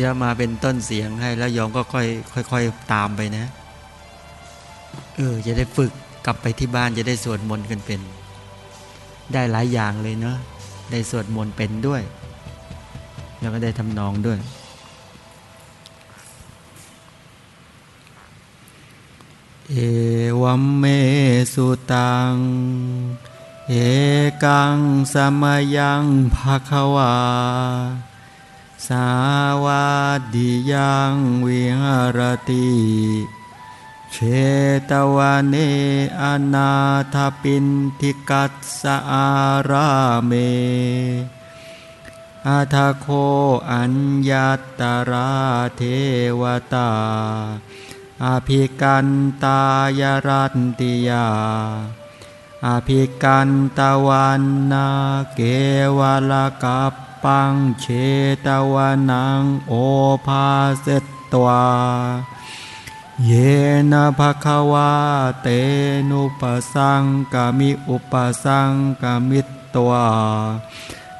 ดี๋ยวมาเป็นต้นเสียงให้ แล้วยอมก็ค่อยค่อยๆตามไปนะ เออจะได้ฝึกกลับไปที่บ้านจะได้สวดมนต์กันเป็น ได้หลายอย่างเลยเนาะได้สวดมนต์เป็นด้วย แล้วก็ได้ทำนองด้วย เอวัมเมสุตัง เอกังสมยังภาควา สาวาดิยังวิหารติเชตวาเนอนาถปินทิกัสสะอาราเม อาทาโคอัญญาตราเทวตา อาภิกันตายรัตติยา อาภิกันตวันนาเกวลกัป ปังเชตวานังโอภาเสตตวาเยนะภะคะวาเตนุปสังกามิอุปสังกามิตตวา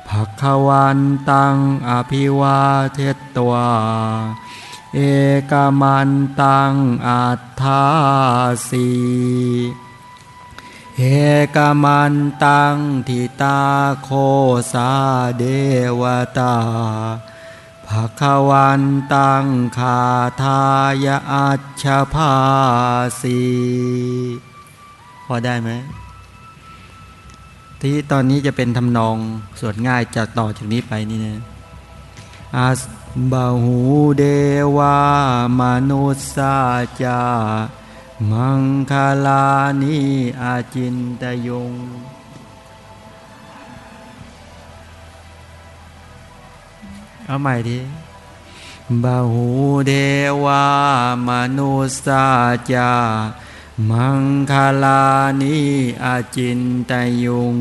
ภะคะวันตังอภิวาเทตตวาเอกมันตังอัฏฐาสี เอกมันตังทิตาโคสาเดวตาภคะวันตังคาทายะอัจฉภาสีพอได้ไหมที่ตอนนี้จะเป็นทำนองสวดง่ายจากต่อจากนี้ไปนี่นะอาสบาหูเดวามนุสสาจา มังคลานิอาจินตยงเอาใหม่ดิบาหูเดวามนุสสาจา มังคลานิอาจินตยุง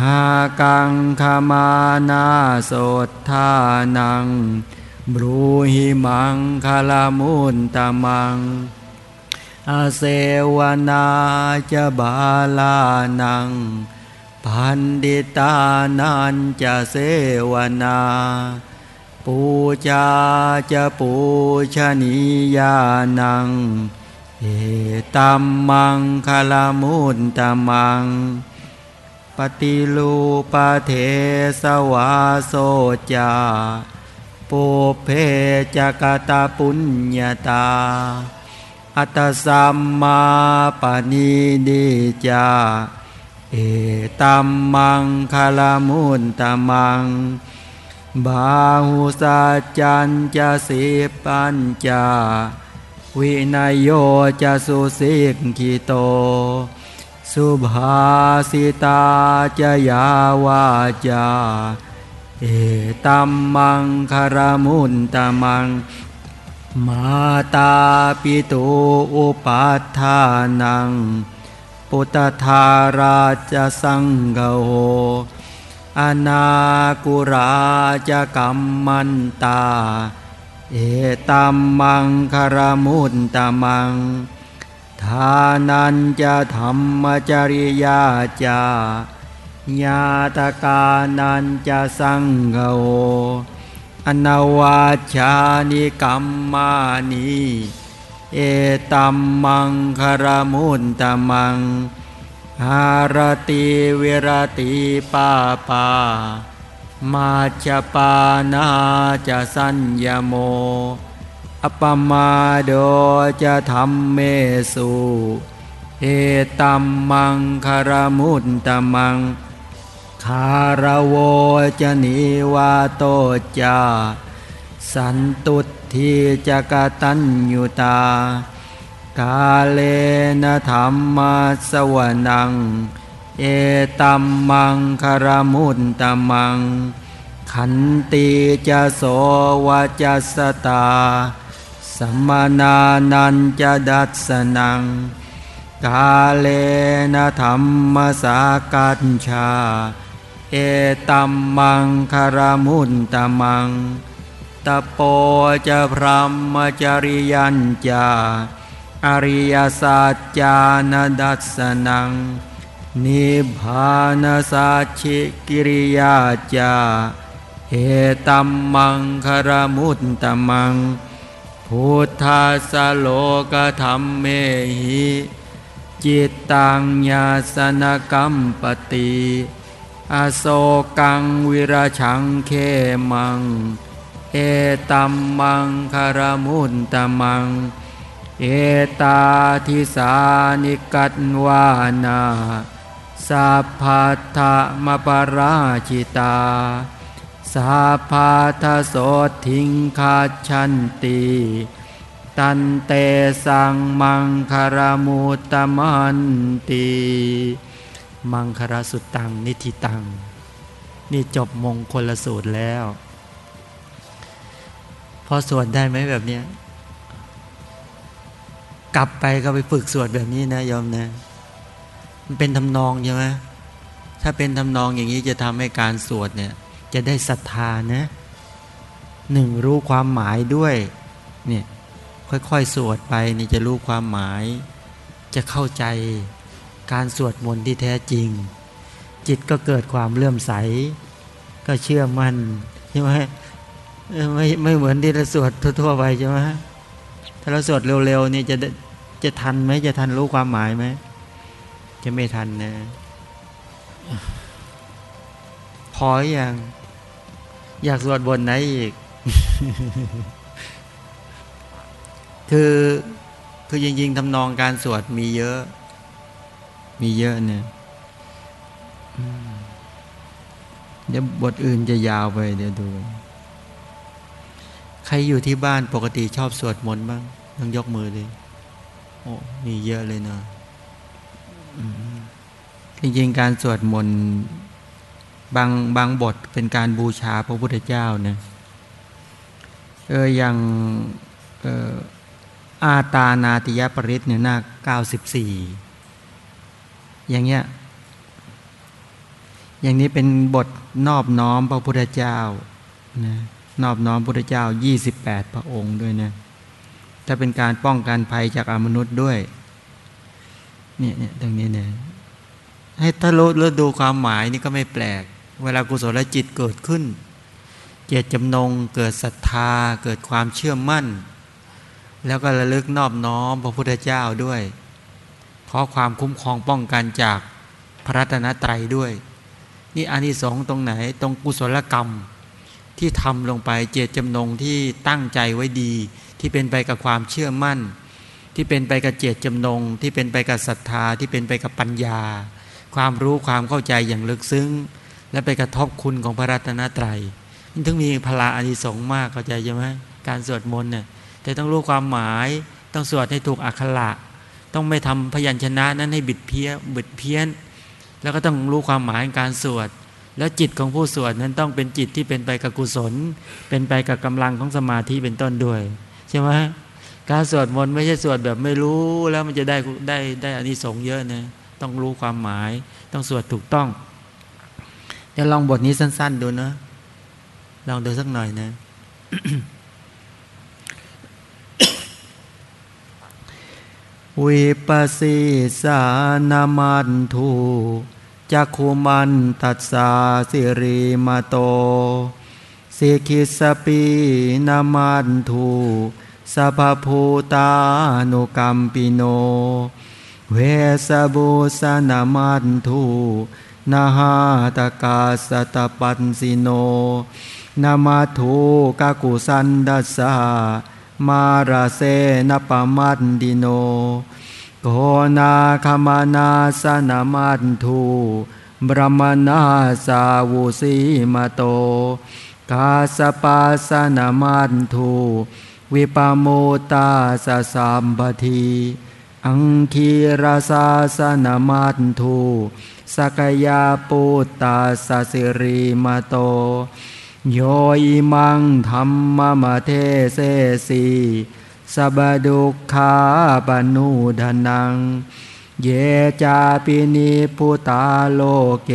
หากังขมานาโสทานังบรูหิมังคลามุนตะมัง อาเสวนาจะบาลานัง พันดิตานันจะเสวนา ปูจาจะปูชนียานัง เอตัมมังคลามุนตะมัง ปฏิลูปเทสวาโสจาปุเพจักตาปุญญาตา อัตสัมมาปณีดิจาเอตัมมังคลามุนตะมัง บาหุสัจจันจะสิปัญจา วินยโยจะสุสิกขิโต สุภาสิตาจะยาวาจา เอตัมมังคารมุนตะมัง มาตาปิตูอุปัฏฐานัง ปุตธาราชสังฆโหอนากุราจะกัมมันตา เอตัมมังคารมุนตะมัง ทานันจะธรรมจริยาจาญาตกานันจะสังฆโห อนาวาชานิกัมมานีเอตัมมังคารมุนตะมัง หารติเวรติปาปา มาจปานาจะสัญญโม อปมาโดจะธรรมเมสุเอตัมมังคารมุนตะมัง คารโวจะนิวาโตจา สันตุทีจะกตัญญูตา กาเลนะธรรมสวนัง เอตัมมังคารมุนตะมัง ขันติจะโสวจัสตาสัมนานันจะดัสนัง กาเลนะธรรมสากัญชา เอตัมมังคารมุนตะมัง ตะโปจะพรหมจริยัญจา อริยสัจจานดัสนัง นิพพานสัจฉิกิริยาจาเอเอตัมมังคารมุตตมัง พุทธาสโลกธรรมเมหิ จิตตังญาสนกรรมปติ อโศกังวิราชังเคมัง เอตัมมังคารมุตตมัง เอตาทิสานิกัตวานาสัพพัทธมปราชิตาสัพพาทโสทิงคาชันติตันเตสังมังคารมุตตมันติ มังคาสุดตัง นิธิตัง นี่จบมงคลสูตรแล้ว พอสวดได้ไหมแบบนี้กลับไปก็ไปฝึกสวดแบบนี้นะยอมนะ มันเป็นทำนองใช่ไหมถ้าเป็นทำนองอย่างนี้จะทำให้การสวดเนี่ย จะได้ศรัทธานะหนึ่งรู้ความหมายด้วยเนี่ยค่อยๆ สวดไปนี่จะรู้ความหมาย จะเข้าใจ การสวดมนต์ที่แท้จริง จิตก็เกิดความเลื่อมใส ก็เชื่อมัน่นใช่ไหมไม่ไม่เหมือนที่เราสวดทั่วๆไปใช่ไหมถ้าเราสวดเร็วๆนี่จะจะทันไหมจะทันรู้ความหมายไหมจะไม่ทันนะพออย่างอยากสวดบนไหนอีก คือคือจริงๆทำนองการสวดมีเยอะ มีเยอะเนี่ยเดี๋ยวบทอื่นจะยาวไปเดี๋ยวดู ใครอยู่ที่บ้านปกติชอบสวดมนต์บ้างต้องยกมือเลยโอ้มีเยอะเลยเนาะจริงๆการสวดมนต์บางบางบทเป็นการบูชาพระพุทธเจ้านะเอออย่างอออาตานาติยปริศเนี่ยหน้าเก้าสิบสี่ อย่างเงี้ย อย่างนี้เป็นบทนอบน้อมพระพุทธเจ้านะนอบน้อมพระพุทธเจ้ายี่สิบแปดพระองค์ด้วยนะถ้าเป็นการป้องกันภัยจากอมนุษย์ด้วย เนี่ยเนี่ยตรงนี้เนี่ยให้ถ้ารู้แล้วดูความหมายนี่ก็ไม่แปลก เวลากุศลจิตเกิดขึ้น เจตจำนง เกิดศรัทธา เกิดความเชื่อมั่น แล้วก็ระลึกนอบน้อมพระพุทธเจ้าด้วย เพราะความคุ้มครองป้องกันจากพระรัตนตรัยด้วย นี่อานิสงส์ตรงไหนตรงกุศลกรรมที่ทำลงไปเจตจำนงที่ตั้งใจไว้ดี ที่เป็นไปกับความเชื่อมั่น ที่เป็นไปกับเจตจำนง ที่เป็นไปกับศรัทธาที่เป็นไปกับปัญญา ความรู้ความเข้าใจอย่างลึกซึ้ง และไปกระทบคุณของพระรัตนตรัยนี่ถึงมีพลาอานิสงส์มากเข้าใจใช่ไหมการสวดมนต์เนี่ยแต่ต้องรู้ความหมายต้องสวดให้ถูกอักขระ ต้องไม่ทำพยัญชนะนั้นให้บิดเพี้ยบิดเพี้ยน แล้วก็ต้องรู้ความหมายการสวด แล้วจิตของผู้สวดนั้นต้องเป็นจิตที่เป็นไปกับกุศล เป็นไปกับกำลังของสมาธิเป็นต้นด้วยใช่ไหมการสวดมนต์ไม่ใช่สวดแบบไม่รู้แล้วมันจะได้ได้ได้อานิสงส์เยอะนะต้องรู้ความหมาย ต้องสวดถูกต้องเดี๋ยวลองบทนี้สั้น ๆ ดูนะลองดูสักหน่อยนะ วิปัสสิสานามันทูจักขุมันตัสสะ สิรีมะโตสิขิสสะปิ นะมัตถุ สัพพะภูตานุกัมปิโน เวสสะภุสสะ นะมัตถุ นหาตะกัสสะ ตะปัสสิโนนะมัตถุ กะกุสันธัสสะ มาระเสนัปปะมัททิโน โกนาคมานาสนามันทูบรมนาสาวุสีมาโต กาสปาสนามันทูวิปโมตาสสามบทีอังคีราสาสนามัตทูสกยาปูตาสสิริมาโต โยอิมังธรรมมเทเสสีสบดุขาปนุดนัง เยจาปินิพุตาโลเก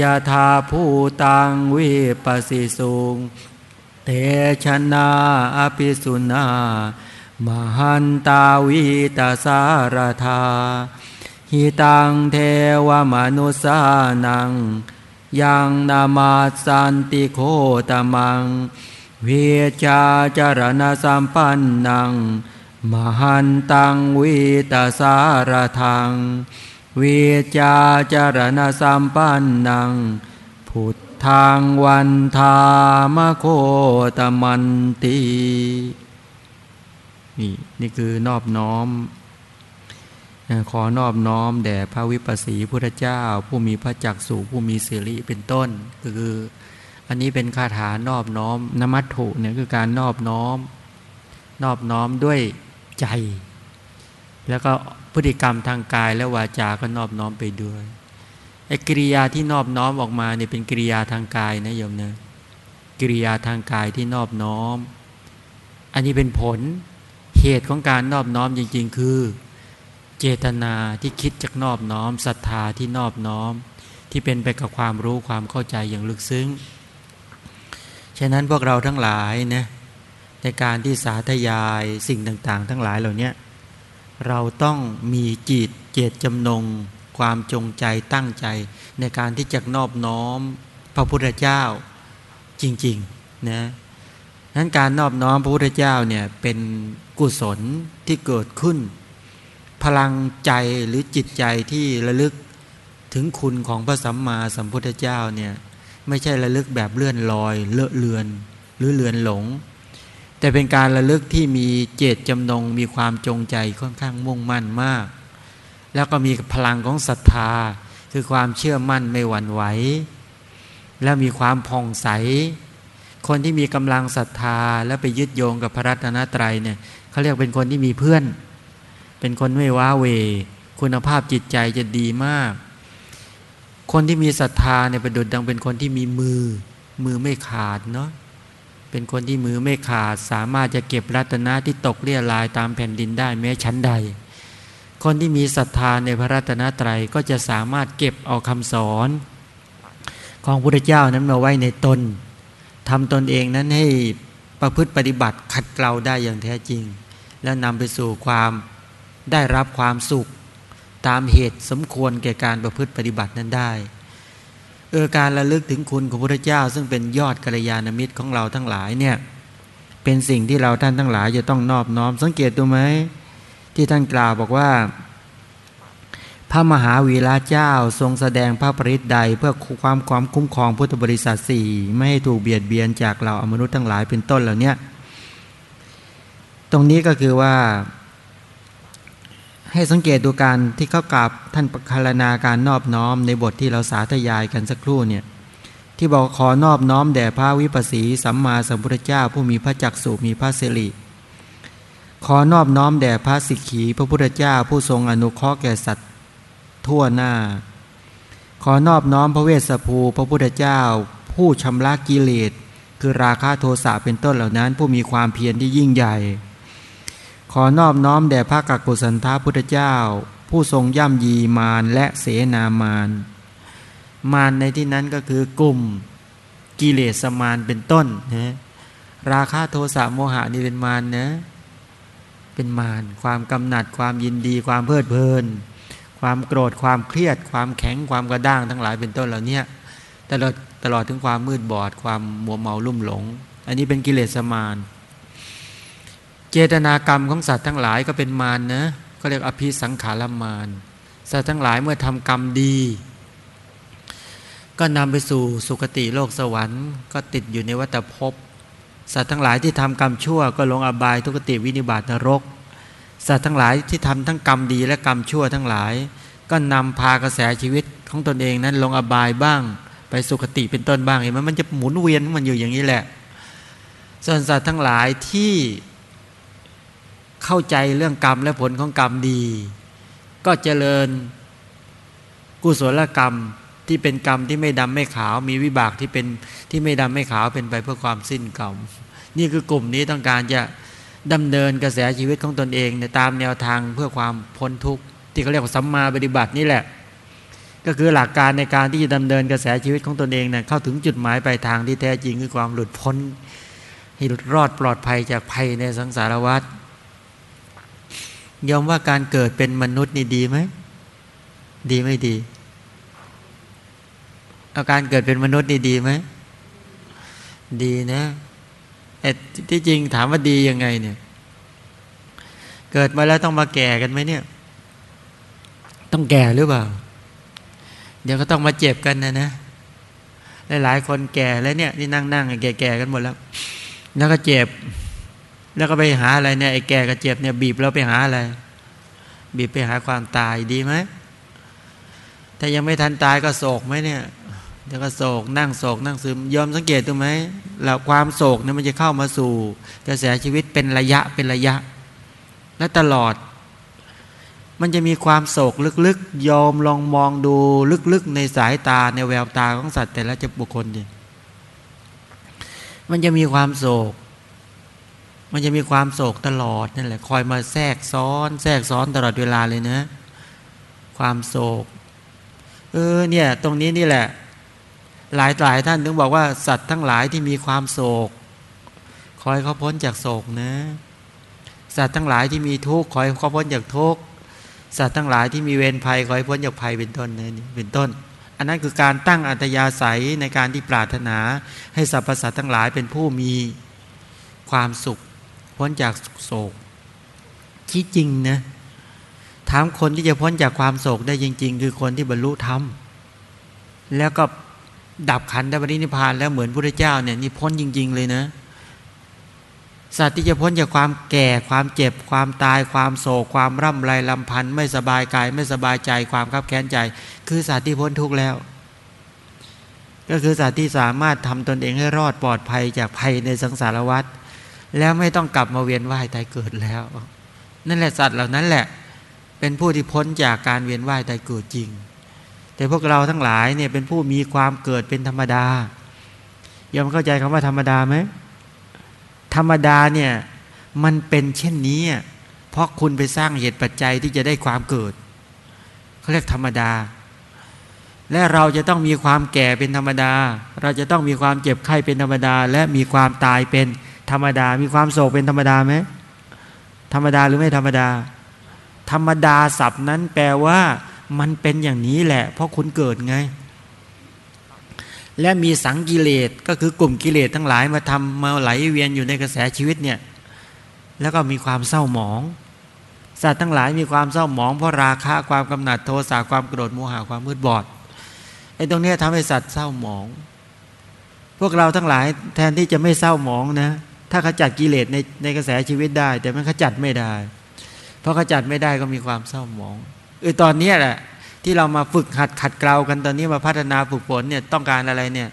ยาธาผู้ตังวิปสสิสุงเตชนาอภิสุนามหันตาวิตาสารธาหิตังเทวมนุสานัง ยังนามาสันติโคตมัง เวชาจารณสัมปันนัง มหันตังวิตาสารทัง เวจาจารณสัมปันนัง พุทธังวันธามโคตมันตีนี่นี่คือนอบน้อม ขอนอบน้อมแด่พระวิปัสสีพุทธเจ้า ผู้มีพระจักสุผู้มีสิริเป็นต้น คือ อันนี้เป็นคาถานอบน้อมนมัตถุเนี่ยคือการนอบน้อม นอบน้อมด้วยใจ แล้วก็พฤติกรรมทางกายและวาจาก็นอบน้อมไปด้วยไอ้กิริยาที่นอบน้อมออกมาเนี่ยเป็นกิริยาทางกายนะโยมเนะกิริยาทางกายที่นอบน้อม อันนี้เป็นผลเหตุของการนอบน้อมจริง ๆ คือ เจตนาที่คิดจากนอบน้อมศรัทธาที่นอบน้อม ที่เป็นไปกับความรู้ความเข้าใจอย่างลึกซึ้ง ฉะนั้นพวกเราทั้งหลายนะในการที่สาธยายสิ่งต่างๆ ทั้งหลายเหล่านี้เราต้องมีจิตเจตจำนง ความจงใจตั้งใจ ในการที่จะนอบน้อมพระพุทธเจ้าจริงๆนะนั้นการนอบน้อมพระพุทธเจ้าเนี่ยเป็นกุศลที่เกิดขึ้น พลังใจหรือจิตใจที่ระลึกถึงคุณของพระสัมมาสัมพุทธเจ้าเนี่ยไม่ใช่ระลึกแบบเลื่อนลอย เลอะเลือน หรือเลือนหลง แต่เป็นการระลึกที่มีเจตจำนงมีความจงใจค่อนข้างมุ่งมั่นมาก แล้วก็มีพลังของศรัทธา คือความเชื่อมั่นไม่หวั่นไหวและมีความผ่องใส คนที่มีกำลังศรัทธาแล้วไปยึดโยงกับพระรัตนตรัยเนี่ยเขาเรียกเป็นคนที่มีเพื่อน เป็นคนไม่ว้าเว คุณภาพจิตใจจะดีมาก คนที่มีศรัทธาเนี่ยประดุดดังเป็นคนที่มีมือ มือไม่ขาดเนาะเป็นคนที่มือไม่ขาด สามารถจะเก็บรัตนะที่ตกเลี่ยลายตามแผ่นดินได้แม้ชั้นใด คนที่มีศรัทธาในพระรัตนตรัยก็จะสามารถเก็บเอาคำสอน ของพระพุทธเจ้านั้นมาไว้ในตนทำตนเองนั้นให้ประพฤติปฏิบัติขัดเกลาได้อย่างแท้จริง แล้วนำไปสู่ความ ได้รับความสุข ตามเหตุสมควรแก่การประพฤติปฏิบัตินั้นได้เออการระลึกถึงคุณของพระเจ้า ซึ่งเป็นยอดกัลยาณมิตรของเราทั้งหลายเนี่ยเป็นสิ่งที่เราท่านทั้งหลายจะต้องนอบน้อม สังเกตดูไหมที่ท่านกล่าวบอกว่า พระมหาวีระเจ้าทรงแสดงพระปริศใดเพื่อความความคุ้มครองพุทธบริษัทสี่ไม่ให้ถูกเบียดเบียนจากเราอมนุษย์ทั้งหลายเป็นต้นเหล่านี้ตรงนี้ก็คือว่า ให้สังเกตดูการที่เขากราบท่านประคารนาการนอบน้อมในบทที่เราสาธยายกันสักครู่เนี่ยที่บอกขอนอบน้อมแด่พระวิปัสสีสัมมาสัมพุทธเจ้า ผู้มีพระจักสุมีพระสิริขอนอบน้อมแด่พระสิกขีพระพุทธเจ้า ผู้ทรงอนุเคราะห์แก่สัตว์ทั่วหน้า ขอนอบน้อมพระเวสสภูพระพุทธเจ้า ผู้ชำระกิเลสคือราคะโทสะเป็นต้นเหล่านั้น ผู้มีความเพียรที่ยิ่งใหญ่ ขอนอบน้อมแด่พระกักกุสันทาพุทธเจ้า ผู้ทรงย่ำยีมารและเสนามารมารในที่นั้นก็คือกลุ่มกิเลสมารเป็นต้นนะราคะโทสะโมหะนี่เป็นมารนะเป็นมารความกำหนัดความยินดี ความเพลิดเพลิน ความโกรธความเครียด ความแข็งความกระด้างทั้งหลายเป็นต้นเหล่านี้ตลอดตลอดถึงความมืดบอด ความมัวเมาลุ่มหลง อันนี้เป็นกิเลสมาร เจตนากรรมของสัตว์ทั้งหลายก็เป็นมารนะก็เรียกอภิสังขารมารสัตว์ทั้งหลายเมื่อทำกรรมดี ก็นำไปสู่สุคติโลกสวรรค์ ก็ติดอยู่ในวัฏภพสัตว์ทั้งหลายที่ทำกรรมชั่ว ก็ลงอบายทุกติวินิบาตนรก สัตว์ทั้งหลายที่ทำทั้งกรรมดีและกรรมชั่วทั้งหลาย ก็นำพากระแสชีวิตของตนเองนั้นลงอบายบ้าง ไปสุคติเป็นต้นบ้างเห็นไหมมันจะหมุนเวียนมันอยู่อย่างนี้แหละ ส่วนสัตว์ทั้งหลายที่ เข้าใจเรื่องกรรมและผลของกรรมดี ก็เจริญกุศลกรรมที่เป็นกรรมที่ไม่ดำไม่ขาว มีวิบากที่เป็นที่ไม่ดำไม่ขาวเป็นไปเพื่อความสิ้นกรรมนี่คือกลุ่มนี้ต้องการจะดำเนินกระแสชีวิตของตนเองในตามแนวทางเพื่อความพ้นทุกข์ที่เขาเรียกว่าสัมมาปฏิบัตินี่แหละ ก็คือหลักการในการที่จะดำเนินกระแสชีวิตของตนเองเนะ่ยเข้าถึงจุดหมายปลายทางที่แท้จริงคือความหลุดพ้นให้หลุดรอดปลอดภัยจากภัยในสังสารวัฏ ยอมว่าการเกิดเป็นมนุษย์นี่ดีไหม ดีไม่ดี อาการเกิดเป็นมนุษย์นี่ดีไหม ดีนะแต่ที่จริงถามว่าดียังไงเนี่ย เกิดมาแล้วต้องมาแก่กันไหมเนี่ย ต้องแก่หรือเปล่า เดี๋ยวก็ต้องมาเจ็บกันนะนะ หลายๆคนแก่แล้วเนี่ย นี่นั่งนั่งแก่ๆกันหมดแล้ว แล้วก็เจ็บ แล้วก็ไปหาอะไรเนี่ยไอ้แก่กับเจ็บเนี่ยบีบเราไปหาอะไร บีบไปหาความตายดีไหมถ้ายังไม่ทันตายก็โศกไหมเนี่ยเดี๋ยวก็โศกนั่งโศกนั่งซึมยอมสังเกตดูไหมแล้วความโศกเนี่ยมันจะเข้ามาสู่ กระแสชีวิตเป็นระยะเป็นระยะ และตลอด มันจะมีความโศกลึกๆยอมลองมองดูลึกๆ ในสายตาในแววตาของสัตว์แต่ละจะบุคคลดิมันจะมีความโศก มันจะมีความโศกตลอดนั่นแหละ คอยมาแทรกซ้อน แทรกซ้อนตลอดเวลาเลยนะ ความโศก เออเนี่ย ตรงนี้นี่แหละ หลายหลายท่านถึงบอกว่าสัตว์ทั้งหลายที่มีความโศก คอยเขาพ้นจากโศกนะ สัตว์ทั้งหลายที่มีทุกข์คอยเขาพ้นจากทุกข์สัตว์ทั้งหลายที่มีเวรภัยคอยพ้นจากภัยเป็นต้นนี่เป็นต้น อันนั้นคือการตั้งอัตยาศัยในการที่ปรารถนา ให้สรรพสัตว์ทั้งหลายเป็นผู้มีความสุข พ้นจากโศก ที่จริงนะถามคนที่จะพ้นจากความโศกได้จริง ๆ คือคนที่บรรลุธรรมแล้วก็ดับขันได้บริณิพานแล้วเหมือนพระเจ้าเนี่ยนี่พ้นจริง ๆ เลยนะสัตว์ที่จะพ้นจากความแก่ความเจ็บความตายความโศก ความร่ำไรลำพันธ์ไม่สบายกายไม่สบายใจความคับแค้นใจ คือสัตว์ที่พ้นทุกข์แล้ว ก็คือสัตว์ที่สามารถทำตนเองให้รอดปลอดภัยจากภัยในสังสารวัฏ แล้วไม่ต้องกลับมาเวียนว่ายตายเกิดแล้ว นั่นแหละสัตว์เหล่านั้นแหละ เป็นผู้ที่พ้นจากการเวียนว่ายตายเกิดจริง แต่พวกเราทั้งหลายเนี่ยเป็นผู้มีความเกิดเป็นธรรมดายอมเข้าใจคำว่าธรรมดาไหมธรรมดาเนี่ยมันเป็นเช่นนี้ เพราะคุณไปสร้างเหตุปัจจัยที่จะได้ความเกิดเขาเรียกธรรมดา และเราจะต้องมีความแก่เป็นธรรมดา เราจะต้องมีความเจ็บไข้เป็นธรรมดา และมีความตายเป็น ธรรมดา มีความโศกเป็นธรรมดาไหมธรรมดาหรือไม่ธรรมดา ธรรมดาศัพท์นั้นแปลว่า มันเป็นอย่างนี้แหละ เพราะคุณเกิดไง และมีสังกิเลสก็คือกลุ่มกิเลสทั้งหลายมาทำมาไหลเวียนอยู่ในกระแสชีวิตเนี่ย แล้วก็มีความเศร้าหมองสัตว์ทั้งหลายมีความเศร้าหมองเพราะราคะความกำหนัดโทสะความโกรธโมหะความมืดบอดไอ้ตรงนี้ทำให้สัตว์เศร้าหมอง พวกเราทั้งหลายแทนที่จะไม่เศร้าหมองนะ ถ้าขจัดกิเลสในในกระแสชีวิตได้ แต่มันขจัดไม่ได้ เพราะขจัดไม่ได้ก็มีความเศร้าหมองเออตอนนี้แหละที่เรามาฝึกหัดขัดเกลากันตอนนี้มาพัฒนาฝึกฝนเนี่ยต้องการอะไรเนี่ย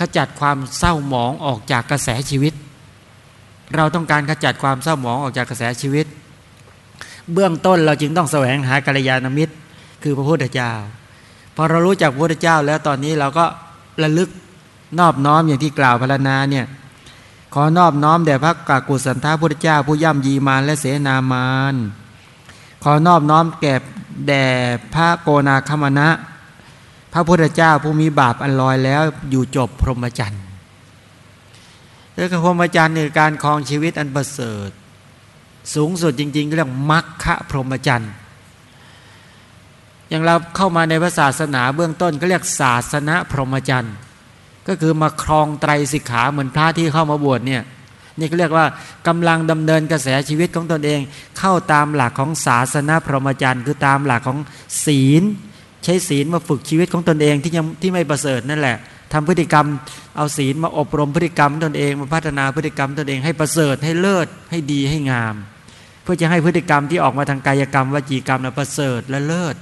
ขจัดความเศร้าหมองออกจากกระแสชีวิต เราต้องการขจัดความเศร้าหมองออกจากกระแสชีวิต เบื้องต้นเราจึงต้องแสวงหากัลยาณมิตร คือพระพุทธเจ้าพอเรารู้จักพระพุทธเจ้าแล้วตอนนี้เราก็ระลึกนอบน้อมอย่างที่กล่าวพรรณนาเนี่ย ขอนอบน้อมแด่พระกากุสันทาพุทธเจ้าผู้ย่ำยีมารและเสนามานขอนอบน้อมแก่แด่พระโกนาคมณะ พระพุทธเจ้าผู้มีบาปอันลอยแล้วอยู่จบพรหมจรรย์เรื่องพรหมจรรย์คือการครองชีวิตอันประเสริฐ สูงสุดจริง ๆ เรียกมรรคพรหมจรรย์อย่างเราเข้ามาในพระศาสนาเบื้องต้นก็เรียกศาสนาพรหมจรรย์ ก็คือมาครองไตรสิกขาเหมือนพระที่เข้ามาบวชเนี่ยนี่ก็เรียกว่ากำลังดำเนินกระแสชีวิตของตนเอง เข้าตามหลักของศาสนาพรหมจรรย์ คือตามหลักของศีล ใช้ศีลมาฝึกชีวิตของตนเองที่ยังที่ไม่ประเสริฐนั่นแหละทำพฤติกรรมเอาศีลมาอบรมพฤติกรรมตนเองมาพัฒนาพฤติกรรมตนเองให้ประเสริฐให้เลิศให้ดีให้งาม เพื่อจะให้พฤติกรรมที่ออกมาทางกายกรรมวจีกรรมนะประเสริฐและเลิศ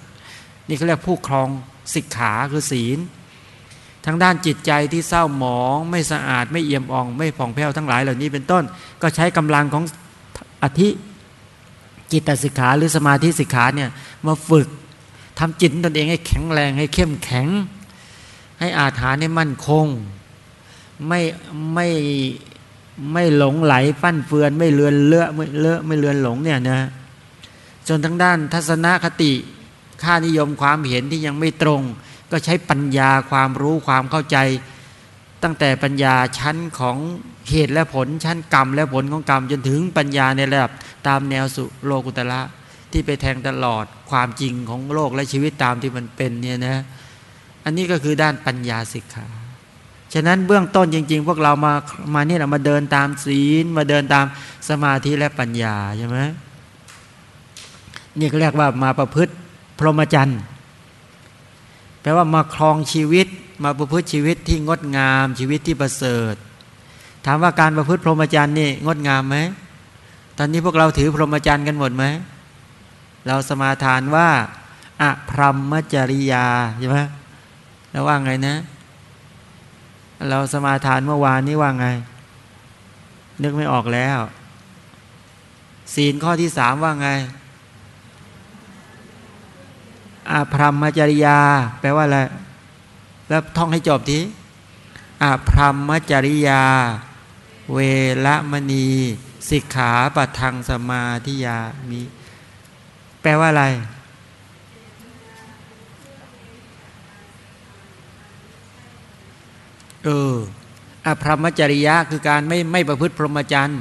นี่เขาเรียกผู้ครองสิกขาคือศีล ทางด้านจิตใจที่เศร้าหมองไม่สะอาดไม่เอี่ยมอ่อง ไม่ผ่องแผ้วทั้งหลายเหล่านี้เป็นต้น ก็ใช้กำลังของอธิจิตสิกขาหรือสมาธิสิกขาเนี่ยมาฝึกทำจิตตนเองให้แข็งแรงให้เข้มแข็ง ให้อาถานให้มั่นคง ไม่ไม่ไม่หลงไหลฟั่นเฟือน ไม่เลือนเลอะไม่เลอะไม่เลือนหลงเนี่ยนะจนทั้งด้านทัศนคติค่านิยมความเห็นที่ยังไม่ตรง ก็ใช้ปัญญาความรู้ความเข้าใจ ตั้งแต่ปัญญาชั้นของเหตุและผลชั้นกรรมและผลของกรรมจนถึงปัญญาในระดับตามแนวสุโลกุตละที่ไปแทงตลอดความจริงของโลกและชีวิตตามที่มันเป็นเนี่ยนะอันนี้ก็คือด้านปัญญาสิกขาฉะนั้นเบื้องต้นจริง ๆ พวกเรามามาเนี่เรามาเดินตามศีลมาเดินตามสมาธิและปัญญาใช่ไหมนี่ก็เรียกว่ามาประพฤติพรหมจรรย์ แปลว่ามาครองชีวิต มาประพฤติชีวิตที่งดงามชีวิตที่ประเสริฐ ถามว่าการประพฤติพรหมจรรย์นี่งดงามไหมตอนนี้พวกเราถือพรหมจรรย์กันหมดไหมเราสมาทานว่าอะพรหมจริยาใช่ไหมแล้วว่าไงนะ เราสมาทานเมื่อวานนี้ว่าไง นึกไม่ออกแล้ว ศีลข้อที่สามว่าไง อาพรหมจริยา แปลว่าอะไร แล้วท่องให้จบทีอาพรหมจริยา เวรมณี สิกขาปัทังสมาธิยามี แปลว่าอะไร เอออภรรมจริยะคือการไม่ไม่ประพฤติพรหมจรรย์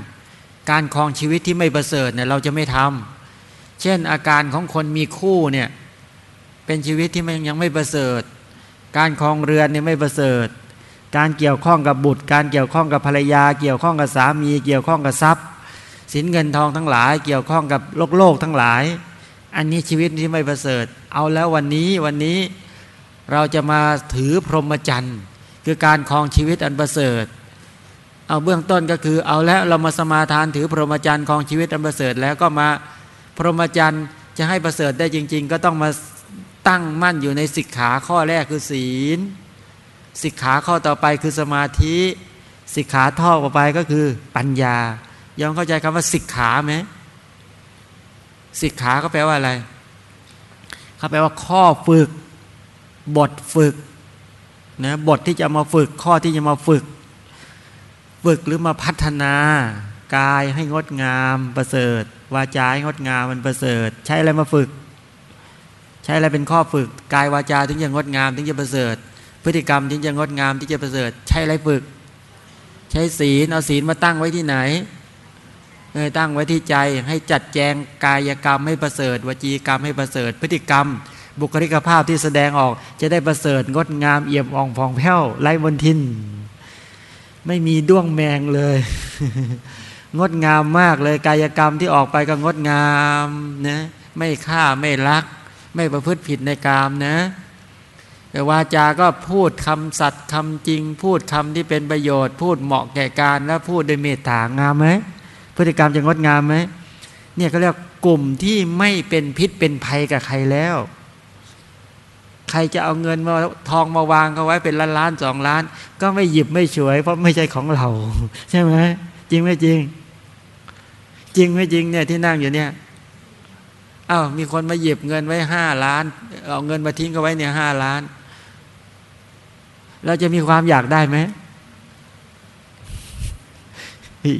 การครองชีวิตที่ไม่ประเสริฐเนี่ยเราจะไม่ทำเช่นอาการของคนมีคู่เนี่ย เป็นชีวิตที่มันยังไม่ประเสริฐ การครองเรือนเนี่ยไม่ประเสริฐ การเกี่ยวข้องกับบุตร การเกี่ยวข้องกับภรรยา เกี่ยวข้องกับสามี เกี่ยวข้องกับทรัพย์ สินเงินทองทั้งหลาย เกี่ยวข้องกับโลกโลกทั้งหลาย อันนี้ชีวิตที่ไม่ประเสริฐ เอาแล้ววันนี้วันนี้เราจะมาถือพรหมจรรย์คือการครองชีวิตอันประเสริฐ เอาเบื้องต้นก็คือ เอาแล้วเรามาสมาทานถือพรหมจรรย์ครองชีวิตอันประเสริฐแล้วก็มาพรหมจรรย์จะให้ประเสริฐได้จริง ๆ ก็ต้องมา ตั้งมั่นอยู่ในสิกขาข้อแรกคือศีล สิกขาข้อต่อไปคือสมาธิ สิกขาท่อต่อไปก็คือปัญญายอมเข้าใจคำว่าสิกขาไหมสิกขาก็แปลว่าอะไรเขาแปลว่าข้อฝึก บทฝึกนะบทที่จะมาฝึกข้อที่จะมาฝึก ฝึกหรือมาพัฒนากายให้งดงามประเสริฐวาจาให้งดงามมันประเสริฐ ใช้อะไรมาฝึก ใช้อะไรเป็นข้อฝึกกายวาจาถึงจะงดงามถึงจะประเสริฐ พฤติกรรมถึงจะงดงามที่จะประเสริฐ ใช้อะไรฝึก ใช้ศีลเอาศีลมาตั้งไว้ที่ไหนเออตั้งไว้ที่ใจให้จัดแจงกายกรรมให้ประเสริฐ วจีกรรมให้ประเสริฐ พฤติกรรม บุคลิกภาพที่แสดงออกจะได้ประเสริฐงดงามเอี่ยมอ่องผ่องแผ้วไร้บนทิน ไม่มีด้วงแมงเลย งดงามมากเลยกายกรรมที่ออกไปก็งดงามนะไม่ฆ่าไม่ลัก ไม่ประพฤติผิดในกามนะแต่วาจาก็พูดคำสัตย์คำจริง พูดคำที่เป็นประโยชน์ พูดเหมาะแก่การและพูดด้วยเมตตางามไหมพฤติกรรมจะงดงามไหมเนี่ยก็เรียกกลุ่มที่ไม่เป็นพิษเป็นภัยกับใครแล้ว ใครจะเอาเงินมาทองมาวางเขาไว้เป็นล้านล้านสองล้าน ก็ไม่หยิบไม่ฉวย เพราะไม่ใช่ของเรา ใช่ไหมจริงไม่จริง จริงไม่จริงเนี่ยที่นั่งอยู่เนี่ย อา้าวมีคนมาหยิบเงินไว้ห้าล้าน เอาเงินมาทิ้งเขาไว้เนี่ยห้าล้าน เราจะมีความอยากได้ไหม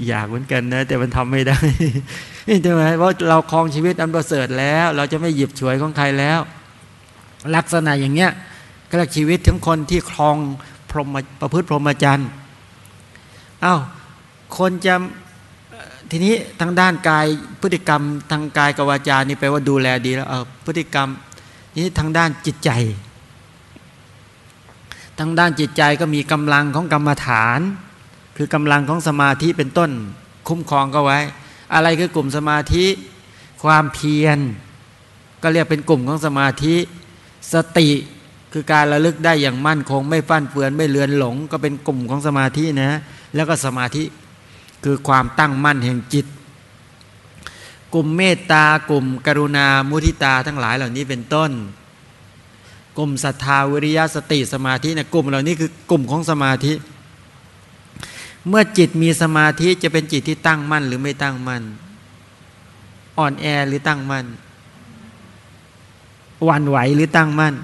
อยากเหมือนกันนะ แต่มันทำไม่ได้ใช่ไหมเพราะเราครองชีวิตอันประเสริฐแล้ว เราจะไม่หยิบฉวยของใครแล้ว ลักษณะอย่างเนี้ยก็เรียกชีวิตถึงคนที่ครองพรหมประพฤติพรหมจรรย์อา้าวคนจะ ทีนี้ทางด้านกายพฤติกรรมทางกายกับวาจานี่แปลว่าดูแลดีแล้วเออพฤติกรรมนี้ทางด้านจิตใจ ทางด้านจิตใจก็มีกำลังของกรรมฐาน คือกำลังของสมาธิเป็นต้นคุ้มครองก็ไว้ อะไรคือกลุ่มสมาธิ ความเพียร ก็เรียกเป็นกลุ่มของสมาธิสติคือการระลึกได้อย่างมั่นคง ไม่ฟั่นเฟือนไม่เลือนหลง ก็เป็นกลุ่มของสมาธินะ แล้วก็สมาธิ คือความตั้งมั่นแห่งจิต กลุ่มเมตตากลุ่มกรุณามุทิตาทั้งหลายเหล่านี้เป็นต้น กลุ่มศรัทธาวิริยะสติสมาธินะกลุ่มเหล่านี้คือกลุ่มของสมาธิ เมื่อจิตมีสมาธิจะเป็นจิตที่ตั้งมั่นหรือไม่ตั้งมั่น อ่อนแอหรือตั้งมั่นวันไหวหรือตั้งมั่น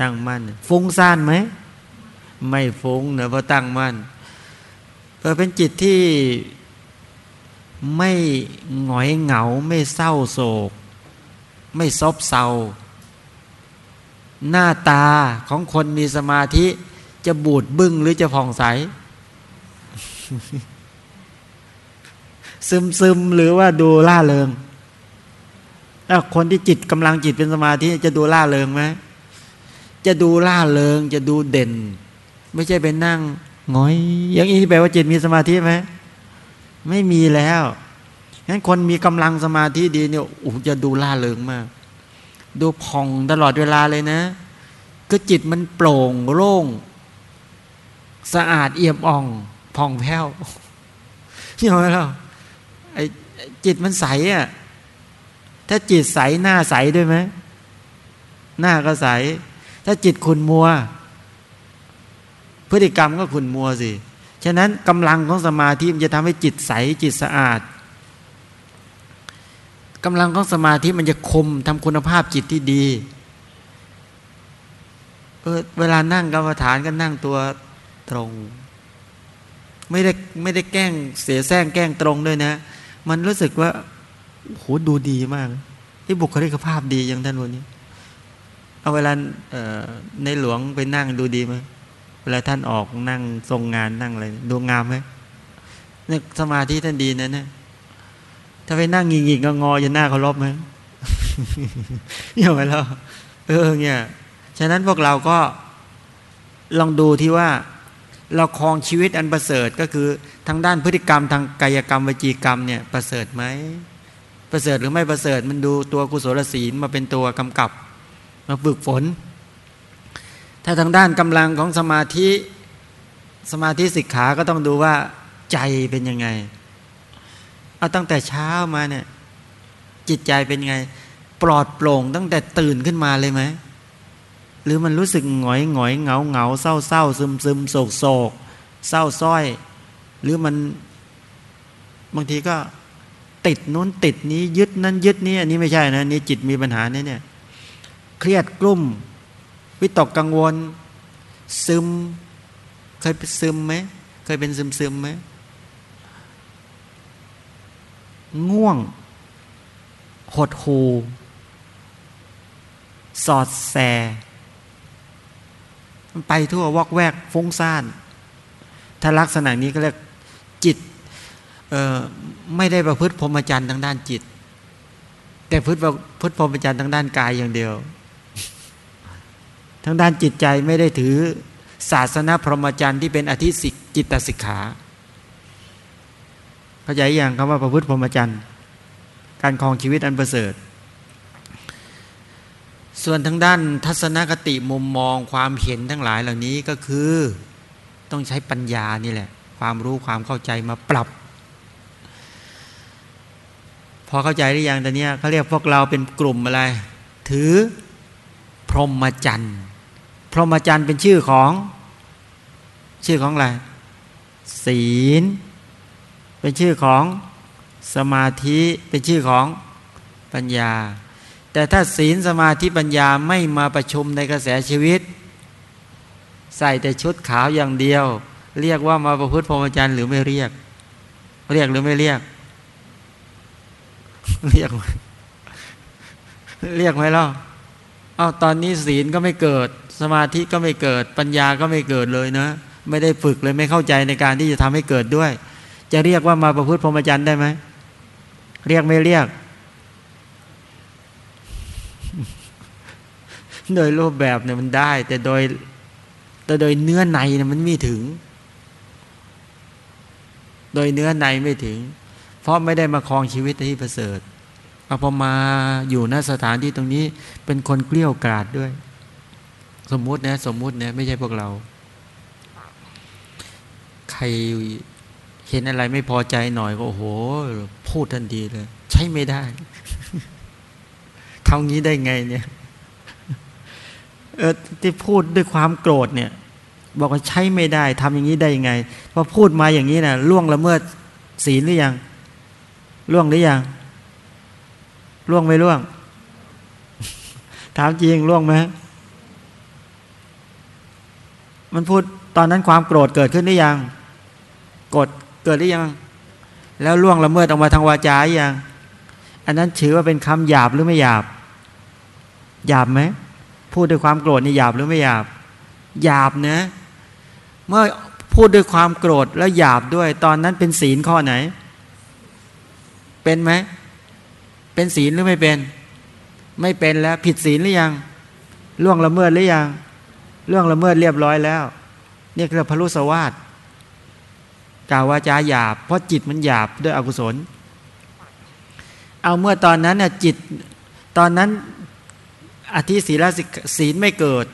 ตั้งมั่นฟุ้งซ่านไหมไม่ฟุ้งเนะเพราะตั้งมั่น เออเป็นจิตที่ไม่หงอยเหงาไม่เศร้าโศก ไม่ซบเศร้าหน้าตาของคนมีสมาธิจะบูดบึ้งหรือจะผ่องใส ซึมซึมหรือว่าดูล่าเริงคนที่จิตกำลังจิตเป็นสมาธิจะดูล่าเริงไหมจะดูล่าเริงจะดูเด่น ไม่ใช่ไปนั่ง ง้อย อย่างนี้แปลว่าจิตมีสมาธิไหมไม่มีแล้วงั้นคนมีกำลังสมาธิดีเนี่ยโอ้จะดูล่าเริงมาก ดูผ่องตลอดเวลาเลยนะ ก็จิตมันโปร่งโล่ง สะอาดเอี่ยมอ่องผ่องแผ้วเห็นไหมล่ะไอ้จิตมันใสอะถ้าจิตใสหน้าใสด้วยไหมหน้าก็ใส ถ้าจิตขุนมัว พฤติกรรมก็ขุนมัวสิ ฉะนั้นกำลังของสมาธิมันจะทำให้จิตใสจิตสะอาดกำลังของสมาธิมันจะคมทำคุณภาพจิตที่ดีเออเวลานั่งกรรมฐานก็นั่งตัวตรง ไม่ได้ไม่ได้แกล้งเสียแซงแกล้งตรงด้วยนะ มันรู้สึกว่าโหดูดีมากที่บุคลิกภาพดีอย่างท่านวันนี้ เอาเวลาในหลวงไปนั่งดูดีไหม เวลาท่านออกนั่งทรงงานนั่งอะไรดูงามไหมนี่สมาธิท่านดีนะเนี่ยถ้าไปนั่งงิงๆก็งอจะหน้าเขารบไหมอย่างไรแล้วเออเนี่ยฉะนั้นพวกเราก็ลองดูที่ว่าเราครองชีวิตอันประเสริฐก็คือทางด้านพฤติกรรมทางกายกรรมวจีกรรมเนี่ยประเสริฐไหมประเสริฐหรือไม่ประเสริฐมันดูตัวกุศลศีลมาเป็นตัวกำกับ มาฝึกฝน ถ้าทางด้านกำลังของสมาธิสมาธิสิกขาก็ต้องดูว่า ใจเป็นยังไง เอาตั้งแต่เช้ามาเนี่ย จิตใจเป็นไง ปลอดโปร่งตั้งแต่ตื่นขึ้นมาเลยไหมหรือมันรู้สึกหงอยหงอยเหงาเหงาเศร้าเศร้าซึมซึมโศกโศกเศร้าส้อย หรือมันบางทีก็ติดนู้นติดนี้ยึดนั้นยึดนี้อันนี้ไม่ใช่นะนี่จิตมีปัญหาเนี่ยเนี่ยเครียดกลุ่ม วิตกกังวล ซึม เคยซึมไหมเคยเป็นซึมซึมไหมง่วง หดหู สอดแสมันไปทั่ววอกแวกฟุ้งซ่าน ถ้าลักษณะนี้ก็เรียกจิตไม่ได้ประพฤติพรหมจรรย์ทางด้านจิต แต่พฤติพฤติพรหมจรรย์ทางด้านกายอย่างเดียว ทางด้านจิตใจไม่ได้ถือศาสนาพรหมจรรย์ที่เป็นอธิสิกจิตสิกขาเข้าใจอย่างคำว่าประพฤติพรหมจรรย์การครองชีวิตอันประเสริฐ ส่วนทางด้านทัศนคติมุมมองความเห็นทั้งหลายเหล่านี้ก็คือต้องใช้ปัญญานี่แหละ ความรู้ความเข้าใจมาปรับ พอเข้าใจหรือยังตอนนี้เขาเรียกพวกเราเป็นกลุ่มอะไร ถือพรหมจรรย์ พรหมจรรย์เป็นชื่อของ ชื่อของอะไรศีล เป็นชื่อของสมาธิเป็นชื่อของปัญญา แต่ถ้าศีลสมาธิปัญญาไม่มาประชุมในกระแสชีวิต ใส่แต่ชุดขาวอย่างเดียว เรียกว่ามาประพฤติพรหมจรรย์หรือไม่เรียก เรียกหรือไม่เรียก เรียก เรียกไหมล่ะเอาวตอนนี้ศีลก็ไม่เกิด สมาธิก็ไม่เกิด ปัญญาก็ไม่เกิดเลยนะ ไม่ได้ฝึกเลยไม่เข้าใจในการที่จะทำให้เกิดด้วย จะเรียกว่ามาประพฤติพรหมจรรย์ได้ไหมเรียกไม่เรียก โดยรูปแบบเนี่ยมันได้ แต่โดยแต่โดยเนื้อในเนี่ยมันไม่ถึง โดยเนื้อในไม่ถึง เพราะไม่ได้มาครองชีวิตที่ประเสริฐเอาพอมาอยู่ณสถานที่ตรงนี้เป็นคนเกลี้ยวกราดด้วย สมมุตินะ สมมุตินะ ไม่ใช่พวกเรา ใครเห็นอะไรไม่พอใจหน่อยก็โอ้โห พูดทันทีเลย ใช้ไม่ได้ทำงี้ได้ไงเนี่ยเออที่พูดด้วยความโกรธเนี่ย บอกว่าใช้ไม่ได้ทำอย่างนี้ได้ยังไงพอพูดมาอย่างนี้นะล่วงละเมิดศีลหรือยังล่วงหรือยังล่วงไม่ล่วง ถามจริงล่วงไหม มันพูดตอนนั้นความโกรธเกิดขึ้นหรือยังกดเกิดหรือยัง แล้วล่วงละเมิดออกมาทางวาจาอย่างอันนั้นถือว่าเป็นคำหยาบหรือไม่หยาบ หยาบไหมพูดด้วยความโกรธนี่หยาบหรือไม่หยาบ หยาบนะ เมื่อพูดด้วยความโกรธแล้วหยาบด้วย ตอนนั้นเป็นศีลข้อไหน เป็นไหม เป็นศีลหรือไม่เป็น ไม่เป็นแล้ว ผิดศีลหรือยัง ล่วงละเมิดหรือยัง เรื่องละเมิดเรียบร้อยแล้วเนี่ยคือพรุสวาสกล่าววาจาหยาบ เพราะจิตมันหยาบด้วยอกุศล เอาเมื่อตอนนั้นน่ยจิตตอนนั้นอธิศีลศีลไม่เกิด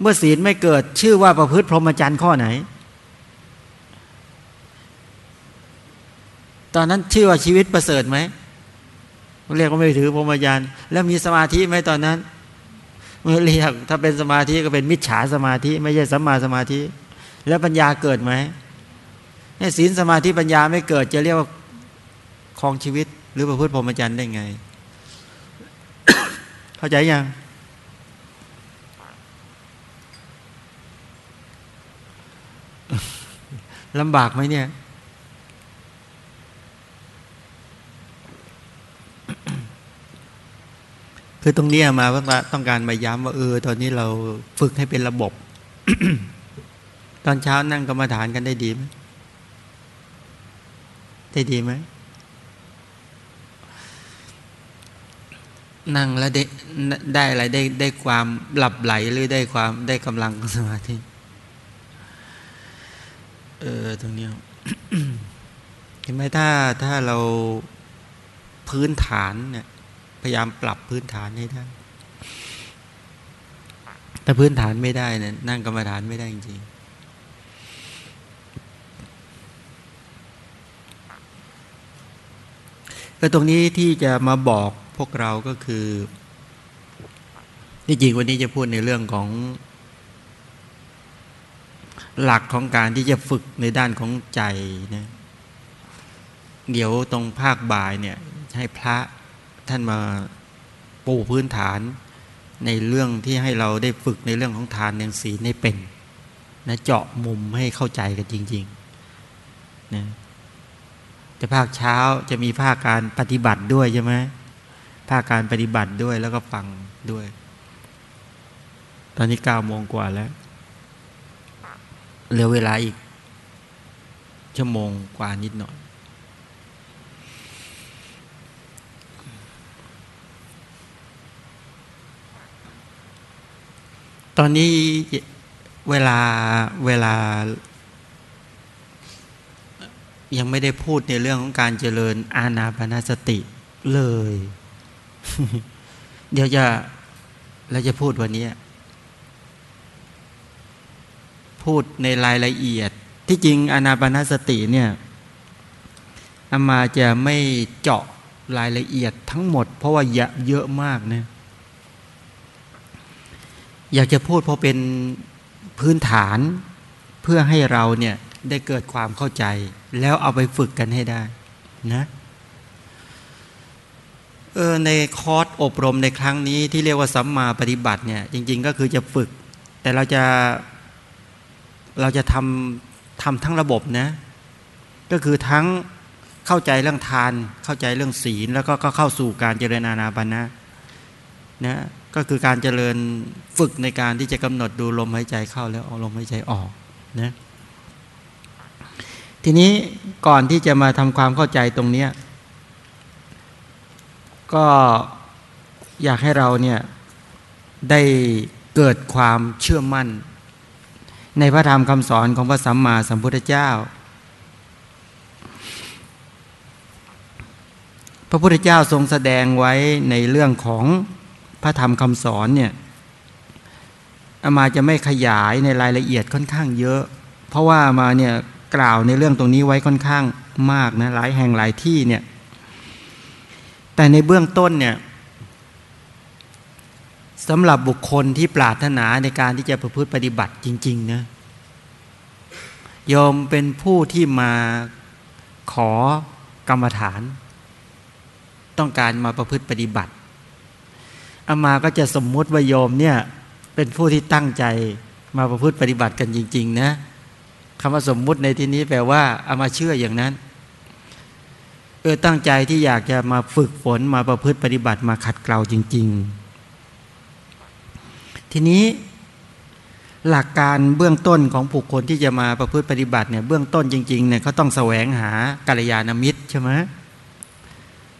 เมื่อศีลไม่เกิด ชื่อว่าประพฤติพรหมจรรย์ข้อไหน ตอนนั้นชื่อว่าชีวิตประเสริฐไหมเรียกว่าไม่ถือพรหมจรรย์แล้วมีสมาธิไหมตอนนั้น ไม่เรียกถ้าเป็นสมาธิก็เป็นมิจฉาสมาธิ ไม่ใช่สัมมาสมาธิ แล้วปัญญาเกิดไหมนี่ศีลสมาธิปัญญาไม่เกิด จะเรียกว่าครองชีวิต หรือประพฤติพรหมจรรย์ได้ไง เข้าใจยังลำบากไหมเนี่ย คือตรงนี้มาว่าต้องการมาย้ำว่าเออตอนนี้เราฝึกให้เป็นระบบ ตอนเช้านั่งกรรมฐานกันได้ดีไหมได้ดีไหมนั่งแล้วได้ได้อะไรได้ได้ความหลับไหลหรือได้ความได้กำลังสมาธิเออตรงนี้เห็นไหมถ้าถ้าเราพื้นฐานเนี่ย พยายามปรับพื้นฐานให้ได้แต่พื้นฐานไม่ได้นี่ยนั่งกรรมฐานไม่ได้จริงก็ตรงนี้ที่จะมาบอกพวกเราก็คือที่จริงวันนี้จะพูดในเรื่องของ หลักของการที่จะฝึกในด้านของใจนะเดี๋ยวตรงภาคบ่ายเนี่ย ให้พระ ท่านมาปูพื้นฐานในเรื่องที่ให้เราได้ฝึกในเรื่องของทานอย่างศีลให้เป็นนะเจาะมุมให้เข้าใจกันจริงๆนะจะภาคเช้าจะมีภาคการปฏิบัติด้วยใช่ไหมภาคการปฏิบัติด้วยแล้วก็ฟังด้วย ตอนนี้เก้าโมงกว่าแล้วเหลือเวลาอีกชั่วโมงกว่านิดหน่อย ตอนนี้เวลาเวลา ยังไม่ได้พูดในเรื่องของการเจริญอาณาปณสติเลย เดี๋ยวจะเราจะพูดวันนี้ พูดในรายละเอียด ที่จริงอานาปนสติเนี่ยอามาจะไม่เจาะรายละเอียดทั้งหมด เพราะว่าเยอะมากนะ อยากจะพูดเพราะเป็นพื้นฐานเพื่อให้เราเนี่ยได้เกิดความเข้าใจ แล้วเอาไปฝึกกันให้ได้นะเออในคอร์สอบรมในครั้งนี้ที่เรียกว่าสัมมาปฏิบัติเนี่ยจริง ๆ ก็คือจะฝึก แต่เราจะเราจะทำทำทั้งระบบนะ ก็คือทั้งเข้าใจเรื่องทาน เข้าใจเรื่องศีล แล้วก็เข้าสู่การเจริญอาณาปณะนะ ก็คือการเจริญฝึกในการที่จะกำหนดดูลมหายใจเข้าแล้วเอาลมหายใจออกนะทีนี้ก่อนที่จะมาทำความเข้าใจตรงนี้ก็อยากให้เราเนี่ยได้เกิดความเชื่อมั่น ในพระธรรมคำสอนของพระสัมมาสัมพุทธเจ้า พระพุทธเจ้าทรงแสดงไว้ในเรื่องของ พระธรรมคำสอนเนี่ยอามาจะไม่ขยายในรายละเอียดค่อนข้างเยอะ เพราะว่ามาเนี่ยกล่าวในเรื่องตรงนี้ไว้ค่อนข้างมากนะหลายแห่งหลายที่เนี่ยแต่ในเบื้องต้นเนี่ยสำหรับบุคคลที่ปรารถนาในการที่จะประพฤติปฏิบัติจริงๆนะยอมเป็นผู้ที่มาขอกรรมฐาน ต้องการมาประพฤติปฏิบัติ อามาก็จะสมมุติว่าโยมเนี่ยเป็นผู้ที่ตั้งใจมาประพฤติปฏิบัติกันจริง ๆ นะคำว่าสมมุติในที่นี้แปลว่าอามาเชื่ออย่างนั้น เออตั้งใจที่อยากจะมาฝึกฝนมาประพฤติปฏิบัติมาขัดเกลาจริง ๆ ทีนี้หลักการเบื้องต้นของผู้คนที่จะมาประพฤติปฏิบัติเนี่ยเบื้องต้นจริงๆเนี่ยเขาต้องแสวงหากัลยาณมิตรใช่ไหม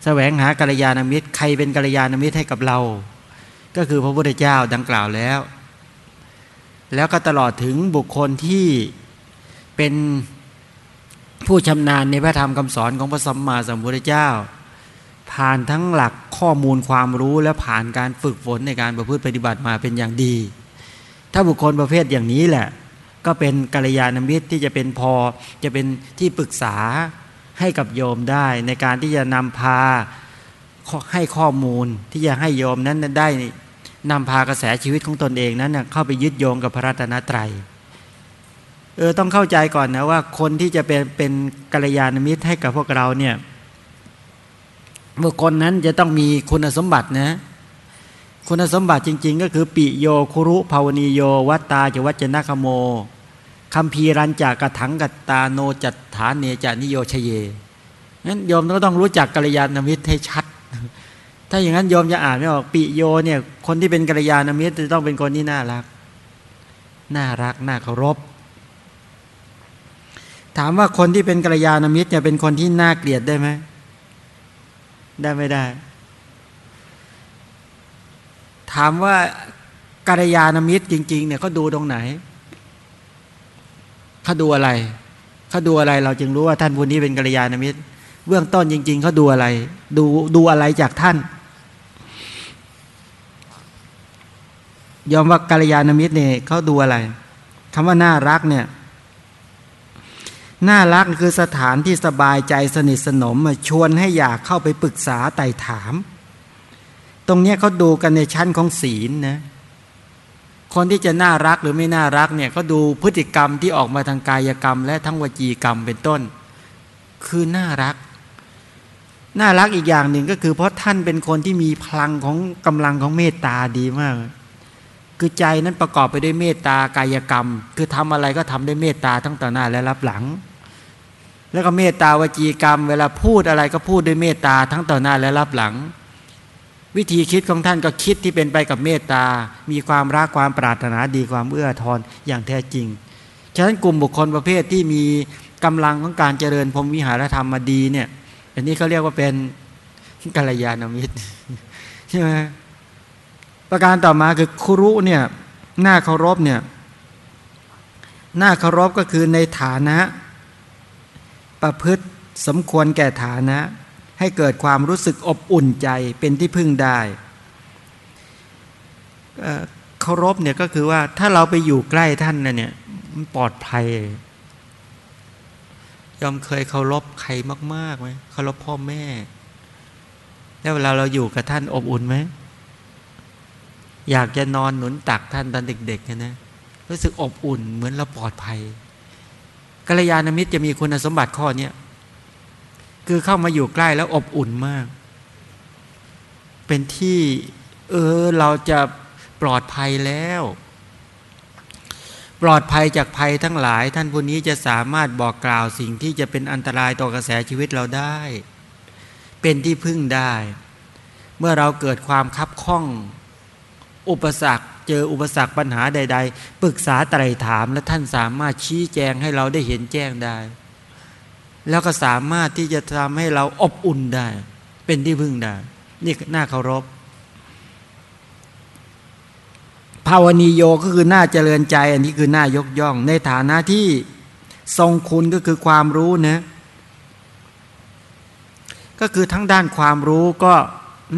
แสวงหากัลยาณมิตร ใครเป็นกัลยาณมิตรให้กับเรา ก็คือพระพุทธเจ้าดังกล่าวแล้ว แล้วก็ตลอดถึงบุคคลที่เป็นผู้ชำนาญในพระธรรมคำสอนของพระสัมมาสัมพุทธเจ้า ผ่านทั้งหลักข้อมูลความรู้และผ่านการฝึกฝนในการประพฤติปฏิบัติมาเป็นอย่างดี ถ้าบุคคลประเภทอย่างนี้แหละ ก็เป็นกัลยาณมิตรที่จะเป็นพอจะเป็นที่ปรึกษาให้กับโยมได้ในการที่จะนำพาให้ข้อมูลที่จะให้โยมนั้นได้ นำพากระแสชีวิตของตนเองนั้นเข้าไปยึดโยงกับพระรัตนตรัยเออต้องเข้าใจก่อนนะว่าคนที่จะเป็นเป็นกัลยาณมิตรให้กับพวกเราเนี่ยบุคคลนั้นจะต้องมีคุณสมบัตินะคุณสมบัติจริง ๆ ก็คือ ปิโยคุรุภาวนีโย วัตตาจวัจนะคโมคัมภีรันจากกระถังกัตตาโนจัตฐานเนจานิโยชเยนั้นโยมก็ต้องรู้จักกัลยาณมิตรให้ชัด ถ้าอย่างนั้นโยมจะอ่านไม่ออกปิโยเนี่ย คนที่เป็นกัลยาณมิตรจะต้องเป็นคนที่น่ารัก น่ารักน่าเคารพ ถามว่าคนที่เป็นกัลยาณมิตรจะเป็นคนที่น่าเกลียดได้ไหมได้ไม่ได้ ถามว่ากัลยาณมิตรจริง ๆ เนี่ยเขาดูตรงไหนเขาดูอะไรเขาดูอะไรเราจึงรู้ว่าท่านผู้นี้เป็นกัลยาณมิตร เบื้องต้นจริง ๆเขาดูอะไร ดูดูอะไรจากท่าน ยอมว่ากัลยาณมิตรเนี่ยเขาดูอะไรคำว่าน่ารักเนี่ยน่ารักคือสถานที่สบายใจสนิทสนมชวนให้อยากเข้าไปปรึกษาไต่ถาม ตรงนี้เขาดูกันในชั้นของศีลนะคนที่จะน่ารักหรือไม่น่ารักเนี่ยเขาดูพฤติกรรมที่ออกมาทางกายกรรม และทั้งวจีกรรมเป็นต้น คือน่ารัก น่ารักอีกอย่างหนึ่งก็คือ เพราะท่านเป็นคนที่มีพลังของกำลังของเมตตาดีมาก คือใจนั้นประกอบไปด้วยเมตตากายกรรม คือทำอะไรก็ทำด้วยเมตตาทั้งต่อหน้าและรับหลัง แล้วก็เมตตาวจีกรรม เวลาพูดอะไรก็พูดด้วยเมตตาทั้งต่อหน้าและรับหลัง วิธีคิดของท่านก็คิดที่เป็นไปกับเมตตา มีความรักความปรารถนาดีความเอื้อทอนอย่างแท้จริง ฉะนั้นกลุ่มบุคคลประเภทที่มีกำลังของการเจริญพรมวิหารธรรมมาดีเนี่ย อันนี้เขาเรียกว่าเป็นกัลยาณมิตรใช่ไหม ประการต่อมาคือครุเนี่ยหน้าเคารพเนี่ยหน้าเคารพก็คือในฐานะ ประพฤติสมควรแก่ฐานะ ให้เกิดความรู้สึกอบอุ่นใจเป็นที่พึ่งได้เคารพเนี่ยก็คือว่าถ้าเราไปอยู่ใกล้ท่านนะเนี่ยมันปลอดภัยยอมเคยเคารพใครมากๆไหมเคารพพ่อแม่ แล้วเวลาเราอยู่กับท่านอบอุ่นไหม อยากจะนอนหนุนตักท่านตอนเด็กๆนะรู้สึกอบอุ่นเหมือนเราปลอดภัยกัลยาณมิตรจะมีคุณสมบัติข้อนี้คือเข้ามาอยู่ใกล้แล้วอบอุ่นมาก เป็นที่เออเราจะปลอดภัยแล้ว ปลอดภัยจากภัยทั้งหลาย ท่านผู้นี้จะสามารถบอกกล่าวสิ่งที่จะเป็นอันตรายต่อกระแสชีวิตเราได้ เป็นที่พึ่งได้ เมื่อเราเกิดความคับข้อง อุปสรรค เจออุปสรรคปัญหาใด ๆ ปรึกษาไตรถามและท่านสามารถชี้แจงให้เราได้เห็นแจ้งได้ แล้วก็สามารถที่จะทำให้เราอบอุ่นได้ เป็นที่พึ่งได้ นี่น่าเคารพภาวนีโยก็คือหน้าเจริญใจ อันนี้คือหน้ายกย่อง ในฐานะที่ทรงคุณก็คือความรู้นะก็คือทั้งด้านความรู้ก็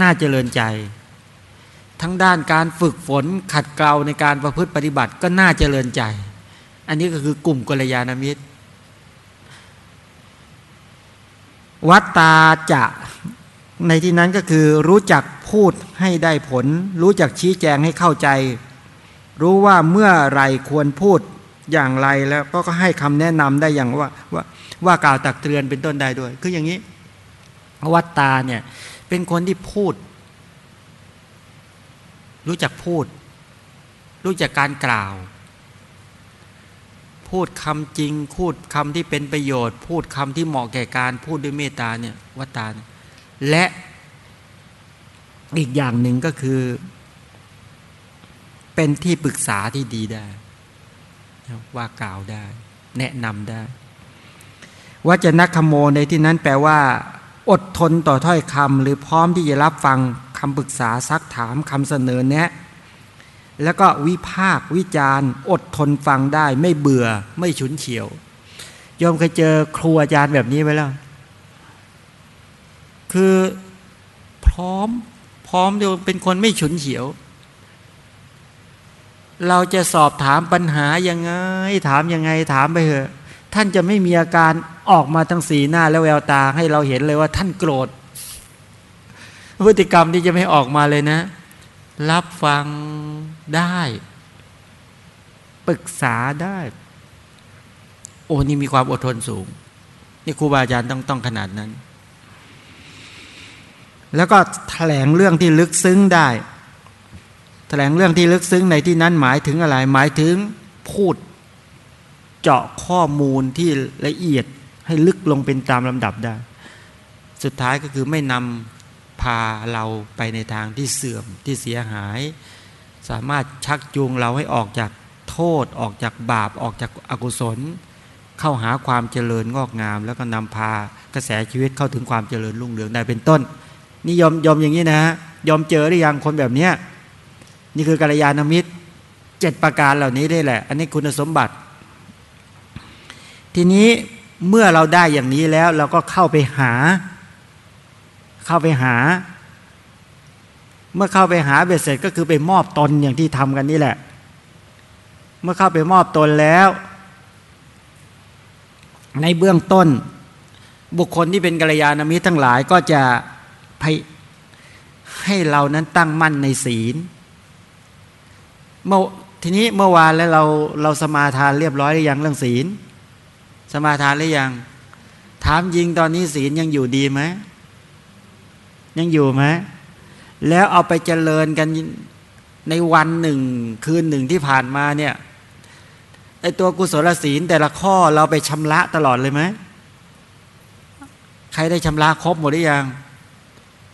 น่าเจริญใจ ทั้งด้านการฝึกฝนขัดเกลาในการประพฤติปฏิบัติก็น่าเจริญใจ อันนี้ก็คือกลุ่มกัลยาณมิตร วัตตาจะในที่นั้นก็คือรู้จักพูดให้ได้ผล รู้จักชี้แจงให้เข้าใจ รู้ว่าเมื่อไรควรพูดอย่างไรแล้วก็ให้คำแนะนำได้อย่างว่าว่าว่ากล่าวตักเตือนเป็นต้นได้ด้วย คืออย่างนี้วัตตาเนี่ยเป็นคนที่พูด รู้จักพูด รู้จักการกล่าว พูดคำจริง พูดคำที่เป็นประโยชน์ พูดคำที่เหมาะแก่การพูดด้วยเมตตาเนี่ยวัตตาเนี่ยและอีกอย่างหนึ่งก็คือ เป็นที่ปรึกษาที่ดีได้ ว่ากล่าวได้ แนะนำได้ว่าจะนักขโมในที่นั้นแปลว่า อดทนต่อถ้อยคำหรือพร้อมที่จะรับฟัง คำปรึกษาซักถามคำเสนอแนะ แล้วก็วิพากวิจารณ์อดทนฟังได้ ไม่เบื่อไม่ฉุนเฉียวยอมเคยเจอครูอาจารย์แบบนี้ไหมล่ะคือพร้อมพร้อมเดียวเป็นคนไม่ฉุนเฉียว เราจะสอบถามปัญหายังไง ถามยังไงถามไปเถอะ ท่านจะไม่มีอาการออกมาทั้งสีหน้าและแววตาให้เราเห็นเลยว่าท่านโกรธ พฤติกรรมที่จะไม่ออกมาเลยนะ รับฟังได้ ปรึกษาได้ โอ้นี่มีความอดทนสูง นี่ครูบาอาจารย์ต้องต้องขนาดนั้น แล้วก็แถลงเรื่องที่ลึกซึ้งได้ แถลงเรื่องที่ลึกซึ้งในที่นั้นหมายถึงอะไร หมายถึงพูดเจาะข้อมูลที่ละเอียดให้ลึกลงเป็นตามลำดับได้ สุดท้ายก็คือไม่นำ พาเราไปในทางที่เสื่อมที่เสียหาย สามารถชักจูงเราให้ออกจากโทษออกจากบาปออกจากอากุศล เข้าหาความเจริญงอกงาม แล้วก็นำพากระแสชีวิตเข้าถึงความเจริญรุ่งเรืองได้เป็นต้นนี่ยอมยอมอย่างนี้นะยอมเจอหรือยังคนแบบเนี้ยนี่คือกัลยาณมิตรเจ็ดประการเหล่านี้ได้แหละ อันนี้คุณสมบัติ ทีนี้เมื่อเราได้อย่างนี้แล้วเราก็เข้าไปหา เข้าไปหา เมื่อเข้าไปหาเบ็ดเสร็จก็คือไปมอบตนอย่างที่ทำกันนี่แหละ เมื่อเข้าไปมอบตนแล้ว ในเบื้องต้น บุคคลที่เป็นกัลยาณมิตรทั้งหลายก็จะให้เรานั้นตั้งมั่นในศีลเมื่อทีนี้เมื่อวานแล้วเราเราสมาทานเรียบร้อยหรือยังเรื่องศีล สมาทานหรือยัง ถามยิงตอนนี้ศีลยังอยู่ดีไหม ยังอยู่ไหมแล้วเอาไปเจริญกันในวันหนึ่ง คืนหนึ่งที่ผ่านมาเนี่ยไอตัวกุศลศีลแต่ละข้อเราไปชำระตลอดเลยไหมใครได้ชำระครบหมดหรือยัง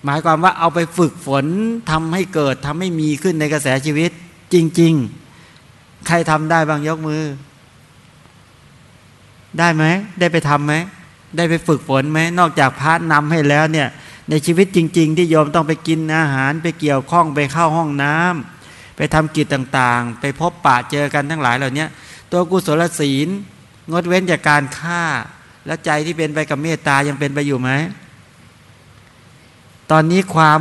หมายความว่าเอาไปฝึกฝนทำให้เกิดทำให้มีขึ้นในกระแสชีวิต จริง ๆ ใครทำได้บ้างยกมือ ได้ไหม ได้ไปทำไหม ได้ไปฝึกฝนไหม นอกจากพระนำให้แล้วเนี่ย ในชีวิตจริง ๆ ที่โยมต้องไปกินอาหารไปเกี่ยวข้องไปเข้าห้องน้ำไปทำกิจต่างๆ ไปพบปะเจอกันทั้งหลายเหล่านี้ตัวกุศลศีล งดเว้นจากการฆ่า และใจที่เป็นไปกับเมตตายังเป็นไปอยู่ไหมตอนนี้ความ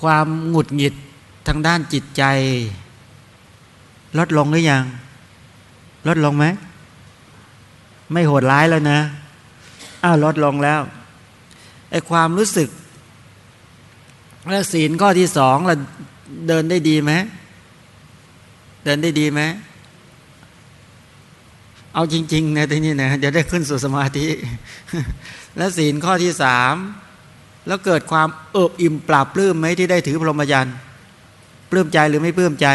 ความหงุดหงิดทางด้านจิตใจ ลดลงหรือยัง ลดลงไหม ไม่โหดร้ายแล้วนะ อ้าวลดลงแล้ว ไอ้ความรู้สึก และศีลข้อที่สองเราเดินได้ดีไหมเดินได้ดีไหมเอาจริงๆนะทีนี้นะจะได้ขึ้นสู่สมาธิ และศีลข้อที่สามแล้วเกิดความเอิบอิ่มปราบปลื้มไหมที่ได้ถือพรหมจรรย์ปลื้มใจหรือไม่ปลื้มใจ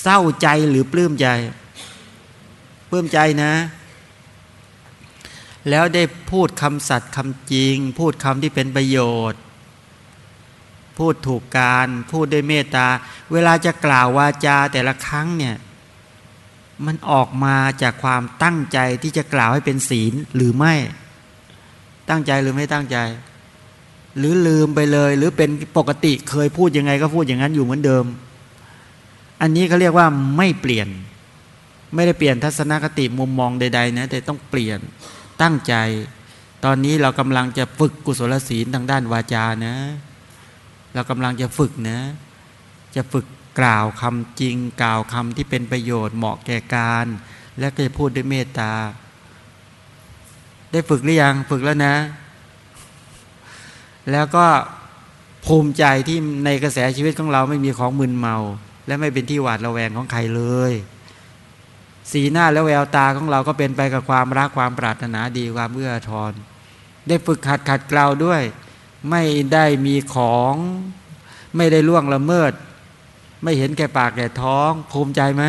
เศร้าใจหรือปลื้มใจ ปลื้มใจนะ แล้วได้พูดคำสัตย์คำจริง พูดคำที่เป็นประโยชน์ พูดถูกการพูดด้วยเมตตา เวลาจะกล่าววาจาแต่ละครั้งเนี่ยมันออกมาจากความตั้งใจที่จะกล่าวให้เป็นศีลหรือไม่ ตั้งใจหรือไม่ตั้งใจ หรือลืมไปเลย หรือเป็นปกติเคยพูดยังไงก็พูดอย่างนั้นอยู่เหมือนเดิม อันนี้เขาเรียกว่าไม่เปลี่ยน ไม่ได้เปลี่ยนทัศนคติมุมมองใด ๆ นะ แต่ต้องเปลี่ยน ตั้งใจ ตอนนี้เรากำลังจะฝึกกุศลศีลทางด้านวาจานะ เรากำลังจะฝึกนะ จะฝึกกล่าวคำจริง กล่าวคำที่เป็นประโยชน์เหมาะแก่การ และก็จะพูดด้วยเมตตา ได้ฝึกหรือยังฝึกแล้วนะ แล้วก็ภูมิใจที่ในกระแสชีวิตของเราไม่มีของมึนเมา และไม่เป็นที่หวาดระแวงของใครเลย สีหน้าและแววตาของเราก็เป็นไปกับความรักความปรารถนาดีความเอื้อทอน ได้ฝึกขัดขัดเกลาด้วย ไม่ได้มีของ ไม่ได้ล่วงละเมิด ไม่เห็นแก่ปากแก่ท้อง ภูมิใจไหม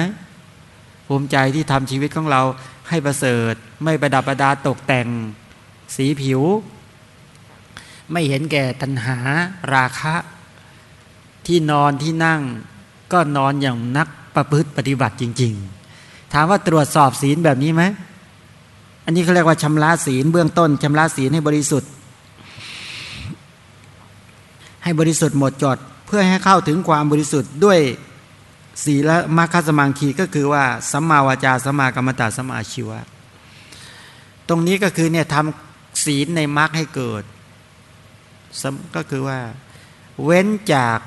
ภูมิใจที่ทำชีวิตของเราให้ประเสริฐ ไม่ประดับประดาตกแต่ง สีผิว ไม่เห็นแก่ตัณหาราคะ ที่นอนที่นั่ง ก็นอนอย่างนักประพฤติปฏิบัติจริง ๆ ถามว่าตรวจสอบศีลแบบนี้ไหมอันนี้เขาเรียกว่าชำระศีลเบื้องต้นชำระศีลให้บริสุทธิ์ ให้บริสุทธิ์หมดจด เพื่อให้เข้าถึงความบริสุทธิ์ด้วยศีลมรรคสมังคีก็คือว่าสัมมาวาจาสัมมากรรมตาสัมมาชีวะ ตรงนี้ก็คือเนี่ยทำศีลในมรรคให้เกิดก็คือว่า เว้นจาก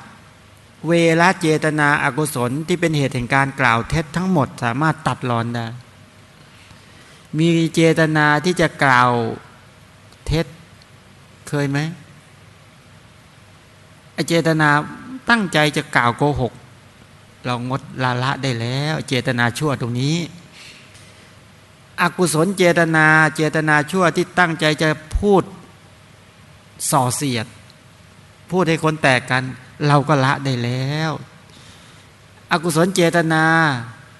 เวลาเจตนาอากุศลที่เป็นเหตุแห่งการกล่าวเท็จทั้งหมดสามารถตัดรอนได้ มีเจตนาที่จะกล่าวเท็จเคยไหมไอเจตนาตั้งใจจะกล่าวโกหก เรางดละละได้แล้ว เจตนาชั่วตรงนี้ อกุศลเจตนาเจตนาชั่วที่ตั้งใจจะพูดส่อเสียด พูดให้คนแตกกัน เราก็ละได้แล้ว อกุศลเจตนา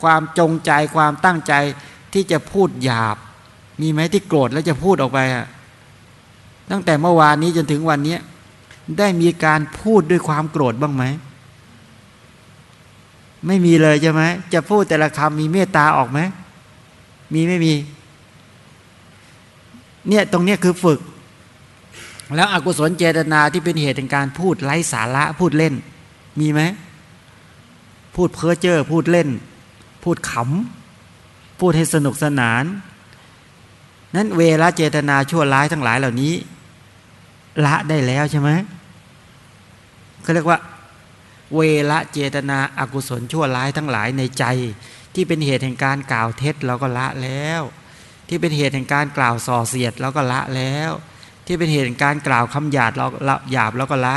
ความจงใจความตั้งใจที่จะพูดหยาบ มีไหมที่โกรธแล้วจะพูดออกไปอะตั้งแต่เมื่อวานนี้จนถึงวันนี้ได้มีการพูดด้วยความโกรธบ้างไหม ไม่มีเลยใช่ไหมจะพูดแต่ละคำมีเมตตาออกไหมมีไม่มี เนี่ยตรงนี้คือฝึก แล้วอกุศลเจตนาที่เป็นเหตุในการพูดไร้สาระพูดเล่น มีไหม พูดเพ้อเจ้อพูดเล่น พูดขำ พูดให้สนุกสนาน นั้นเวลาเจตนาชั่วร้ายทั้งหลายเหล่านี้ ละได้แล้วใช่ไหมเขาเรียกว่า เวละเจตนาอากุศลชั่วร้ายทั้งหลายในใจ ที่เป็นเหตุแห่งการกล่าวเท็จเราก็ละแล้ว ที่เป็นเหตุแห่งการกล่าวส่อเสียดเราก็ละแล้ว ที่เป็นเหตุการกล่าวคำหยาดเราหยาบเราก็ละ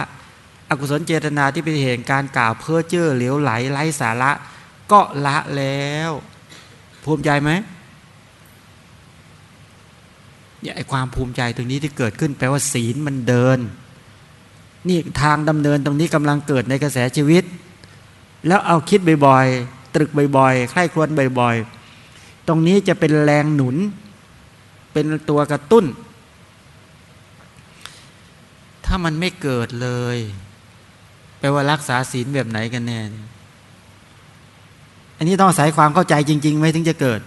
อกุศลเจตนาที่เป็นเหตุการกล่าวเพ้อเจ้อเหลวไหลไร้สาระ ก็ละแล้ว ภูมิใจไหมเนี่ยไอความภูมิใจตรงนี้ที่เกิดขึ้นแปลว่าศีลมันเดิน นี่ทางดำเนินตรงนี้กำลังเกิดในกระแสชีวิต แล้วเอาคิดบ่อยๆ ตรึกบ่อยๆใคร่ครวญบ่อยๆ ตรงนี้จะเป็นแรงหนุน เป็นตัวกระตุ้น ถ้ามันไม่เกิดเลยแปลว่ารักษาศีลแบบไหนกันแน่อันนี้ต้องอาศัยความเข้าใจจริงๆไหมถึงจะเกิด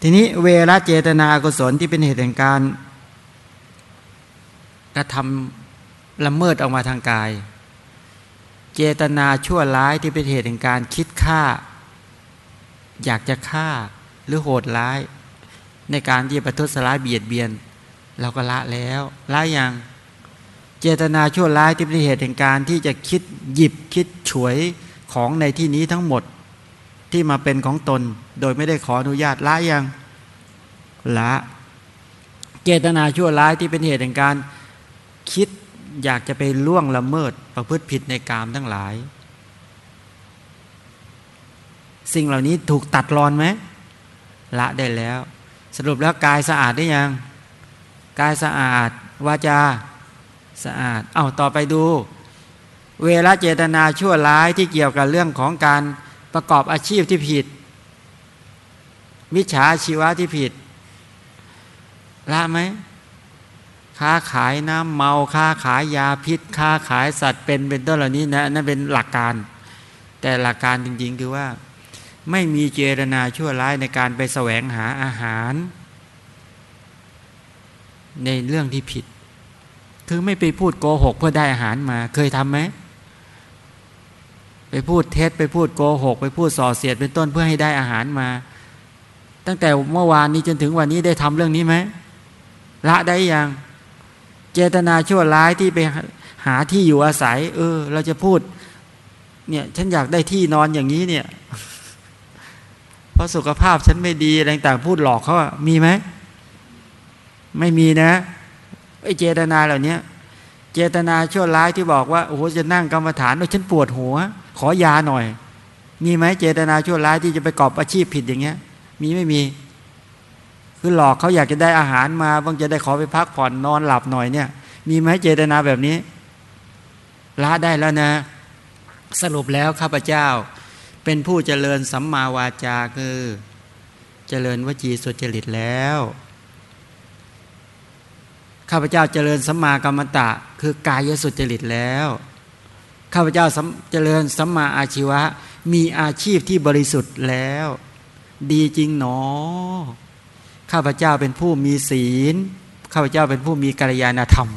ทีนี้เวลาเจตนากุศลที่เป็นเหตุแห่งการกระทำละเมิดออกมาทางกาย เจตนาชั่วร้ายที่เป็นเหตุแห่งการคิดฆ่า อยากจะฆ่าหรือโหดร้าย ในการที่ประทุษร้ายเบียดเบียน เราก็ละแล้วละอย่างเจตนาชั่วร้ายที่เป็นเหตุแห่งการที่จะคิดหยิบคิดฉวยของในที่นี้ทั้งหมดที่มาเป็นของตนโดยไม่ได้ขออนุญาตละยังละเจตนาชั่วร้ายที่เป็นเหตุแห่งการคิดอยากจะไปล่วงละเมิดประพฤติผิดในกามทั้งหลาย สิ่งเหล่านี้ถูกตัดรอนไหมละได้แล้ว สรุปแล้วกายสะอาดได้ยัง กายสะอาด วาจาสะอาด เอาต่อไปดู เวลาเจตนาชั่วร้ายที่เกี่ยวกับเรื่องของการประกอบอาชีพที่ผิด มิจฉาชีวะที่ผิด ละไหม ค้าขายน้ำเมาค้าขายยาพิษ ค้าขายสัตว์เป็นเป็นต้นเหล่านี้นะนั่นเป็นหลักการ แต่หลักการจริง ๆ คือว่า ไม่มีเจตนาชั่วร้ายในการไปแสวงหาอาหาร ในเรื่องที่ผิด คือไม่ไปพูดโกหกเพื่อได้อาหารมา เคยทำไหมไปพูดเท็จไปพูดโกหก ไปพูดส่อเสียดเป็นต้นเพื่อให้ได้อาหารมา ตั้งแต่เมื่อวานนี้จนถึงวันนี้ได้ทำเรื่องนี้ไหมละได้ยัง เจตนาชั่วร้ายที่ไปหาที่อยู่อาศัย เออ เราจะพูด เนี่ย ฉันอยากได้ที่นอนอย่างนี้เนี่ย เพราะสุขภาพฉันไม่ดีอะไรต่างพูดหลอกเขามีไหม ไม่มีนะไอเจตนาเหล่านี้เจตนาชั่วร้ายที่บอกว่าโอ้โหจะนั่งกรรมฐานโอ้ฉันปวดหัว ขอยาหน่อย มีไหมเจตนาชั่วร้ายที่จะไปกอบอาชีพผิดอย่างเงี้ย มีไม่มี คือหลอกเขาอยากจะได้อาหารมาบางจะได้ขอไปพักผ่อนนอนหลับหน่อยเนี่ย มีไหมเจตนาแบบนี้ละได้แล้วนะ สรุปแล้วข้าพเจ้า เป็นผู้เจริญสัมมาวาจาคือ เจริญวจีสุจริตแล้ว ข้าพเจ้าเจริญสัมมากรรมตะ คือกายสุจริตแล้ว ข้าพเจ้าเจริญสัมมาอาชีวะ มีอาชีพที่บริสุทธิ์แล้ว ดีจริงหนอ ข้าพเจ้าเป็นผู้มีศีล ข้าพเจ้าเป็นผู้มีกัลยาณธรรม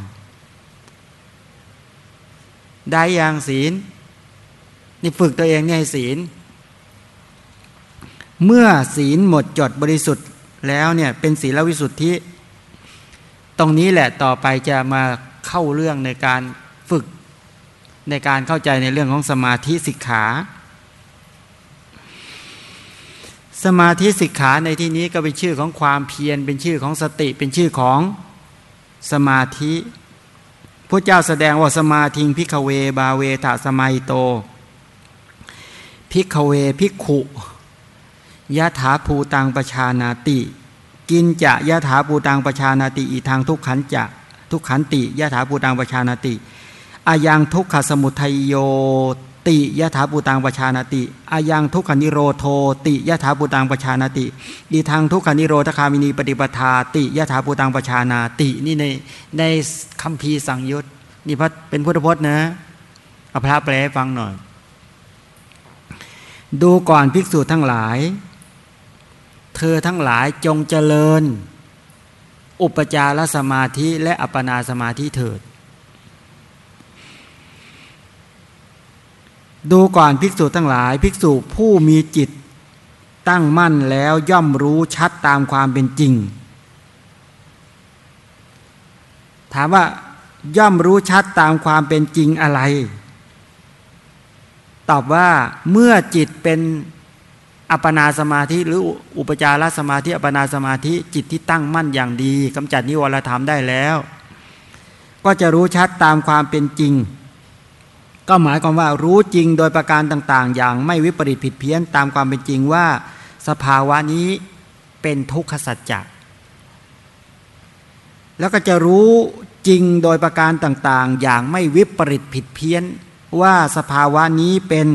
ได้อย่างศีล นี่ฝึกตัวเองเนี่ยศีล เมื่อศีลหมดจดบริสุทธิ์แล้วเนี่ยเป็นศีลวิสุทธิ รงนี้แหละต่อไปจะมาเข้าเรื่องในการฝึกในการเข้าใจในเรื่องของสมาธิสิกขา สมาธิสิกขาในที่นี้ก็เป็นชื่อของความเพียรเป็นชื่อของสติเป็นชื่อของสมาธิพระเจ้าแสดงว่าสมาธิพิกเว บาเวถาสมัยโตภิกขะเว ภิกขุยะถาภูตัง ปะชานาติ กิญจะยะถาภูตัง ปะชานาติอิทังทุกขันจะทุกขันติยะถาภูตัง ปะชานาติอะยังทุกขะสะมุทะโยติยะถาภูตัง ปะชานาติอะยังทุกขะนิโรโธติยะถาภูตัง ปะชานาติ อิทังทุกขะนิโรธะคามินี ปะฏิปะทา ติยะถาภูตัง ปะชานาตินี่ในในคัมภีร์สังยุตนี่พัดเป็นพุทธพจน์นะเอาพระแปลให้ฟังหน่อย ดูก่อนภิกษุทั้งหลาย เธอทั้งหลายจงเจริญ อุปจารสมาธิและอัปปนาสมาธิเถิด ดูก่อนภิกษุทั้งหลายภิกษุผู้มีจิตตั้งมั่นแล้วย่อมรู้ชัดตามความเป็นจริง ถามว่าย่อมรู้ชัดตามความเป็นจริงอะไร ตอบว่าเมื่อจิตเป็น อัปปนาสมาธิหรืออุปจารสมาธิอัปปนาสมาธิจิตที่ตั้งมั่นอย่างดีกำจัดนิวรธรรมได้แล้ว ก็จะรู้ชัดตามความเป็นจริง ก็หมายความว่ารู้จริงโดยประการต่างๆ อย่างไม่วิปริตผิดเพี้ยนตามความเป็นจริงว่า สภาวะนี้เป็นทุกขสัจจะแล้วก็จะรู้จริงโดยประการต่างๆ อย่างไม่วิปริตผิดเพี้ยน ว่าสภาวะนี้เป็น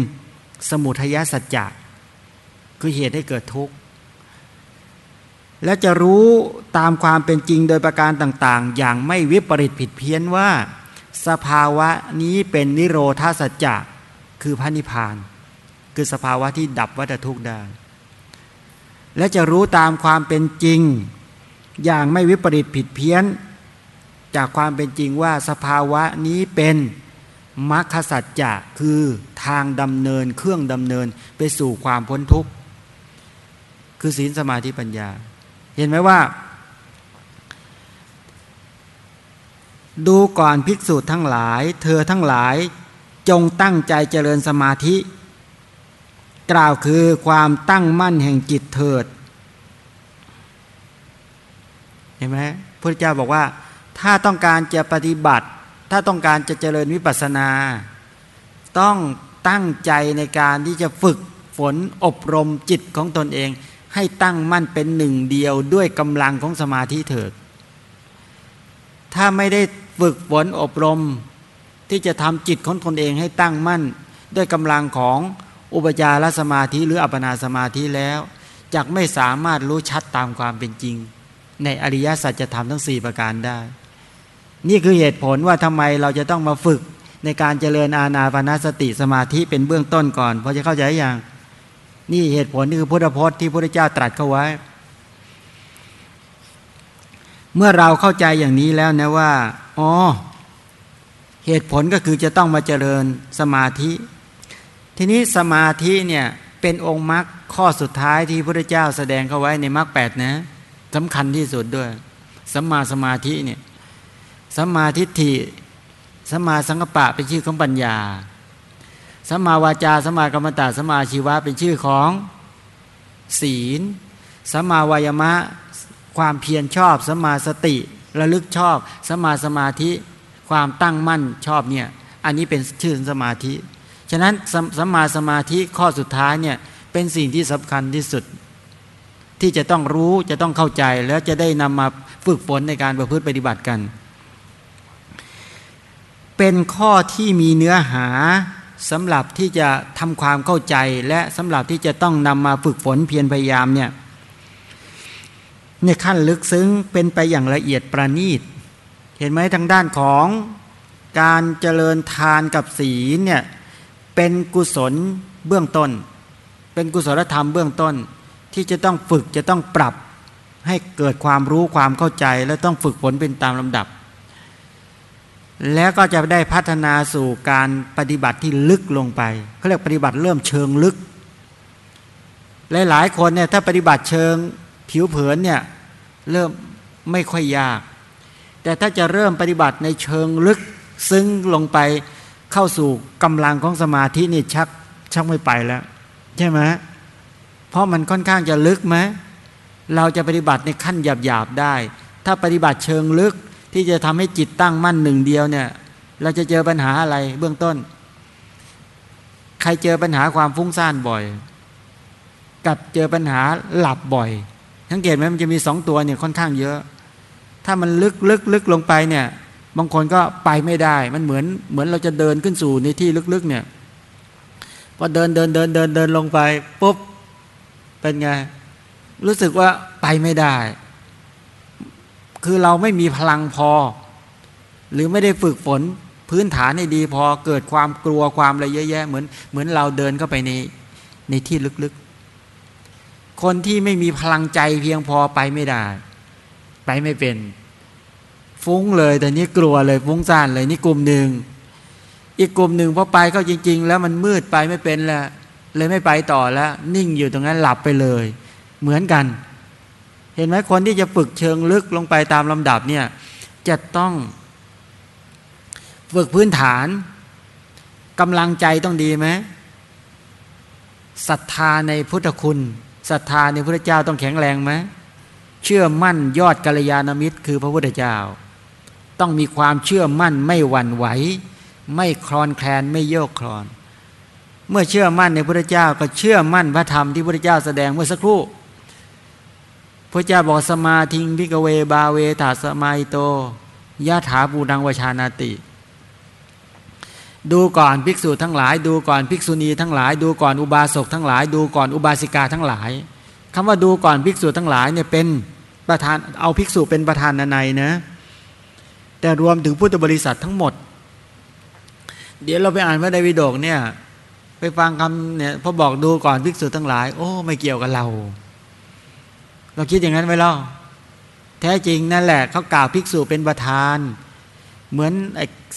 สมุทัยสัจจะ คือเหตุให้เกิดทุกข์ และจะรู้ตามความเป็นจริงโดยประการต่าง ๆ อย่างไม่วิปริตผิดเพี้ยนว่า สภาวะนี้เป็นนิโรธาสัจจะคือพระนิพพาน คือสภาวะที่ดับวัฏทุกข์ได้ และจะรู้ตามความเป็นจริง อย่างไม่วิปริตผิดเพี้ยน จากความเป็นจริงว่าสภาวะนี้เป็นมรรคสัจจะคือทางดำเนินเครื่องดำเนินไปสู่ความพ้นทุกข์ คือศีลสมาธิปัญญา เห็นไหมว่า ดูก่อนภิกษุทั้งหลาย เธอทั้งหลายจงตั้งใจเจริญสมาธิ กล่าวคือความตั้งมั่นแห่งจิตเถิด เห็นไหมพระเจ้าบอกว่า ถ้าต้องการจะปฏิบัติ ถ้าต้องการจะเจริญวิปัสสนา ต้องตั้งใจในการที่จะฝึกฝนอบรมจิตของตนเอง ให้ตั้งมั่นเป็นหนึ่งเดียวด้วยกำลังของสมาธิเถิด ถ้าไม่ได้ฝึกฝนอบรม ที่จะทำจิตของตนเองให้ตั้งมั่น ด้วยกำลังของอุปจารสมาธิหรืออัปนาสมาธิแล้วจะไม่สามารถรู้ชัดตามความเป็นจริง ในอริยสัจธรรมทั้ง 4 ประการได้ นี่คือเหตุผลว่าทำไมเราจะต้องมาฝึกในการเจริญอาณาปณสติสมาธิเป็นเบื้องต้นก่อนพอจะเข้าใจอย่าง นี่เหตุผลนี่คือพุทธพจน์ที่พระพุทธเจ้าตรัสเข้าไว้ เมื่อเราเข้าใจอย่างนี้แล้วนะว่าอ๋อเหตุผลก็คือจะต้องมาเจริญสมาธิ ทีนี้สมาธิเนี่ยเป็นองค์มรรคข้อสุดท้ายที่พระเจ้าแสดงเข้าไว้ในมรรคแปดนะสำคัญที่สุดด้วยสัมมาสมาธิเนี่ยสัมมาทิฏฐิสัมมาสังกปะเป็นชื่อของปัญญา สัมมาวาจาสัมมากรรมตาสัมมาชีวะเป็นชื่อของศีลสัมมาวายมะ ความเพียรชอบสมาสติ ระลึกชอบสมาสมาธิ ความตั้งมั่นชอบเนี่ย อันนี้เป็นชื่อสมาธิ ฉะนั้นสสมาสมาธิข้อสุดท้ายเนี่ยเป็นสิ่งที่สำคัญที่สุด ที่จะต้องรู้จะต้องเข้าใจแล้วจะได้นำมาฝึกฝนในการประพฤติปฏิบัติกัน เป็นข้อที่มีเนื้อหา สำหรับที่จะทำความเข้าใจและสำหรับที่จะต้องนำมาฝึกฝนเพียรพยายามเนี่ยในขั้นลึกซึ้งเป็นไปอย่างละเอียดประณีต เห็นไหมทางด้านของการเจริญทานกับศีลเนี่ยเป็นกุศลเบื้องต้น เป็นกุศลธรรมเบื้องต้น ที่จะต้องฝึกจะต้องปรับให้เกิดความรู้ความเข้าใจและต้องฝึกฝนเป็นตามลำดับ แล้วก็จะได้พัฒนาสู่การปฏิบัติที่ลึกลงไปเขาเรียกปฏิบัติเริ่มเชิงลึก หลายๆคนเนี่ยถ้าปฏิบัติเชิงผิวเผินเนี่ยเริ่มไม่ค่อยยาก แต่ถ้าจะเริ่มปฏิบัติในเชิงลึกซึ้งลงไปเข้าสู่กำลังของสมาธินี่ชักชักไม่ไปแล้ว ใช่ไหมเพราะมันค่อนข้างจะลึกไหมเราจะปฏิบัติในขั้นหยาบๆได้ ถ้าปฏิบัติเชิงลึก ที่จะทำให้จิตตั้งมั่นหนึ่งเดียวเนี่ย เราจะเจอปัญหาอะไรเบื้องต้น ใครเจอปัญหาความฟุ้งซ่านบ่อย กับเจอปัญหาหลับบ่อยสังเกตไหมมันจะมีสองตัวเนี่ยค่อนข้างเยอะ ถ้ามันลึกลึกลึกลงไปเนี่ย บางคนก็ไปไม่ได้ มันเหมือนเหมือนเราจะเดินขึ้นสู่ในที่ลึกๆเนี่ยพอเดินเดินเดินเดินเดินลงไปปุ๊บเป็นไง รู้สึกว่าไปไม่ได้ คือเราไม่มีพลังพอ หรือไม่ได้ฝึกฝนพื้นฐานให้ดีพอเกิดความกลัวความอะไรเยอะแยะเหมือนเหมือนเราเดินเข้าไปในในที่ลึกๆ คนที่ไม่มีพลังใจเพียงพอไปไม่ได้ ไปไม่เป็น ฟุ้งเลยแต่นี้กลัวเลยฟุ้งซ่านเลยนี่กลุ่มหนึ่งอีกกลุ่มหนึ่งพอไปก็จริง ๆ แล้วมันมืดไปไม่เป็นแล้วเลยไม่ไปต่อแล้ว นิ่งอยู่ตรงนั้นหลับไปเลย เหมือนกัน เห็นไหมคนที่จะฝึกเชิงลึกลงไปตามลำดับเนี่ยจะต้อง ฝึกพื้นฐานกำลังใจต้องดีไหมศรัทธาในพุทธคุณศรัทธาในพระเจ้าต้องแข็งแรงไหมเชื่อมั่นยอดกัลยาณมิตร คือพระพุทธเจ้า ต้องมีความเชื่อมั่นไม่หวั่นไหว ไม่คลอนแคลนไม่โยกคลอน เมื่อเชื่อมั่นในพระเจ้าก็เชื่อมั่นพระธรรมที่พระเจ้าแสดงเมื่อสักครู่ พระเจ้าบอกสมาทิงพิกเวบาเวถาสมาโตยะถาปูดังวชานาติ ดูก่อนภิกษุทั้งหลาย ดูก่อนภิกษุณีทั้งหลาย ดูก่อนอุบาสกทั้งหลาย ดูก่อนอุบาสิกาทั้งหลายคำว่าดูก่อนภิกษุทั้งหลายเนี่ยเป็นประธานเอาภิกษุเป็นประธานในนะแต่รวมถึงพุทธบริษัททั้งหมด เดี๋ยวเราไปอ่านพระไดวิโดกเนี่ย ไปฟังคำเนี่ยพอบอกดูก่อนภิกษุทั้งหลาย โอ้ ไม่เกี่ยวกับเรา เราคิดอย่างนั้นไหมล่ะแท้จริงนั่นแหละเขากล่าวภิกษุเป็นประธาน เหมือน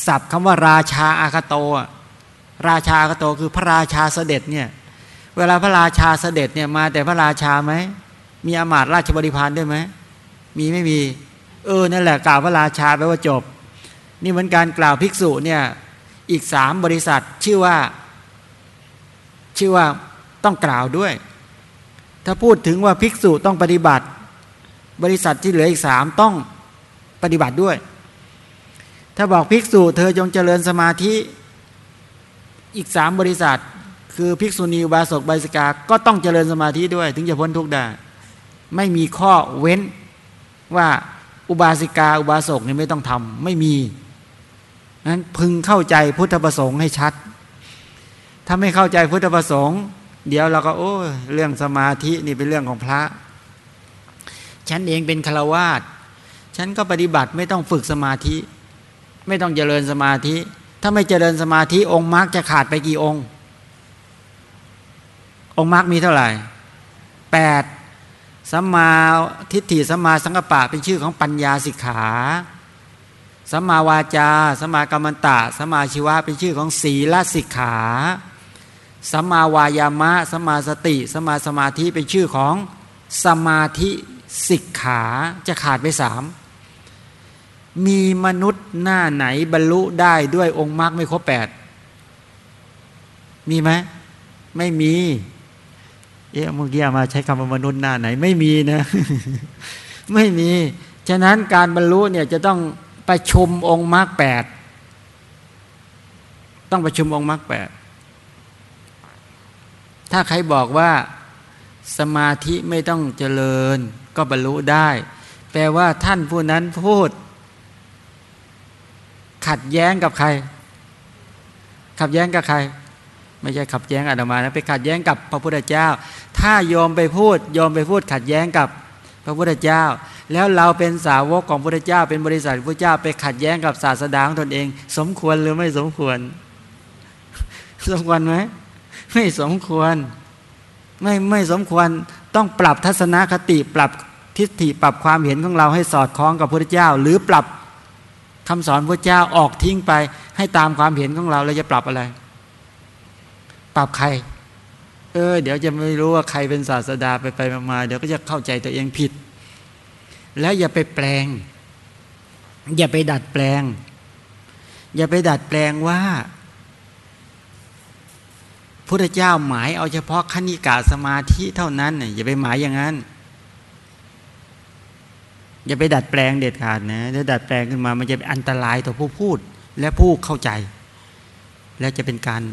ศัพท์คำว่าราชาอาคาโตราชาอาคาโตคือพระราชาเสด็จเนี่ยเวลาพระราชาเสด็จเนี่ยมาแต่พระราชาไหมมีอามาตราชบริพารด้วยไหมมีไม่มี เออนั่นแหละกล่าวพระราชาแปลว่าจบ นี่เหมือนการกล่าวภิกษุเนี่ยอีกสามบริษัทชื่อว่า ชื่อว่าต้องกล่าวด้วย ถ้าพูดถึงว่าภิกษุต้องปฏิบัติ บริษัทที่เหลืออีกสามต้องปฏิบัติด้วย ถ้าบอกภิกษุ เธอจงเจริญสมาธิอีกสามบริษัท คือภิกษุณีบาศกบาสิกา ก็ต้องเจริญสมาธิด้วย ถึงจะพ้นทุกข์ได้ ไม่มีข้อเว้นว่าอุบาสิกา อุบาสกนี่ไม่ต้องทำไม่มีนั้นพึงเข้าใจพุทธประสงค์ให้ชัด ถ้าไม่เข้าใจพุทธประสงค์ เดี๋ยวเราก็โอ้เรื่องสมาธินี่เป็นเรื่องของพระ ฉันเองเป็นฆราวาสฉันก็ปฏิบัติไม่ต้องฝึกสมาธิ ไม่ต้องเจริญสมาธิ ถ้าไม่เจริญสมาธิองค์มรรคจะขาดไปกี่องค์ องค์มรรคมีเท่าไหร่แปดสัมมาทิฏฐิสัมมาสังกปะเป็นชื่อของปัญญาสิกขาสัมมาวาจาสัมมากรรมตะสัมมาชีวะเป็นชื่อของศีลสิกขา สัมมาวายามะสัมมาสติสัมมาสมาธิเป็นชื่อของสมาธิสิกขาจะขาดไปสามมีมนุษย์หน้าไหนบรรลุได้ด้วยองค์มรรคไม่ครบแปดมีไหมไม่มี เอ๊ะเมื่อกี้มาใช้คำว่ามนุษย์หน้าไหน ไม่มีนะ ไม่มี ฉะนั้นการบรรลุเนี่ยจะต้องประชุมองค์มรรคแปดต้องประชุมองค์มรรคแปด ถ้าใครบอกว่าสมาธิไม่ต้องเจริญ ก็บรรลุได้ แปลว่าท่านผู้นั้นพูด ขัดแย้งกับใคร ขัดแย้งกับใคร ไม่ใช่ขัดแย้งอาตมานะไปขัดแย้งกับพระพุทธเจ้า ถ้ายอมไปพูดยอมไปพูดขัดแย้งกับพระพุทธเจ้า แล้วเราเป็นสาวกของพระพุทธเจ้า เป็นบริษัทพระเจ้า ไปขัดแย้งกับศาสดาของตนเอง สมควรหรือไม่สมควร สมควรไหม ไม่สมควร ไม่ไม่สมควรต้องปรับทัศนคติปรับทิฏฐิปรับความเห็นของเราให้สอดคล้องกับพระเจ้า หรือปรับคำสอนพระเจ้าออกทิ้งไป ให้ตามความเห็นของเราเราจะปรับอะไร ปรับใคร เออ เดี๋ยวจะไม่รู้ว่าใครเป็นศาสดาไปไปมาเดี๋ยวก็จะเข้าใจตัวเองผิด แล้วอย่าไปแปลง อย่าไปดัดแปลง อย่าไปดัดแปลงว่า พุทธเจ้าหมายเอาเฉพาะขณิกาสมาธิเท่านั้นอย่าไปหมายอย่างนั้น อย่าไปดัดแปลงเด็ดขาดนะถ้าดัดแปลงขึ้นมามันจะเป็นอันตรายต่อผู้พูดและผู้เข้าใจ และจะเป็นการ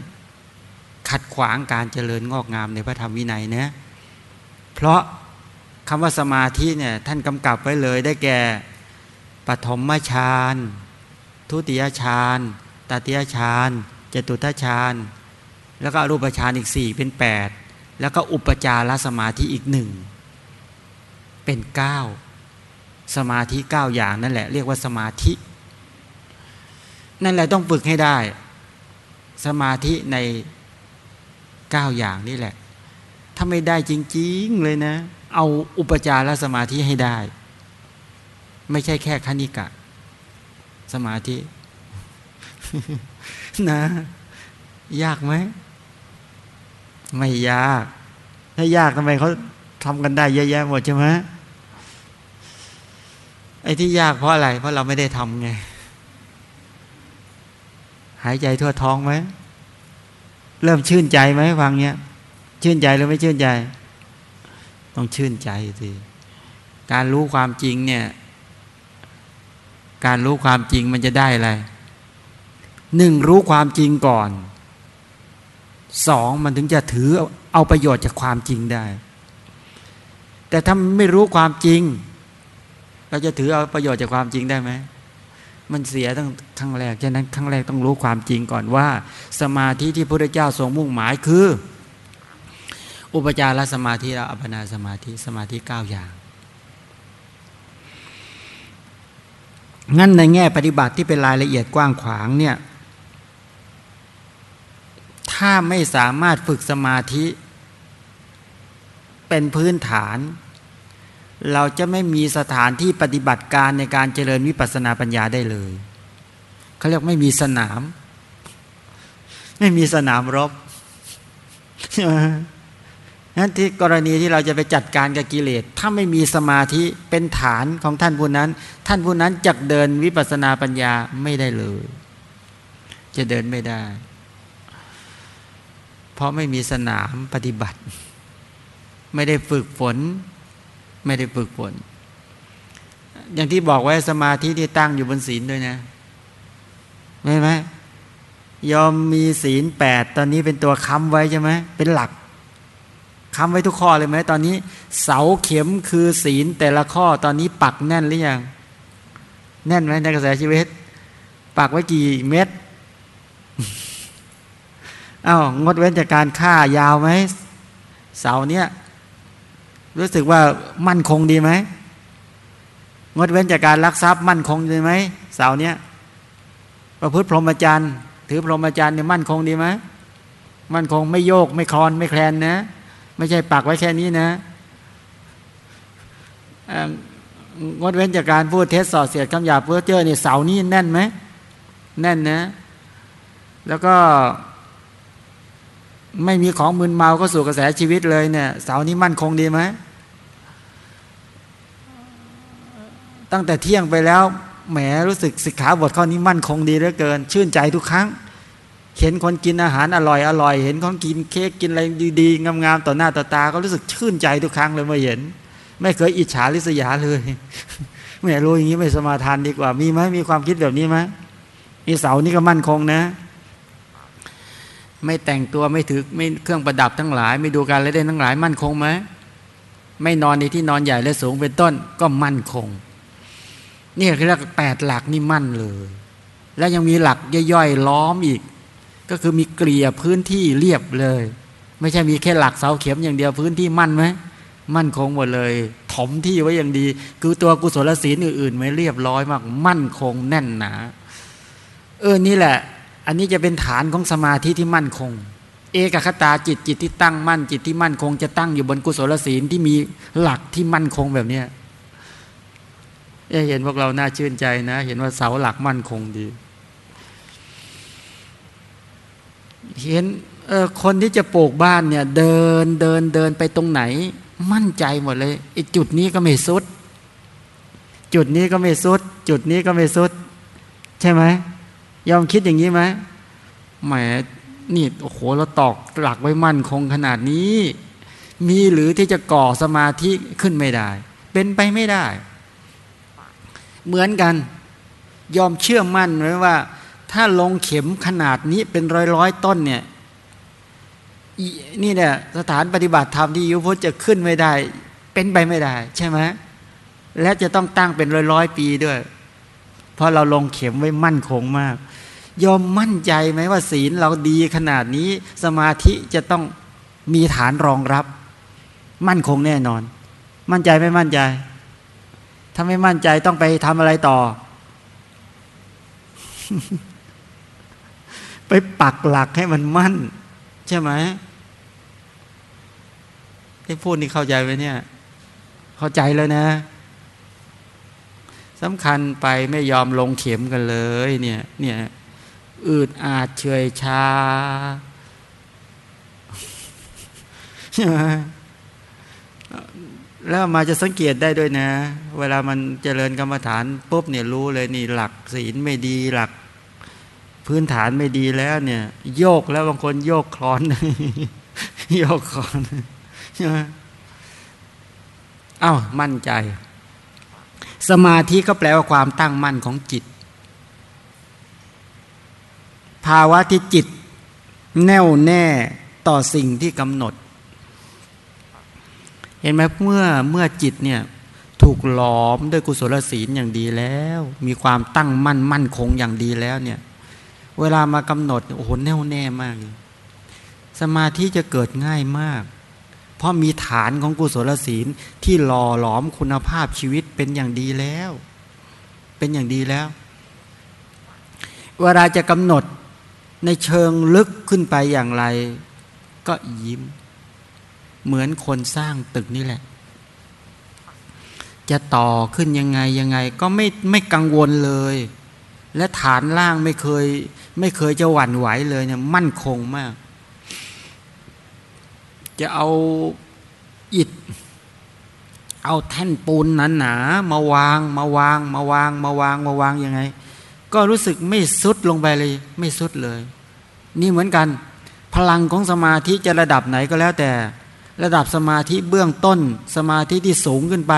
ขัดขวางการเจริญงอกงามในพระธรรมวินัยนะเพราะคำว่าสมาธิเนี่ยท่านกำกับไว้เลยได้แก่ปฐมฌานทุติยฌานตติยฌานจตุตฌาน แล้วก็รูปฌานอีกสี่เป็นแปดแล้วก็อุปจารสมาธิอีกหนึ่งเป็นเก้าสมาธิเก้าอย่างนั่นแหละ เรียกว่าสมาธิ นั่นแหละต้องฝึกให้ได้ สมาธิในเก้าอย่างนี่แหละ ถ้าไม่ได้จริง ๆ เลยนะ เอาอุปจารสมาธิให้ได้ ไม่ใช่แค่คณิกะ สมาธินะ ยากไหม ไม่ยาก ถ้ายากทำไมเขาทำกันได้เยอะแยะหมดใช่ไหมไอ้ที่ยากเพราะอะไร เพราะเราไม่ได้ทำไง หายใจทั่วท้องไหม เริ่มชื่นใจไหมฟังเนี้ย ชื่นใจหรือไม่ชื่นใจ ต้องชื่นใจสิการรู้ความจริงเนี่ย การรู้ความจริงมันจะได้อะไรหนึ่งรู้ความจริงก่อน สองมันถึงจะถือเอาประโยชน์จากความจริงได้ แต่ถ้าไม่รู้ความจริง เราจะถือเอาประโยชน์จากความจริงได้ไหมมันเสียตั้งครั้งแรกฉะนั้นครั้งแรกต้องรู้ความจริงก่อนว่า สมาธิที่พระเจ้าทรงมุ่งหมายคือ อุปจารสมาธิและอัปนาสมาธิสมาธิเก้าอย่างงั้นในแง่ปฏิบัติที่เป็นรายละเอียดกว้างขวางเนี่ย ถ้าไม่สามารถฝึกสมาธิ เป็นพื้นฐาน เราจะไม่มีสถานที่ปฏิบัติการในการเจริญวิปัสสนาปัญญาได้เลยเขาเรียกไม่มีสนาม ไม่มีสนามรบนั้นที่กรณีที่เราจะไปจัดการกับกิเลส ถ้าไม่มีสมาธิเป็นฐานของท่านผู้นั้น ท่านผู้นั้นจะเดินวิปัสสนาปัญญาไม่ได้เลย จะเดินไม่ได้ เพราะไม่มีสนามปฏิบัติ ไม่ได้ฝึกฝน ไม่ได้ฝึกฝน อย่างที่บอกไว้สมาธิที่ตั้งอยู่บนศีลด้วยนะไม่ไหมยอมมีศีลแปดตอนนี้เป็นตัวค้ำไว้ใช่ไหมเป็นหลักค้ำไว้ทุกข้อเลยไหมตอนนี้ เสาเข็มคือศีลแต่ละข้อตอนนี้ปักแน่นหรือยังแน่นไหมในกระแสชีวิต ปักไว้กี่เม็ด อา้าวงดเว้นจากการฆ่ายาวไหมเสาเนี้ยรู้สึกว่ามั่นคงดีไหมงดเว้นจากการลักทรัพย์มั่นคงดีไหมเสาเนี้ยประพฤติพรหมจรรย์ถือพรหมจรรย์เนี่ยมั่นคงดีไหมมั่นคงไม่โยกไม่คลอนไม่แคลนนะ ไม่ใช่ปักไว้แค่นี้นะงดเว้นจากการพูดเท็จส่อเสียดคำหยาบเพื่อเจอเนี่ยเสานี้แน่นไหมแน่นนะ แล้วก็ ไม่มีของมึนเมาก็สู่กระแสชีวิตเลยเนี่ยเสานี้มั่นคงดีไหมตั้งแต่เที่ยงไปแล้วแหมรู้สึกสิกขาบทข้อนี้มั่นคงดีเหลือเกิน ชื่นใจทุกครั้ง เห็นคนกินอาหารอร่อยอร่อย เห็นคนกินเค้กกินอะไรดีๆงามๆต่อหน้าต่อตา ก็รู้สึกชื่นใจทุกครั้งเลยเมื่อเห็น ไม่เคยอิจฉาริษยาเลยไม่รู้อย่างนี้ไม่สมาทานดีกว่า มีไหมมีความคิดแบบนี้ไหมมีเสานี่ก็มั่นคงนะ ไม่แต่งตัวไม่ถือไม่เครื่องประดับทั้งหลาย ไม่ดูการเล่นทั้งหลายมั่นคงไหมไม่นอนในที่นอนใหญ่และสูงเป็นต้นก็มั่นคงนี่คือเรียกแปดหลักนี่มั่นเลย แล้วยังมีหลักย่อยๆล้อมอีก ก็คือมีเกลี่ยพื้นที่เรียบเลย ไม่ใช่มีแค่หลักเสาเข็มอย่างเดียวพื้นที่มั่นไหมมั่นคงหมดเลยถมที่ไว้อย่างดี คือตัวกุศลศีลอื่นๆไม่เรียบร้อยมาก มั่นคงแน่นหนาเออนี่แหละ อันนี้จะเป็นฐานของสมาธิที่มั่นคง เอกคตาจิตจิตที่ตั้งมั่น จิตที่มั่นคง จะตั้งอยู่บนกุศลศีลที่มีหลักที่มั่นคงแบบเนี้ยเห็นพวกเราน่าชื่นใจนะ เห็นว่าเสาหลักมั่นคงดี เห็นคนที่จะปลูกบ้านเนี่ย เดินเดินเดินไปตรงไหน มั่นใจหมดเลยไอ้จุดนี้ก็ไม่สุด จุดนี้ก็ไม่สุด จุดนี้ก็ไม่สุด ใช่ไหม ยอมคิดอย่างนี้ไหมแหมนี่โอ้โหเราตอกหลักไว้มั่นคงขนาดนี้ มีหรือที่จะก่อสมาธิขึ้นไม่ได้ เป็นไปไม่ได้ เหมือนกัน ยอมเชื่อมั่นไว้ว่า ถ้าลงเข็มขนาดนี้เป็นร้อยร้อยต้นเนี่ยนี่เนี่ยสถานปฏิบัติธรรมที่ยุพุทธจะขึ้นไม่ได้ เป็นไปไม่ได้ ใช่ไหมและจะต้องตั้งเป็นร้อยร้อยปีด้วย เพราะเราลงเข็มไว้มั่นคงมาก ยอมมั่นใจไหมว่าศีลเราดีขนาดนี้สมาธิจะต้องมีฐานรองรับ มั่นคงแน่นอน มั่นใจไม่มั่นใจ ถ้าไม่มั่นใจต้องไปทำอะไรต่อ ไปปักหลักให้มันมั่น ใช่ไหมที่พูดนี่เข้าใจไหมเนี่ย เข้าใจแล้วนะสำคัญไปไม่ยอมลงเข็มกันเลย เนี่ย เนี่ย อืดอาดเฉยชาใช่ไหมแล้วมาจะสังเกตได้ด้วยนะ เวลามันเจริญกรรมฐานปุ๊บเนี่ยรู้เลยนี่หลักศีลไม่ดีหลัก พื้นฐานไม่ดีแล้วเนี่ย โยกแล้วบางคนโยกคลอน โยกคลอนใช่ไหมอ้าวมั่นใจ สมาธิก็แปลว่าความตั้งมั่นของจิต ภาวะที่จิต แน่วแน่ต่อสิ่งที่กำหนด เห็นไหมเมื่อเมื่อจิตเนี่ยถูกหลอมด้วยกุศลศีลอย่างดีแล้ว มีความตั้งมั่นมั่นคงอย่างดีแล้วเนี่ย เวลามากำหนดโอ้โหแน่วแน่มาก สมาธิจะเกิดง่ายมาก เพราะมีฐานของกุศลศีลที่หล่อหลอมคุณภาพชีวิตเป็นอย่างดีแล้ว เป็นอย่างดีแล้ว เวลาจะกำหนด ในเชิงลึกขึ้นไปอย่างไร ก็ยิ้ม เหมือนคนสร้างตึกนี่แหละ จะต่อขึ้นยังไงยังไง ก็ไม่ไม่กังวลเลย และฐานล่างไม่เคย ไม่เคยจะหวั่นไหวเลยเนี่ยมั่นคงมาก จะเอาอิฐเอาแท่นปูนหนาๆมาวางมาวางมาวางมาวางมาวางยังไง ก็รู้สึกไม่สุดลงไปเลย ไม่สุดเลย นี่เหมือนกัน พลังของสมาธิจะระดับไหนก็แล้วแต่ ระดับสมาธิเบื้องต้น สมาธิที่สูงขึ้นไป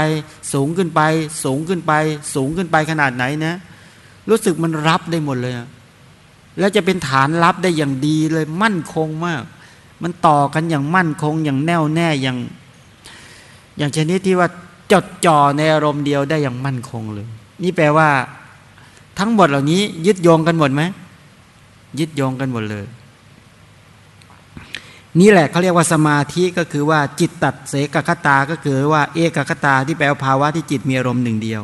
สูงขึ้นไป สูงขึ้นไป สูงขึ้นไปขนาดไหนนะ รู้สึกมันรับได้หมดเลย แล้วจะเป็นฐานรับได้อย่างดีเลยมั่นคงมาก มันต่อกันอย่างมั่นคงอย่างแน่วแน่อย่าง อย่างชนิดที่ว่าจดจ่อในอารมณ์เดียวได้อย่างมั่นคงเลย นี่แปลว่า ทั้งหมดเหล่านี้ ยึดโยงกันหมดไหมยึดโยงกันหมดเลย นี่แหละเขาเรียกว่าสมาธิก็คือว่าจิตตัดเสกคตาก็คือว่า เอกคตาที่แปลภาวะที่จิตมีอารมณ์หนึ่งเดียว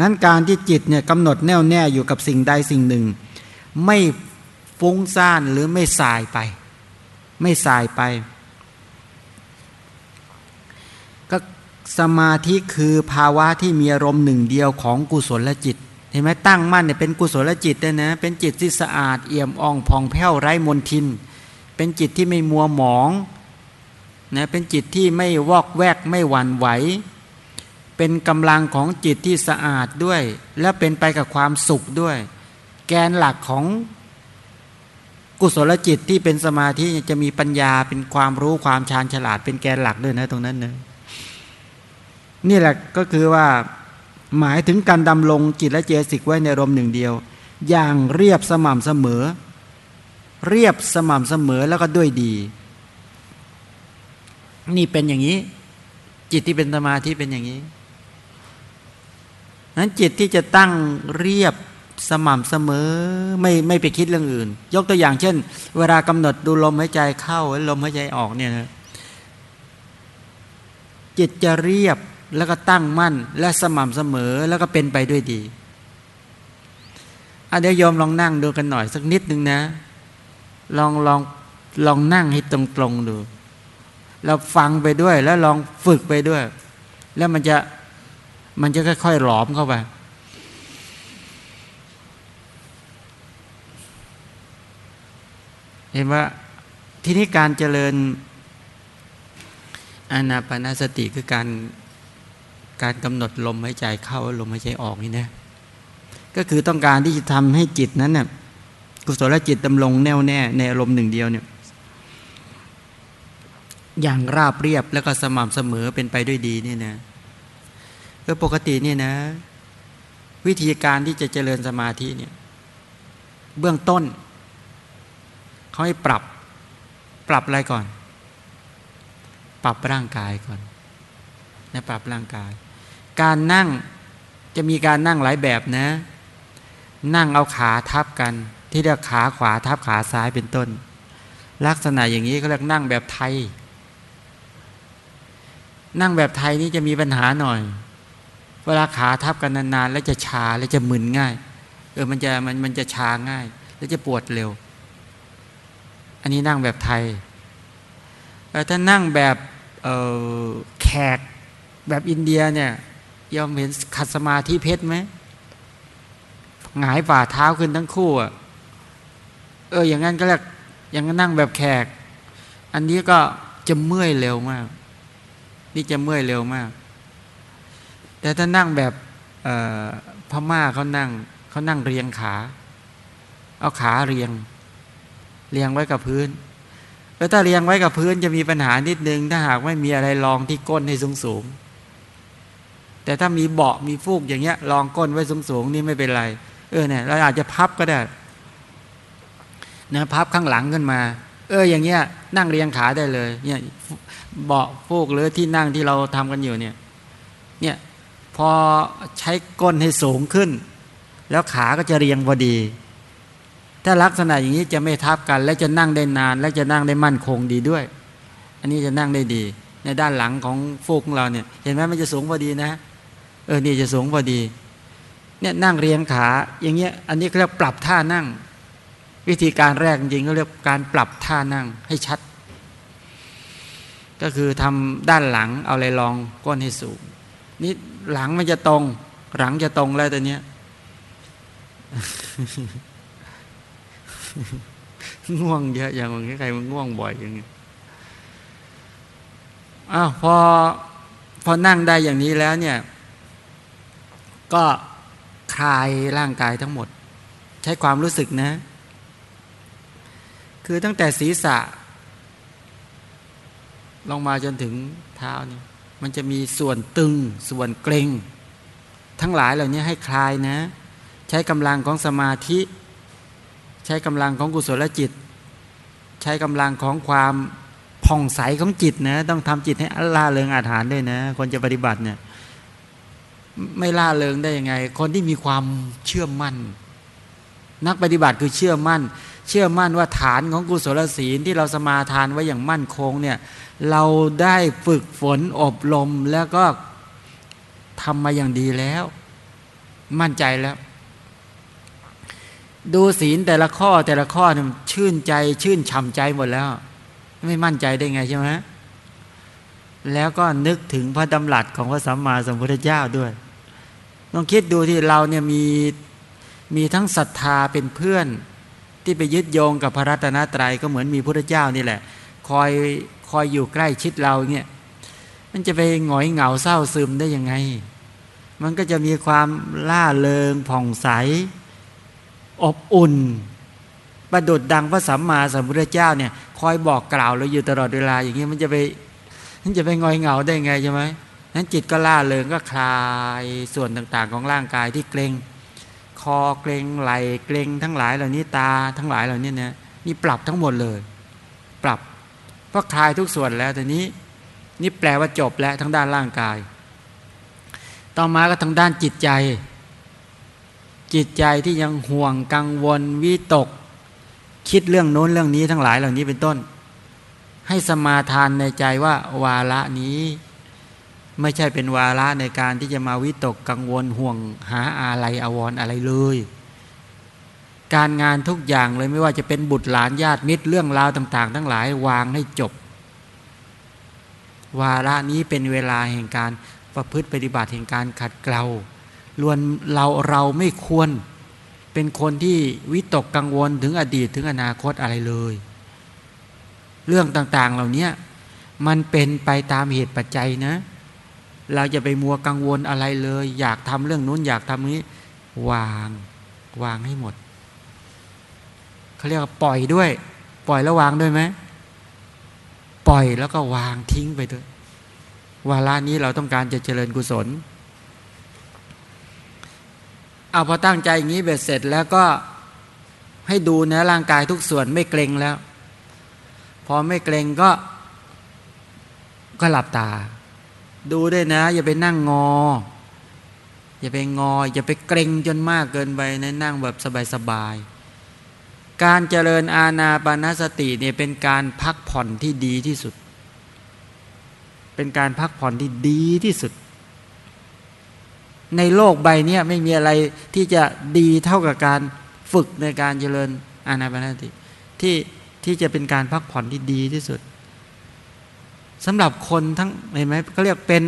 งั้นการที่จิตเนี่ยกำหนดแน่วแน่อยู่กับสิ่งใดสิ่งหนึ่ง ไม่ฟุ้งซ่านหรือไม่สายไป ไม่สายไป ก็สมาธิคือภาวะที่มีอารมณ์หนึ่งเดียวของกุศลและจิต เห็นไหมตั้งมั่นเนี่ยเป็นกุศลจิตเนี่ยนะ เป็นจิตที่สะอาดเอี่ยมอ่องผ่องแผ้วไร้มนทิน เป็นจิตที่ไม่มัวหมองนะเป็นจิตที่ไม่วอกแวกไม่หวั่นไหว เป็นกำลังของจิตที่สะอาดด้วย และเป็นไปกับความสุขด้วย แกนหลักของกุศลจิตที่เป็นสมาธิจะมีปัญญาเป็นความรู้ความชาญฉลาดเป็นแกนหลักด้วยนะตรงนั้นนะนี่แหละก็คือว่า หมายถึงการดำลงจิตและเจสิกไว้ในรมหนึ่งเดียว อย่างเรียบสม่ำเสมอ เรียบสม่ำเสมอแล้วก็ด้วยดี นี่เป็นอย่างนี้ จิตที่เป็นสมาธิเป็นอย่างนี้นั้นจิตที่จะตั้งเรียบสม่ำเสมอไม่ไม่ไปคิดเรื่องอื่น ยกตัวอย่างเช่น เวลากำหนดดูลมหายใจเข้าลมหายใจออกเนี่ยนะจิตจะเรียบ แล้วก็ตั้งมั่น และสม่ำเสมอแล้วก็เป็นไปด้วยดีอเดี๋ยวยอมลองนั่งดูกันหน่อยสักนิดหนึ่งนะ ลองลองลองนั่งให้ตรงตรงดูเราฟังไปด้วยแล้วลองฝึกไปด้วย แล้วมันจะมันจะค่อยๆหลอมเข้าไปเห็นว่าทีนี้การเจริญอานาปนาสติคือการ การกำหนดลมหายใจเข้าลมหายใจออกนี่นะก็คือต้องการที่จะทำให้จิตนั้นนะ่ะกุศลจิตดำรงแน่วแน่ในอารมณ์หนึ่งเดียวเนี่ยอย่างราบเรียบแล้วก็สม่ำเสมอเป็นไปด้วยดีเนี่ยนะก็ปกติเนี่ยนะ วิธีการที่จะเจริญสมาธิเนี่ย เบื้องต้นเขาให้ปรับปรับอะไรก่อน ปรับร่างกายก่อนนะปรับร่างกาย การนั่งจะมีการนั่งหลายแบบนะ นั่งเอาขาทับกัน ที่เรียกขาขวาทับขาซ้ายเป็นต้น ลักษณะอย่างนี้เขาเรียกนั่งแบบไทย นั่งแบบไทยนี่จะมีปัญหาหน่อย เวลาขาทับกันนานๆ แล้วจะชาแล้วจะมึนง่าย เออมันจะมันมันจะชาง่าย แล้วจะปวดเร็ว อันนี้นั่งแบบไทยแต่ถ้านั่งแบบแขกแบบอินเดียเนี่ย ยอมเห็นขัดสมาธิเพชรไหมหงายฝ่าเท้าขึ้นทั้งคู่อะเออ อย่างนั้นก็เรียกอย่างนั้นนั่งแบบแขก อันนี้ก็จะเมื่อยเร็วมาก นี่จะเมื่อยเร็วมาก แต่ถ้านั่งแบบพม่าเขานั่งเขานั่งเรียงขา เอาขาเรียง เรียงไว้กับพื้นแล้วถ้าเรียงไว้กับพื้นจะมีปัญหานิดนึง ถ้าหากไม่มีอะไรรองที่ก้นให้สูงสูง แต่ถ้ามีเบาะมีฟูกอย่างเงี้ยรองก้นไว้สูงสูงนี่ไม่เป็นไร เออเนี่ยเราอาจจะพับก็ได้นะพับข้างหลังขึ้นมา เอออย่างเงี้ย นั่งเรียงขาได้เลย เนี่ยเบาะฟูกหรือที่นั่งที่เราทำกันอยู่เนี่ย เนี่ยพอใช้ก้นให้สูงขึ้น แล้วขาก็จะเรียงพอดี ถ้าลักษณะอย่างนี้จะไม่ทับกัน และจะนั่งได้นาน และจะนั่งได้มั่นคงดีด้วย อันนี้จะนั่งได้ดี ในด้านหลังของฟูกของเราเนี่ย เห็นไหมมันจะสูงพอดีนะ เออนี่จะสูงพอดี เนี่ยนั่งเรียงขา อย่างเงี้ย อันนี้เขาเรียกปรับท่านั่ง วิธีการแรกจริงก็เรียกการปรับท่านั่งให้ชัด ก็คือทำด้านหลังเอาอะไรรองก้นให้สูงนี่หลังมันจะตรง หลังจะตรงแล้วตัวเนี้ยง่วงเยอะอย่างนี้ใครมันง่วงบ่อยอย่างนี้ยอ้าวพอพอนั่งได้อย่างนี้แล้วเนี่ย ก็คลายร่างกายทั้งหมด ใช้ความรู้สึกนะ คือตั้งแต่ศีรษะ ลงมาจนถึงเท้านี่มันจะมีส่วนตึงส่วนเกร็ง ทั้งหลายเหล่านี้ให้คลายนะ ใช้กำลังของสมาธิ ใช้กำลังของกุศลจิต ใช้กำลังของความผ่องใสของจิตนะ ต้องทำจิตให้อล่าเริงอาถรรพ์ด้วยนะ คนจะปฏิบัติเนี่ย ไม่ล่าเริงได้ยังไง คนที่มีความเชื่อมั่น นักปฏิบัติคือเชื่อมั่น เชื่อมั่นว่าฐานของกุศลศีลที่เราสมาทานไว้อย่างมั่นคงเนี่ยเราได้ฝึกฝนอบรมแล้วก็ทำมาอย่างดีแล้ว มั่นใจแล้ว ดูศีลแต่ละข้อแต่ละข้อเนี่ยชื่นใจชื่นฉ่ำใจหมดแล้ว ไม่มั่นใจได้ไงใช่ไหมแล้วก็นึกถึงพระดำรัสของพระสัมมาสัมพุทธเจ้าด้วย ต้องคิดดูที่เราเนี่ยมีมีทั้งศรัทธาเป็นเพื่อน ที่ไปยึดโยงกับพระรัตนตรัยก็เหมือนมีพระเจ้านี่แหละ คอยคอยอยู่ใกล้ชิดเราเนี่ยมันจะไปหงอยเหงาเศร้าซึมได้ยังไง มันก็จะมีความล่าเริงผ่องใส อบอุ่น ประดุดดังพระสัมมาสัมพุทธเจ้าเนี่ย คอยบอกกล่าวเราอยู่ตลอดเวลาอย่างเงี้ยมันจะไปมันจะไปงอยเหงาได้ไงใช่ไหม นั้นจิตก็ล่าเริงก็คลายส่วนต่างๆ ของร่างกายที่เกรงคอเกรงไหลเกรงทั้งหลายเหล่านี้ตาทั้งหลายเหล่านี้เนี่ยนี่ปรับทั้งหมดเลย ปรับก็คลายทุกส่วนแล้วแต่นี้ นี่แปลว่าจบแล้วทั้งด้านร่างกาย ต่อมาก็ทางด้านจิตใจ จิตใจที่ยังห่วงกังวลวิตก คิดเรื่องโน้นเรื่องนี้ทั้งหลายเหล่านี้เป็นต้น ให้สมาทานในใจว่าวาระนี้ ไม่ใช่เป็นวาระในการที่จะมาวิตกกังวลห่วงหาอะไรอววรอะไรเลย การงานทุกอย่างเลยไม่ว่าจะเป็นบุตรหลานญาติมิตรเรื่องราวต่าง ๆ ทั้งหลายวางให้จบ วาระนี้เป็นเวลาแห่งการประพฤติปฏิบัติแห่งการขัดเกลาล้วนเราเราไม่ควรเป็นคนที่วิตกกังวลถึงอดีตถึงอนาคตอะไรเลย เรื่องต่างๆเหล่านี้มันเป็นไปตามเหตุปัจจัยนะ เราจะไปมัวกังวลอะไรเลย อยากทำเรื่องนู้นอยากทำนี้ วางวางให้หมดเขาเรียกว่าปล่อยด้วย ปล่อยแล้ววางด้วยไหมปล่อยแล้วก็วางทิ้งไปด้วยวาระนี้เราต้องการจะเจริญกุศลเอาพอตั้งใจอย่างนี้เบ็ดเสร็จแล้วก็ให้ดูนะร่างกายทุกส่วนไม่เกรงแล้ว พอไม่เกรงก็ก็หลับตา ดูด้วยนะ อย่าไปนั่งงอ อย่าไปงอ อย่าไปเกรงจนมากเกินไปนะนั่งแบบสบายๆการเจริญอาณาปณสติเนี่ยเป็นการพักผ่อนที่ดีที่สุด เป็นการพักผ่อนที่ดีที่สุด ในโลกใบนี้ไม่มีอะไรที่จะดีเท่ากับการฝึกในการเจริญอานาปานสติที่ที่จะเป็นการพักผ่อนที่ดีที่สุด สำหรับคนทั้งเห็นไหมเขาเรียกเป็น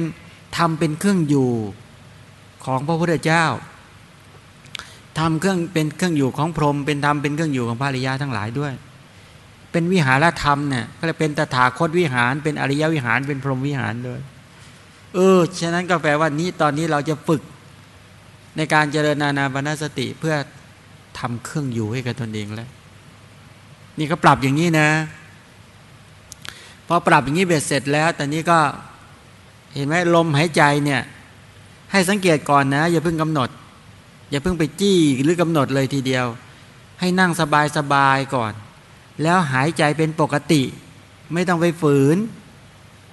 ทำเป็นเครื่องอยู่ของพระพุทธเจ้าทำเครื่องเป็นเครื่องอยู่ของพรหมเป็นธรรมเป็นเครื่องอยู่ของพระอริยะทั้งหลายด้วย เป็นวิหารธรรมเนี่ยก็เลยเป็นตถาคตวิหาร เป็นอริยวิหารเป็นพรหมวิหารด้วยเออฉะนั้นก็แปลว่านี้ตอนนี้เราจะฝึกในการเจริญนานาบรรสติเพื่อทำเครื่องอยู่ให้กับตนเองแล้ว นี่ก็ปรับอย่างนี้นะ พอปรับอย่างนี้เบ็ดเสร็จแล้ว แต่นี้ก็เห็นไหมลมหายใจเนี่ย ให้สังเกตก่อนนะ อย่าเพิ่งกำหนด อย่าเพิ่งไปจี้หรือกำหนดเลยทีเดียว ให้นั่งสบายสบายก่อน แล้วหายใจเป็นปกติ ไม่ต้องไปฝืน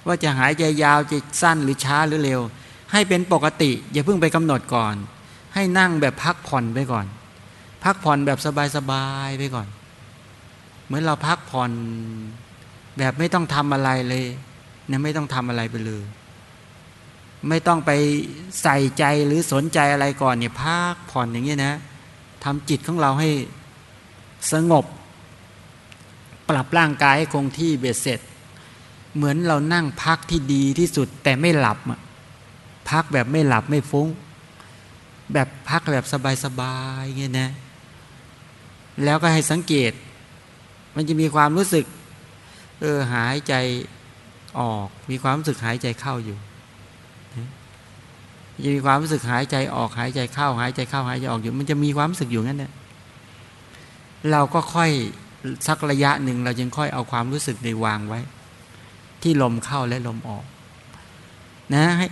ว่าจะหายใจยาวจะสั้นหรือช้าหรือเร็ว ให้เป็นปกติ อย่าเพิ่งไปกำหนดก่อน ให้นั่งแบบพักผ่อนไปก่อน พักผ่อนแบบสบายๆไปก่อน เหมือนเราพักผ่อน แบบไม่ต้องทำอะไรเลยเนี่ยไม่ต้องทำอะไรไปเลย ไม่ต้องไปใส่ใจหรือสนใจอะไรก่อนเนี่ยพักผ่อนอย่างเงี้นะทำจิตของเราให้สงบ ปรับร่างกายให้คงที่เบ็ดเสร็จ เหมือนเรานั่งพักที่ดีที่สุดแต่ไม่หลับพักแบบไม่หลับไม่ฟุ้ง แบบพักแบบสบายๆเงี้ยนะ แล้วก็ให้สังเกต มันจะมีความรู้สึก ออหายใจออก มีความรู้สึกหายใจเข้าอยู่จะมีความรู้สึกหายใจออกหายใจเข้า หายใจเข้าหายใจออกอยู่ มันจะมีความรู้สึกอยู่งั้นเนี่ยเราก็ค่อยสักระยะหนึ่งเราจึงค่อยเอาความรู้สึกในวางไว้ ที่ลมเข้าและลมออก นะให้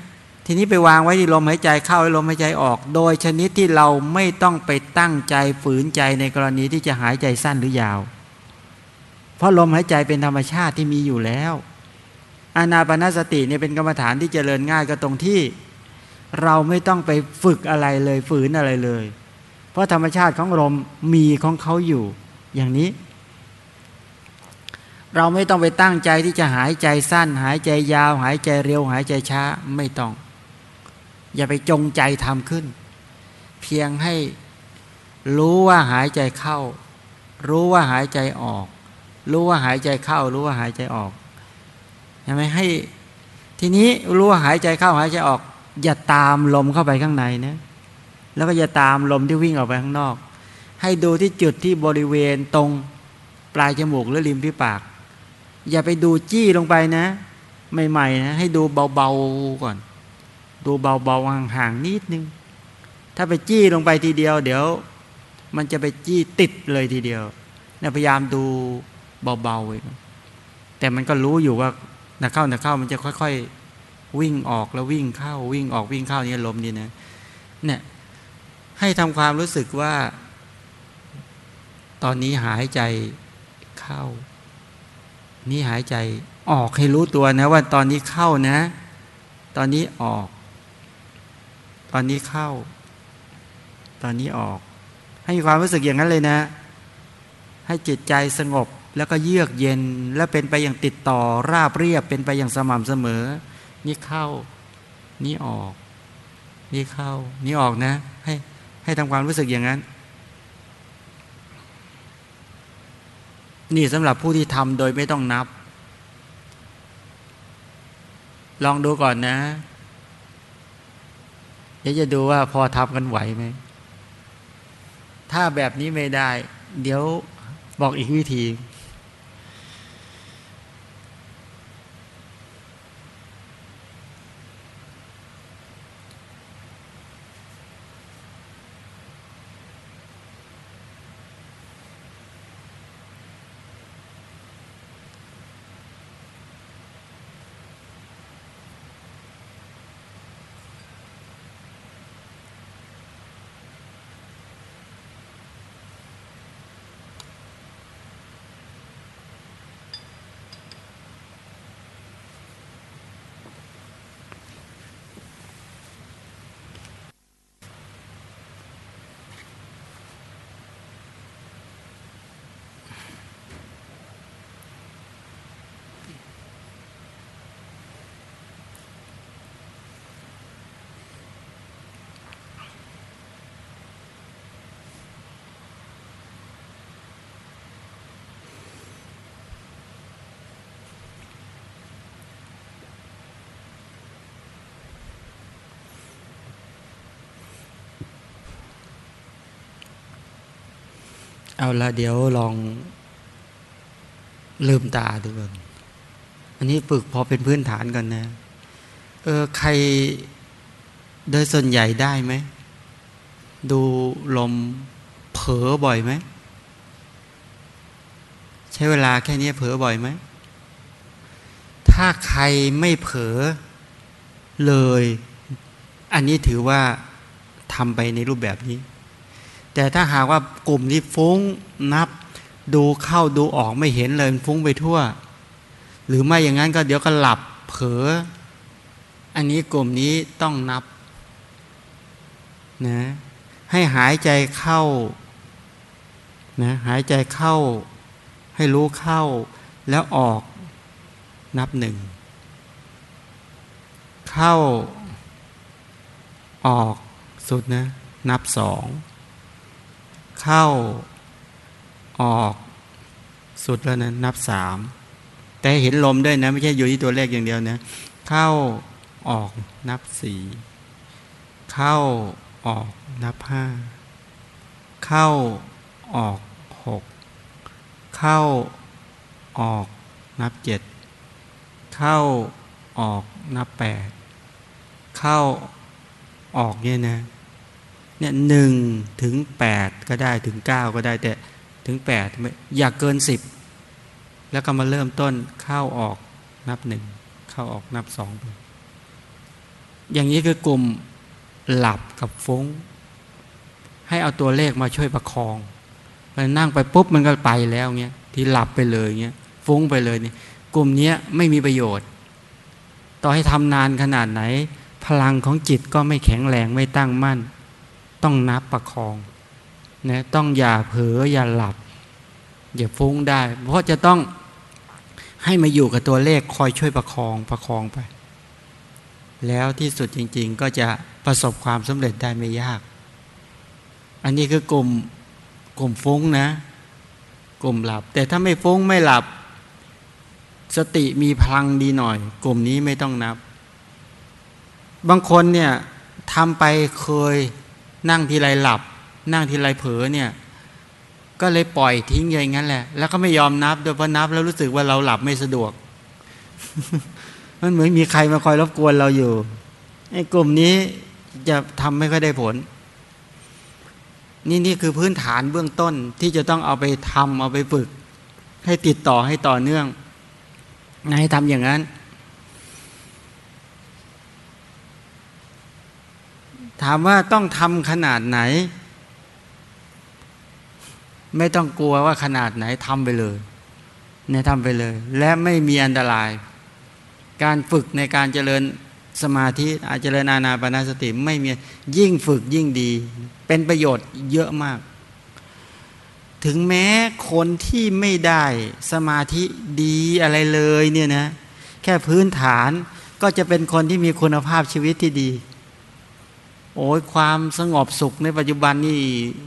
ทีนี้ไปวางไว้ที่ลมหายใจเข้าและลมหายใจออก โดยชนิดที่เราไม่ต้องไปตั้งใจฝืนใจในกรณีที่จะหายใจสั้นหรือยาว เพราะลมหายใจเป็นธรรมชาติที่มีอยู่แล้วอานาปนาสติเนี่ยเป็นกรรมฐานที่เจริญง่ายก็ตรงที่ เราไม่ต้องไปฝึกอะไรเลยฝืนอะไรเลย เพราะธรรมชาติของลมมีของเขาอยู่อย่างนี้ เราไม่ต้องไปตั้งใจที่จะหายใจสั้น หายใจยาว หายใจเร็ว หายใจช้าไม่ต้อง อย่าไปจงใจทำขึ้น เพียงให้รู้ว่าหายใจเข้า รู้ว่าหายใจออก รู้ว่าหายใจเข้า รู้ว่าหายใจออกใช่ไหมให้ ทีนี้รู้ว่าหายใจเข้าหายใจออก อย่าตามลมเข้าไปข้างในนะแล้วก็อย่าตามลมที่วิ่งออกไปข้างนอก ให้ดูที่จุดที่บริเวณตรงปลายจมูกหรือริมฝีปาก อย่าไปดูจี้ลงไปนะ ใหม่ๆนะให้ดูเบาๆก่อน ดูเบาๆห่างๆนิดนึง ถ้าไปจี้ลงไปทีเดียว เดี๋ยว มันจะไปจี้ติดเลยทีเดียวนี่ยพยายามดู เบาๆไว้แต่มันก็รู้อยู่ว่านักเข้านักเข้ามันจะค่อย ๆ วิ่งออกแล้ววิ่งเข้าวิ่งออกวิ่งเข้านี่ลมนี่นะเนี่ยให้ทำความรู้สึกว่า ตอนนี้หายใจเข้า นี่หายใจออกให้รู้ตัวนะ ว่าตอนนี้เข้านะ ตอนนี้ออก ตอนนี้เข้า ตอนนี้ออก ให้มีความรู้สึกอย่างนั้นเลยนะ ให้จิตใจสงบ แล้วก็เยือกเย็นและเป็นไปอย่างติดต่อราบเรียบเป็นไปอย่างสม่ำเสมอ นี่เข้า นี่ออก นี่เข้า นี่ออกนะ ให้ให้ทำความรู้สึกอย่างนั้น นี่สำหรับผู้ที่ทำโดยไม่ต้องนับ ลองดูก่อนนะเดี๋ยวจะดูว่าพอทำกันไหวไหม ถ้าแบบนี้ไม่ได้ เดี๋ยวบอกอีกวิธี เอาละเดี๋ยวลองลืมตาดูก่อนอันนี้ฝึกพอเป็นพื้นฐานก่อนนะ เออใครโดยส่วนใหญ่ได้ไหม ดูลมเผลอบ่อยไหม ใช้เวลาแค่นี้เผลอบ่อยไหม ถ้าใครไม่เผลอเลย อันนี้ถือว่าทำไปในรูปแบบนี้ แต่ถ้าหากว่ากลุ่มที่ฟุ้งนับ ดูเข้าดูออกไม่เห็นเลยฟุ้งไปทั่ว หรือไม่อย่างนั้นก็เดี๋ยวก็หลับเผลออันนี้กลุ่มนี้ต้องนับนะให้หายใจเข้านะหายใจเข้า ให้รู้เข้าแล้วออกนับหนึ่ง เข้า ออกสุดนะ นับสอง เข้าออกสุดแล้วนะนับสามแต่เห็นลมด้วยนะ ไม่ใช่อยู่ที่ตัวเลขอย่างเดียวนะ เข้าออกนับสี่เข้าออกนับห้าเข้าออกหกเข้าออกนับเจ็ดเข้าออกนับแปดเข้าออกเนี่ยนะ เนี่ยหนึ่งถึงแปดก็ได้ถึงเก้าก็ได้แต่ถึงแปดอย่ากเกินสิบแล้วก็มาเริ่มต้นเข้าออกนับหนึ่งเข้าออกนับสองอย่างนี้คือกลุ่มหลับกับฟุ้ง ให้เอาตัวเลขมาช่วยประคองมันนั่งไปปุ๊บมันก็ไปแล้วเงี้ยที่หลับไปเลยเงี้ยฟุ้งไปเลยเนี่ยกลุ่มนี้ไม่มีประโยชน์ ต่อให้ทำนานขนาดไหน พลังของจิตก็ไม่แข็งแรงไม่ตั้งมั่น ต้องนับประคองนะต้องอย่าเผลออย่าหลับ อย่าฟุ้งได้ เพราะจะต้องให้มาอยู่กับตัวเลขคอยช่วยประคองประคองไป แล้วที่สุดจริง ๆ ก็จะประสบความสำเร็จได้ไม่ยาก อันนี้คือกลุ่มกลุ่มฟุ้งนะ กลุ่มหลับ แต่ถ้าไม่ฟุ้งไม่หลับ สติมีพลังดีหน่อย กลุ่มนี้ไม่ต้องนับ บางคนเนี่ยทำไปเคย นั่งทีไรหลับ นั่งทีไรเผลอเนี่ย ก็เลยปล่อยทิ้งอย่างนั้นแหละ แล้วก็ไม่ยอมนับโดยเพราะนับแล้วรู้สึกว่าเราหลับไม่สะดวก มันเหมือนมีใครมาคอยรบกวนเราอยู่ไอ้กลุ่มนี้จะทำไม่ค่อยได้ผล นี่นี่คือพื้นฐานเบื้องต้นที่จะต้องเอาไปทำเอาไปฝึก ให้ติดต่อให้ต่อเนื่องให้ทำอย่างนั้น ถามว่าต้องทำขนาดไหน ไม่ต้องกลัวว่าขนาดไหนทำไปเลยเนี่ยทำไปเลย และไม่มีอันตราย การฝึกในการเจริญสมาธิอาเจริญอานาปนาสติไม่มียิ่งฝึกยิ่งดี เป็นประโยชน์เยอะมาก ถึงแม้คนที่ไม่ได้สมาธิดีอะไรเลยเนี่ยนะแค่พื้นฐานก็จะเป็นคนที่มีคุณภาพชีวิตที่ดี โอ้ยความสงบสุขในปัจจุบันนี่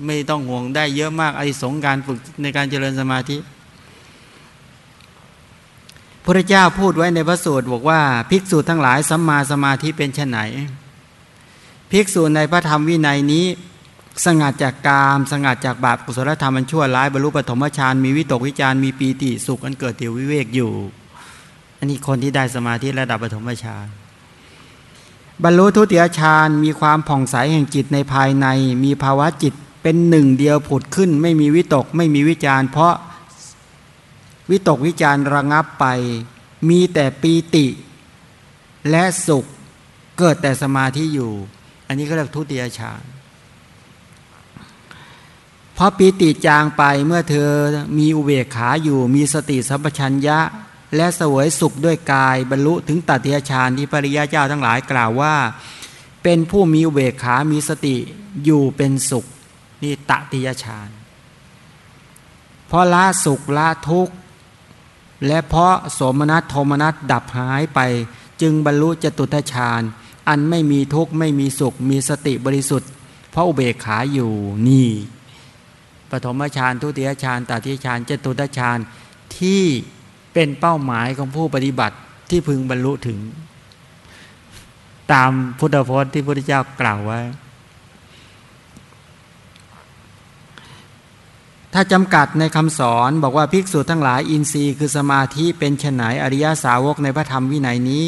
ไม่ต้องห่วงได้เยอะมากไอ้สงการฝึกในการเจริญสมาธิพระเจ้าพูดไว้ในพระสูตรบอกว่า ภิกษุทั้งหลายสัมมาสมาธิเป็นเช่นไหนภิภิกษุในพระธรรมวินัยนี้ สงัดจากกาม สงัดจากบาปกุศลธรรมมันชั่วร้ายบรรลุปฐมฌานมีวิตกวิจารมีปีติสุขอันเกิดเตียววิเวกอยู่ อันนี้คนที่ได้สมาธิระดับปฐมฌาน บรรลุทุติยฌานมีความผ่องใสแห่งจิตในภายใน มีภาวะจิตเป็นหนึ่งเดียวผุดขึ้น ไม่มีวิตกไม่มีวิจารเพราะวิตกวิจารระงับไป มีแต่ปีติ และสุขเกิดแต่สมาธิอยู่ อันนี้ก็เรียกทุติยฌานเพราะปีติจางไปเมื่อเธอมีอุเบกขาอยู่ มีสติสัมปชัญญะ และสวยสุขด้วยกาย บรรลุถึงตัติยฌานที่ปริยาเจ้าทั้งหลายกล่าวว่า เป็นผู้มีอุเบกขามีสติอยู่เป็นสุขนี่ตติยฌานเพราะละสุขละทุกข์ และเพราะสมนัสโทมนัสดับหายไป จึงบรรลุจตุตฌานอันไม่มีทุกข์ไม่มีสุข มีสติบริสุทธิ์ เพราะอุเบกขาอยู่นี่ปฐมฌานทุติยฌานตติยฌานจตุตฌานที่ เป็นเป้าหมายของผู้ปฏิบัติที่พึงบรรลุถึง ตามพุทธพจน์ที่พระพุทธเจ้ากล่าวไว้ ถ้าจำกัดในคำสอนบอกว่าภิกษุทั้งหลายอินทรีย์คือสมาธิเป็นฉนายอริยสาวกในพระธรรมวินัยนี้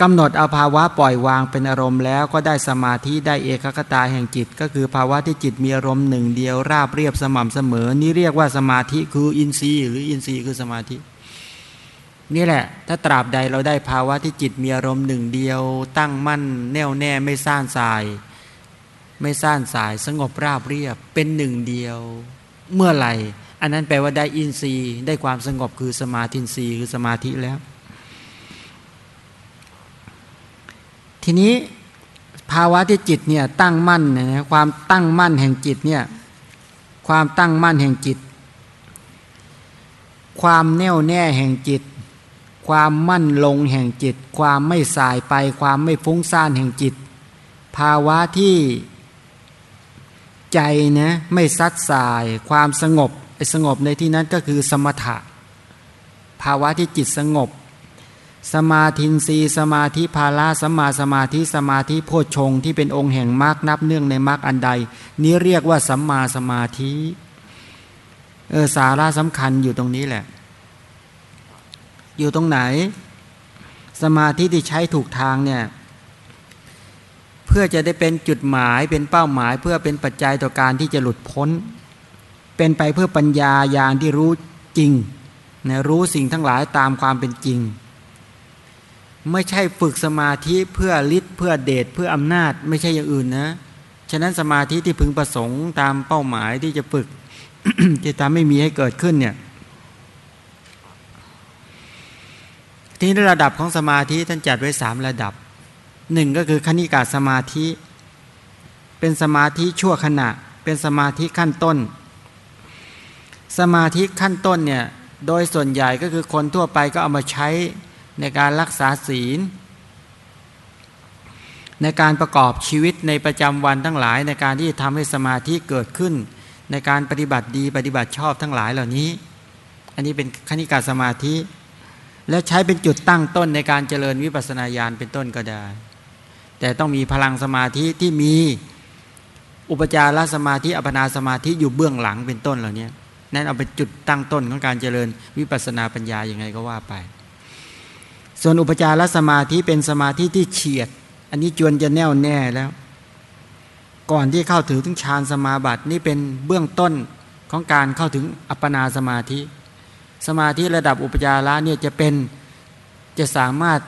กำหนดเอาภาวะปล่อยวางเป็นอารมณ์แล้วก็ได้สมาธิได้เอกคตาแห่งจิต ก็คือภาวะที่จิตมีอารมณ์หนึ่งเดียวราบเรียบสม่ำเสมอ นี่เรียกว่าสมาธิคืออินทรีย์ หรืออินทรีย์คือสมาธิ นี่แหละ ถ้าตราบใดเราได้ภาวะที่จิตมีอารมณ์หนึ่งเดียว ตั้งมั่น แน่วแน่ไม่ซ่านสาย ไม่ซ่านสาย สงบราบเรียบเป็นหนึ่งเดียว เมื่อไหร่ อันนั้นแปลว่าได้อินทรีย์ ได้ความสงบคือสมาธินทรีย์คือสมาธิแล้ว ทีนี้ภาวะที่จิตเนี่ยตั้งมั่นนะความตั้งมั่นแห่งจิตเนี่ยความตั้งมั่นแห่งจิต ความแน่วแน่แห่งจิต ความมั่นลงแห่งจิต ความไม่สายไป ความไม่ฟุ้งซ่านแห่งจิต ภาวะที่ใจนะไม่ซัดสาย ความสงบสงบในที่นั้นก็คือสมถะ ภาวะที่จิตสงบ สมาธินรีสมาธิภาลาสมาสมาธิสมาธิโพชงที่เป็นองค์แห่งมรรคนับเนื่องในมรรคอันใด นี้เรียกว่าสัมมาสมาธิเออสาระสำคัญอยู่ตรงนี้แหละ อยู่ตรงไหน สมาธิที่ใช้ถูกทางเนี่ยเพื่อจะได้เป็นจุดหมายเป็นเป้าหมาย เพื่อเป็นปัจจัยต่อการที่จะหลุดพ้น เป็นไปเพื่อปัญญาญาณที่รู้จริงนะรู้สิ่งทั้งหลายตามความเป็นจริง ไม่ใช่ฝึกสมาธิเพื่อฤทธิ์เพื่อเดชเพื่ออำนาจ ไม่ใช่อย่างอื่นนะ ฉะนั้นสมาธิที่พึงประสงค์ตามเป้าหมายที่จะฝึกจะทำไม่มีให้เกิดขึ้นเนี่ยที่ระดับของสมาธิท่านจัดไว้สามระดับหนึ่งก็คือคณิกาสมาธิ เป็นสมาธิชั่วขณะ เป็นสมาธิขั้นต้น สมาธิขั้นต้นเนี่ยโดยส่วนใหญ่ก็คือคนทั่วไปก็เอามาใช้ ในการรักษาศีล ในการประกอบชีวิตในประจำวันทั้งหลาย ในการที่ทำให้สมาธิเกิดขึ้น ในการปฏิบัติดีปฏิบัติชอบทั้งหลายเหล่านี้ อันนี้เป็นคณิกาสมาธิ และใช้เป็นจุดตั้งต้นในการเจริญวิปัสสนาญาณเป็นต้นก็ได้ แต่ต้องมีพลังสมาธิที่มีอุปจารสมาธิอัปนาสมาธิอยู่เบื้องหลังเป็นต้นเหล่านี้นั่นเอาเป็นจุดตั้งต้นของการเจริญวิปัสสนาปัญญาอย่างไงก็ว่าไป ส่วนอุปจารสมาธิเป็นสมาธิที่เฉียด อันนี้จวนจะแน่วแน่แล้ว ก่อนที่เข้าถึงถึงฌานสมาบัตินี่เป็นเบื้องต้นของการเข้าถึงอัปปนาสมาธิ สมาธิระดับอุปจาระเนี่ยจะเป็นจะสามารถ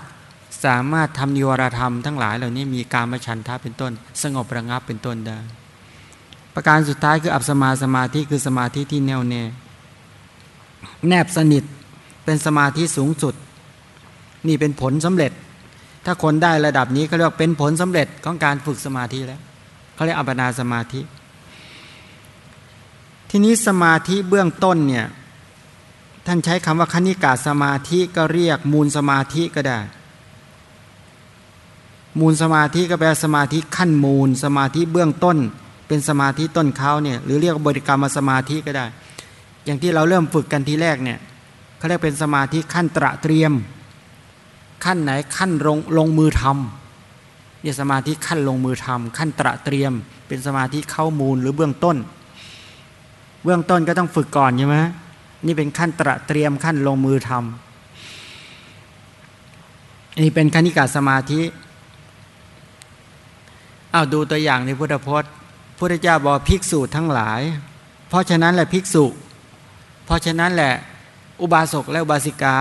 สามารถทำนิวรธรรมทั้งหลายเหล่านี้มีการมชันทะเป็นต้น สงบระงับเป็นต้นได้ประการสุดท้ายคืออัปสมาสมาธิคือสมาธิที่แน่วแน่ แนบสนิทเป็นสมาธิสูงสุด นี่เป็นผลสำเร็จ ถ้าคนได้ระดับนี้เขาเรียกเป็นผลสำเร็จของการฝึกสมาธิแล้วเขาเรียกอัปนาสมาธิ ทีนี้สมาธิเบื้องต้นเนี่ยท่านใช้คำว่าคณิกาสมาธิก็เรียกมูลสมาธิก็ได้ มูลสมาธิก็แปลสมาธิขั้นมูล สมาธิเบื้องต้น เป็นสมาธิต้นเขาเนี่ยหรือเรียกบริกรรมสมาธิก็ได้ อย่างที่เราเริ่มฝึกกันทีแรกเนี่ยเขาเรียกเป็นสมาธิขั้นตระเตรียม ขั้นไหนขั้นลงลงมือทเนี่ยสมาธิขั้นลงมือทำขั้นตระเตรียม เป็นสมาธิเข้ามูลหรือเบื้องต้น เบื้องต้นก็ต้องฝึกก่อนใช่ไหมนี่เป็นขั้นตระเตรียมขั้นลงมือทำนี่เป็นคณิกาสมาธิเอาดูตัวอย่างในพุทธพจน์พุทธเจ้าบอกภิกษุทั้งหลาย เพราะฉะนั้นแหละภิกษุ เพราะฉะนั้นแหละอุบาสกและอุบาสิกา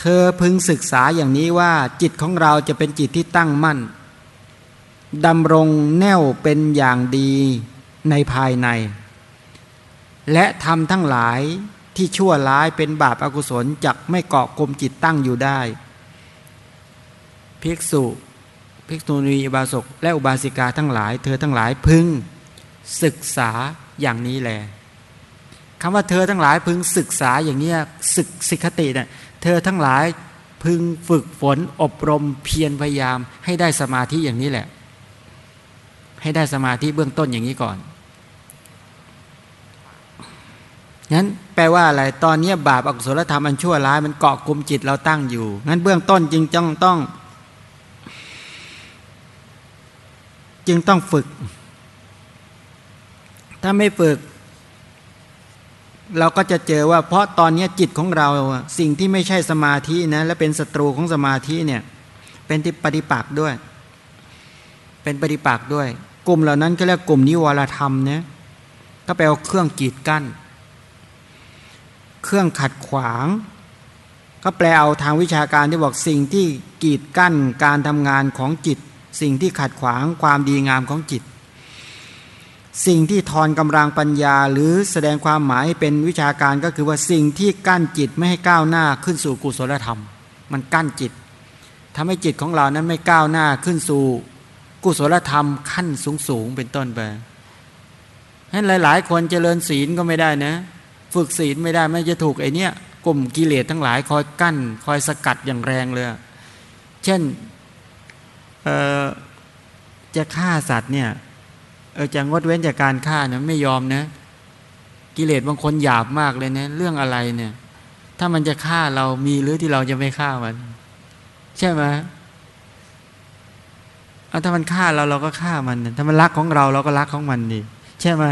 เธอพึงศึกษาอย่างนี้ว่าจิตของเราจะเป็นจิตที่ตั้งมั่นดำรงแน่วเป็นอย่างดีในภายใน และทำทั้งหลายที่ชั่วร้ายเป็นบาปอากุศลจักไม่เกาะกลมจิตตั้งอยู่ได้ ภิกษุ ภิกษุณีอุบาสกและอุบาสิกาทั้งหลาย เธอทั้งหลายพึงศึกษาอย่างนี้แหละคำว่าเธอทั้งหลายพึงศึกษาอย่างนี้ศึกสิกติเนะ่ย เธอทั้งหลายพึงฝึกฝนอบรมเพียรพยายาม ให้ได้สมาธิอย่างนี้แหละ ให้ได้สมาธิเบื้องต้นอย่างนี้ก่อนงั้นแปลว่าอะไร ตอนนี้บาปอกุศลธรรมอันชั่วร้ายมันเกาะกลุ่มจิตเราตั้งอยู่ งั้นเบื้องต้นจึงต้องต้อง จึงต้องฝึก ถ้าไม่ฝึก เราก็จะเจอว่าเพราะตอนนี้จิตของเราสิ่งที่ไม่ใช่สมาธินะและเป็นศัตรูของสมาธิเนี่ยเป็นที่ปฏิปักษ์ด้วย เป็นปฏิปักษ์ด้วย กลุ่มเหล่านั้นก็เรียกกลุ่มนิวรธรรมเนี่ยก็แปลว่าเครื่องกีดกั้น เครื่องขัดขวาง ก็แปลเอาทางวิชาการที่บอกสิ่งที่กีดกั้นการทำงานของจิต สิ่งที่ขัดขวางความดีงามของจิต สิ่งที่ทอนกำลังปัญญา หรือแสดงความหมายเป็นวิชาการก็คือว่าสิ่งที่กั้นจิตไม่ให้ก้าวหน้าขึ้นสู่กุศลธรรม มันกั้นจิตทำให้จิตของเรานั้นไม่ก้าวหน้าขึ้นสู่กุศลธรรมขั้นสูงสูงเป็นต้นไปให้หลาย ๆ คนเจริญศีลก็ไม่ได้นะ ฝึกศีลไม่ได้ไม่จะถูกไอเนี้ยกลุ่มกิเลสทั้งหลายคอยกั้น คอยสกัดอย่างแรงเลย เช่นจะฆ่าสัตว์เนี่ย เออจะงดเว้นจากการฆ่าเนี่ยไม่ยอมนะ กิเลสบางคนหยาบมากเลยนะ เรื่องอะไรเนี่ย ถ้ามันจะฆ่าเรามีหรือที่เราจะไม่ฆ่ามัน ใช่ไหมเอาถ้ามันฆ่าเราเราก็ฆ่ามัน ถ้ามันรักของเราเราก็รักของมันดิใช่ไหม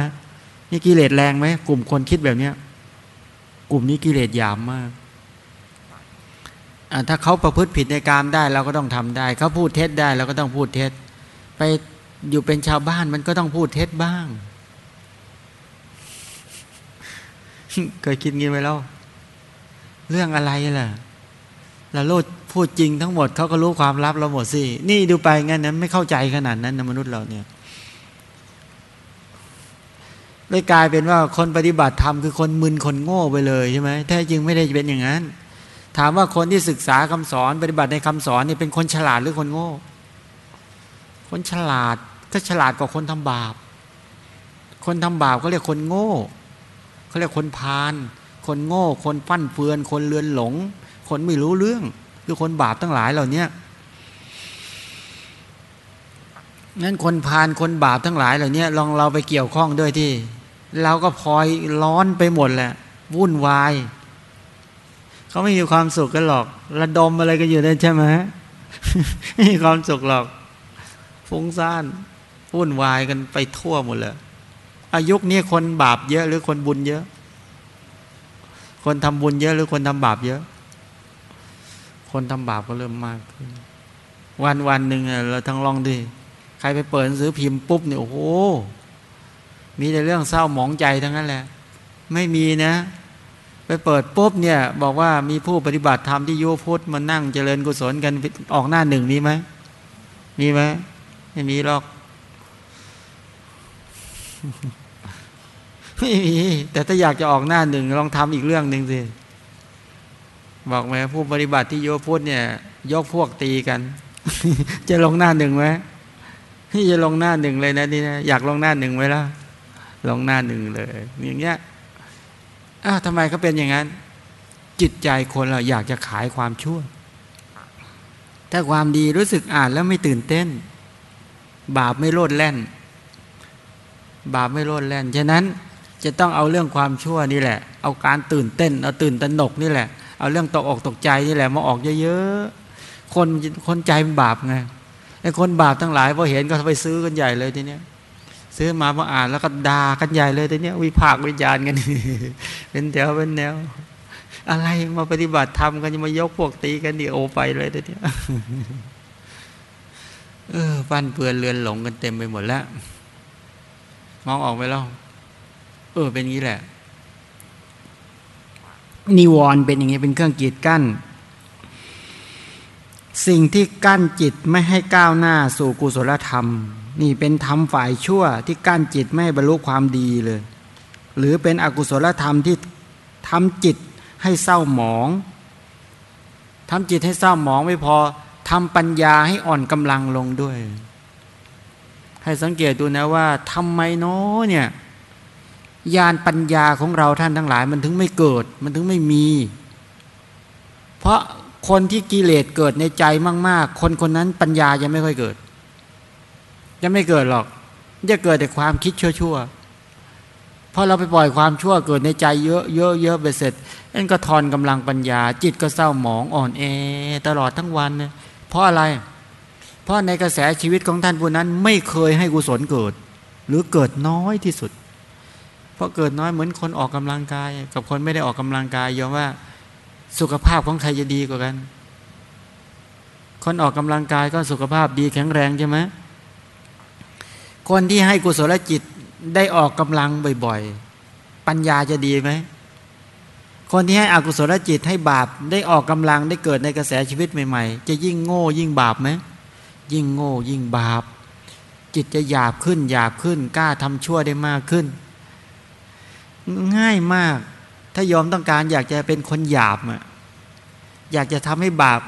นี่กิเลสแรงไหมกลุ่มคนคิดแบบเนี้ยกลุ่มนี้กิเลสหยาบมากถ้าเขาประพฤติผิดในกามได้เราก็ต้องทำได้ เขาพูดเท็จได้เราก็ต้องพูดเท็จ ไป อยู่เป็นชาวบ้านมันก็ต้องพูดเท็จบ้าง เคยคิดงี้ไหมเล่าเรื่องอะไรล่ะเราโลดพูดจริงทั้งหมดเขาก็รู้ความลับเราหมดสิ นี่ดูไปงั้นนั้นไม่เข้าใจขนาดนั้นนะมนุษย์เราเนี่ยเลยกลายเป็นว่าคนปฏิบัติธรรมคือคนมึนคนโง่ไปเลยใช่ไหมแท้จริงไม่ได้เป็นอย่างนั้น ถามว่าคนที่ศึกษาคำสอนปฏิบัติในคำสอนนี่เป็นคนฉลาดหรือคนโง่ คนฉลาดก็ฉลาดกว่าคนทำบาป คนทำบาปเขาเรียกคนโง่เขาเรียกคนพาลคนโง่ คนฟั่นเฟือน คนเลือนหลง คนไม่รู้เรื่อง คือคนบาปทั้งหลายเหล่านี้นั้นคนพาลคนบาปทั้งหลายเหล่านี้ลองเราไปเกี่ยวข้องด้วยที่ เราก็พลอยร้อนไปหมดแหละวุ่นวายเขาไม่มีความสุขกันหรอก ระดมอะไรก็อยู่ได้ใช่ไหมไม่มีความสุขหรอก ฟุ้งซ่านวุ่นวายกันไปทั่วหมดเลยอายุนี้คนบาปเยอะ หรือคนบุญเยอะ คนทำบุญเยอะ หรือคนทำบาปเยอะ คนทำบาปก็เริ่มมากขึ้น วันวันหนึ่งเราทั้งลองดิใครไปเปิดหนังสือพิมพ์ปุ๊บเนี่ยโอ้โหมีแต่เรื่องเศร้าหมองใจทั้งนั้นแหละ ไม่มีนะ ไปเปิดปุ๊บเนี่ย บอกว่ามีผู้ปฏิบัติธรรมที่โยพุทธมานั่งเจริญกุศลกันออกหน้าหนึ่งมีไหมมีไหม ไม่มีหรอก ไม่มี แต่ถ้าอยากจะออกหน้าหนึ่งลองทำอีกเรื่องหนึ่งสิ บอกไหมผู้ปฏิบัติที่โยพุทธเนี่ย ยกพวกตีกัน จะลงหน้าหนึ่งไหมที่จะลงหน้าหนึ่งเลยนะนี่นะอยากลงหน้าหนึ่งไหมล่ะลงหน้าหนึ่งเลยอย่างเงี้ยอ้าวทำไมเขาเป็นอย่างนั้น จิตใจคนเราอยากจะขายความชั่ว ถ้าความดีรู้สึกอ่านแล้วไม่ตื่นเต้น บาปไม่โลดแล่น บาปไม่โลดแล่น ฉะนั้นจะต้องเอาเรื่องความชั่วนี่แหละ เอาการตื่นเต้น เอาตื่นตระหนกนี่แหละ เอาเรื่องตกอกตกใจนี่แหละมาออกเยอะๆ คนคนใจเป็นบาปไง ไอ้คนบาปทั้งหลายพอเห็นก็ไปซื้อกันใหญ่เลยทีเนี้ย ซื้อมาพออ่านแล้วก็ด่ากันใหญ่เลยทีเนี้ยวิพากษ์วิจารณ์กัน เป็นแถวเป็นแนว อะไรมาปฏิบัติธรรมกันจะมายกพวกตีกันดีโอไปเลยทีเนี้ย เออฟันเปือนเรือนหลงกันเต็มไปหมดแล้ว มองออกไปแล้ว เออ เป็นงี้แหละ นิวรณ์เป็นอย่างนี้เป็นเครื่องกีดกั้น สิ่งที่กั้นจิตไม่ให้ก้าวหน้าสู่กุศลธรรม นี่เป็นธรรมฝ่ายชั่ว ที่กั้นจิตไม่ให้บรรลุความดีเลย หรือเป็นอกุศลธรรมที่ทำจิตให้เศร้าหมองทำจิตให้เศร้าหมองไม่พอ ทำปัญญาให้อ่อนกำลังลงด้วย ให้สังเกตดูนะว่าทำไมเนาะเนี่ยญาณปัญญาของเราท่านทั้งหลาย มันถึงไม่เกิด มันถึงไม่มี เพราะคนที่กิเลสเกิดในใจมาก ๆ คนคนนั้นปัญญายังไม่ค่อยเกิด ยังไม่เกิดหรอก จะเกิดแต่ความคิดชั่วๆเพราะเราไปปล่อยความชั่วเกิดในใจเยอะเยอะเยอะไปเสร็จนั่นก็ทอนกำลังปัญญา จิตก็เศร้าหมองอ่อนแอตลอดทั้งวันเนี่ย เพราะอะไร เพราะในกระแสชีวิตของท่านผู้นั้น ไม่เคยให้กุศลเกิด หรือเกิดน้อยที่สุด เพราะเกิดน้อยเหมือนคนออกกำลังกาย กับคนไม่ได้ออกกำลังกายยอมว่าสุขภาพของใครจะดีกว่ากัน คนออกกำลังกายก็สุขภาพดีแข็งแรงใช่ไหมคนที่ให้กุศลจิตได้ออกกำลังบ่อย ๆ ปัญญาจะดีไหม คนที่ให้อกุศลจิตให้บาปได้ออกกำลังได้เกิดในกระแสชีวิตใหม่ ๆ จะยิ่งโง่ยิ่งบาปไหมยิ่งโง่ยิ่งบาป จิตจะหยาบขึ้นหยาบขึ้นกล้าทำชั่วได้มากขึ้น ง่ายมาก ถ้ายอมต้องการอยากจะเป็นคนหยาบอะอยากจะทำให้บาป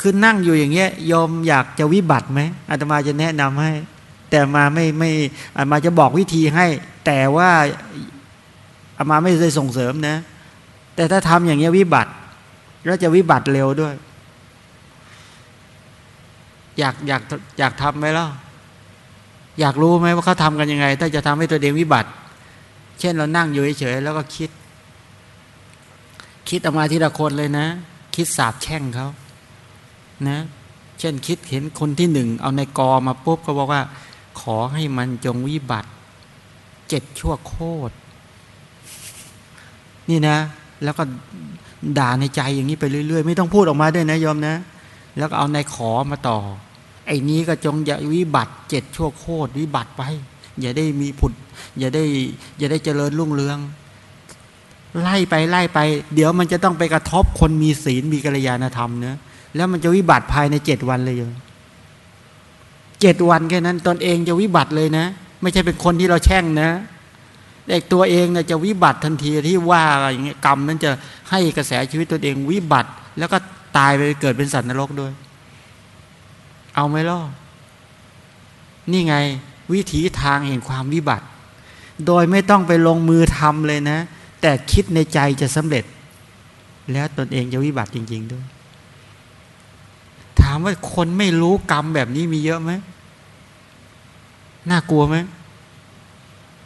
คือนั่งอยู่อย่างเงี้ยยอมอยากจะวิบัติไหมอาตมาจะแนะนำให้ แต่มาไม่ไม่อาตมาจะบอกวิธีให้ แต่ว่าอามาไม่ได้ส่งเสริมนะ แต่ถ้าทำอย่างเงี้ยวิบัติแล้วจะวิบัติเร็วด้วย อยากอยากอยากทำไหมล่ะอยากรู้ไหมว่าเขาทำกันยังไง ถ้าจะทำให้ตัวเองวิบัติ เช่นเรานั่งอยู่เฉยๆแล้วก็คิด คิดออกมาทีละคนเลยนะ คิดสาบแช่งเขานะ เช่นคิดเห็นคนที่หนึ่ง เอาในกอมาปุ๊บก็บอกว่า ขอให้มันจงวิบัติ เจ็ดชั่วโคตรนี่นะ แล้วก็ด่าในใจอย่างนี้ไปเรื่อย ๆ ไม่ต้องพูดออกมาด้วยนะยอมนะ แล้วก็เอาในขอมาต่อ ไอ้นี้ก็จงอย่าวิบัติเจ็ดชั่วโคตรวิบัติไป อย่าได้มีผุด อย่าได้ อย่าได้เจริญรุ่งเรือง ไล่ไปไล่ไป เดี๋ยวมันจะต้องไปกระทบคนมีศีลมีกัลยาณธรรมเนะแล้วมันจะวิบัติภายในเจ็ดวันเลยเจ็ดวันแค่นั้นตนเองจะวิบัติเลยนะ ไม่ใช่เป็นคนที่เราแช่งนะ เด็กตัวเองนะจะวิบัติทันทีที่ว่าอย่างเงี้ยกรรมนั้นจะให้กระแสชีวิตตนเองวิบัติ แล้วก็ตายไปเกิดเป็นสัตว์นรกด้วย เอาไหมล่ะนี่ไงวิถีทางแห่งความวิบัติ โดยไม่ต้องไปลงมือทำเลยนะ แต่คิดในใจจะสำเร็จ แล้วตนเองจะวิบัติจริง ๆด้วย ถามว่าคนไม่รู้กรรมแบบนี้มีเยอะไหมน่ากลัวไหม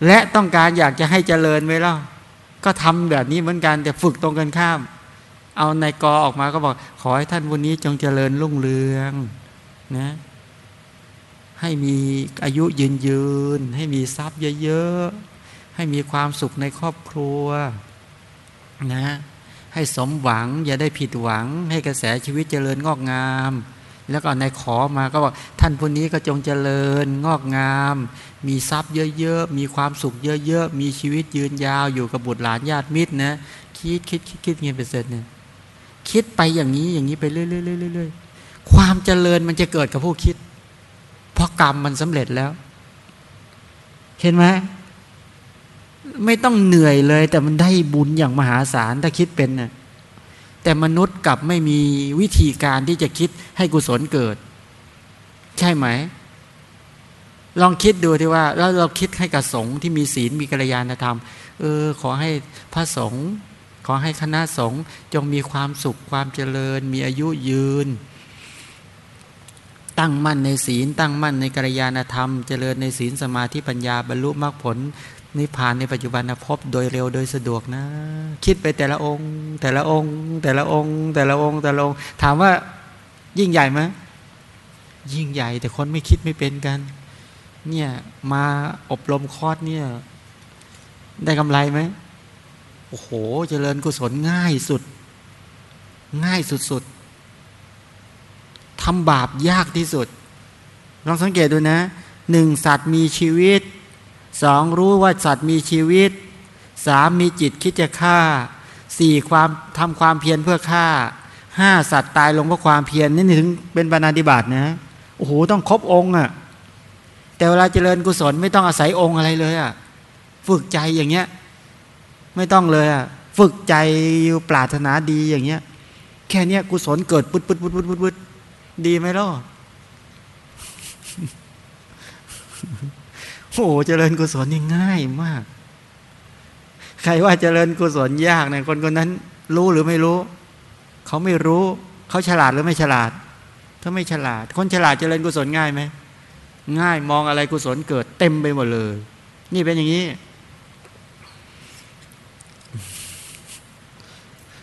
และต้องการอยากจะให้เจริญไหมล่ะก็ทำแบบนี้เหมือนกันแต่ฝึกตรงกันข้าม เอาในกอออกมาก็บอก ขอให้ท่านวันนี้จงเจริญรุ่งเรืองนะให้มีอายุยืนยืน ให้มีทรัพย์เยอะๆ ให้มีความสุขในครอบครัวนะให้สมหวังอย่าได้ผิดหวัง ให้กระแสชีวิตเจริญงอกงาม แล้วก็ในขอมาก็บอกท่านผู้นี้ก็จงเจริญงอกงาม มีทรัพย์เยอะๆ มีความสุขเยอะๆ มีชีวิตยืนยาวอยู่กับบุตรหลานญาติมิตรนะคิดคิดคิดคิดเงี้ยไปเสร็จเนี่ยคิดไปอย่างนี้อย่างนี้ไปเรื่อยๆๆความเจริญมันจะเกิดกับผู้คิด เพราะกรรมมันสำเร็จแล้ว เห็นไหมไม่ต้องเหนื่อยเลย แต่มันได้บุญอย่างมหาศาลถ้าคิดเป็นน่ะ แต่มนุษย์กลับไม่มีวิธีการที่จะคิดให้กุศลเกิด ใช่ไหม ลองคิดดูที่ว่า แล้วเราคิดให้กับสงฆ์ที่มีศีลมีกัลยาณธรรม เออ ขอให้พระสงฆ์ขอให้คณะสงฆ์จงมีความสุขความเจริญ มีอายุยืน ตั้งมั่นในศีล ตั้งมั่นในกัลยาณธรรม เจริญในศีลสมาธิปัญญาบรรลุมรรคผล นิพพานในปัจจุบันภพโดยเร็วโดยสะดวกนะ คิดไปแต่ละองค์ แต่ละองค์ แต่ละองค์ แต่ละองค์แต่ละองค์ ถามว่ายิ่งใหญ่ไหมยิ่งใหญ่แต่คนไม่คิดไม่เป็นกัน เนี่ยมาอบรมคอร์สเนี่ย ได้กำไรไหมโอ้โห เจริญกุศลง่ายสุด ง่ายสุดๆทำบาปยากที่สุด ลองสังเกตดูนะหนึ่งสัตว์มีชีวิต สองรู้ว่าสัตว์มีชีวิตสามมีจิตคิดจะฆ่าสี่ความทำความเพียรเพื่อฆ่าห้าสัตว์ตายลงเพราะความเพียรนี่ถึงเป็นบรรณาธิบาตนะโอ้โหต้องครบองค์อะ่ะแต่เวลาเจริญกุศลไม่ต้องอาศัยองค์อะไรเลยอะ่ะฝึกใจอย่างเงี้ย ไม่ต้องเลยอะ่ะฝึกใจอยู่ปรารถนาดีอย่างเงี้ย แค่เนี้ยกุศลเกิดปุ๊ดปุ๊ดปุ๊ดปุ๊ดปุดปุดดีไหมล่ะ โอ้เจริญกุศลนี่ง่ายมาก ใครว่าเจริญกุศลยากเนี่ยคนคนนั้น รู้หรือไม่รู้ เขาไม่รู้ เขาฉลาดหรือไม่ฉลาด ถ้าไม่ฉลาด คนฉลาดเจริญกุศลง่ายไหมง่ายมองอะไรกุศลเกิดเต็มไปหมดเลย นี่เป็นอย่างนี้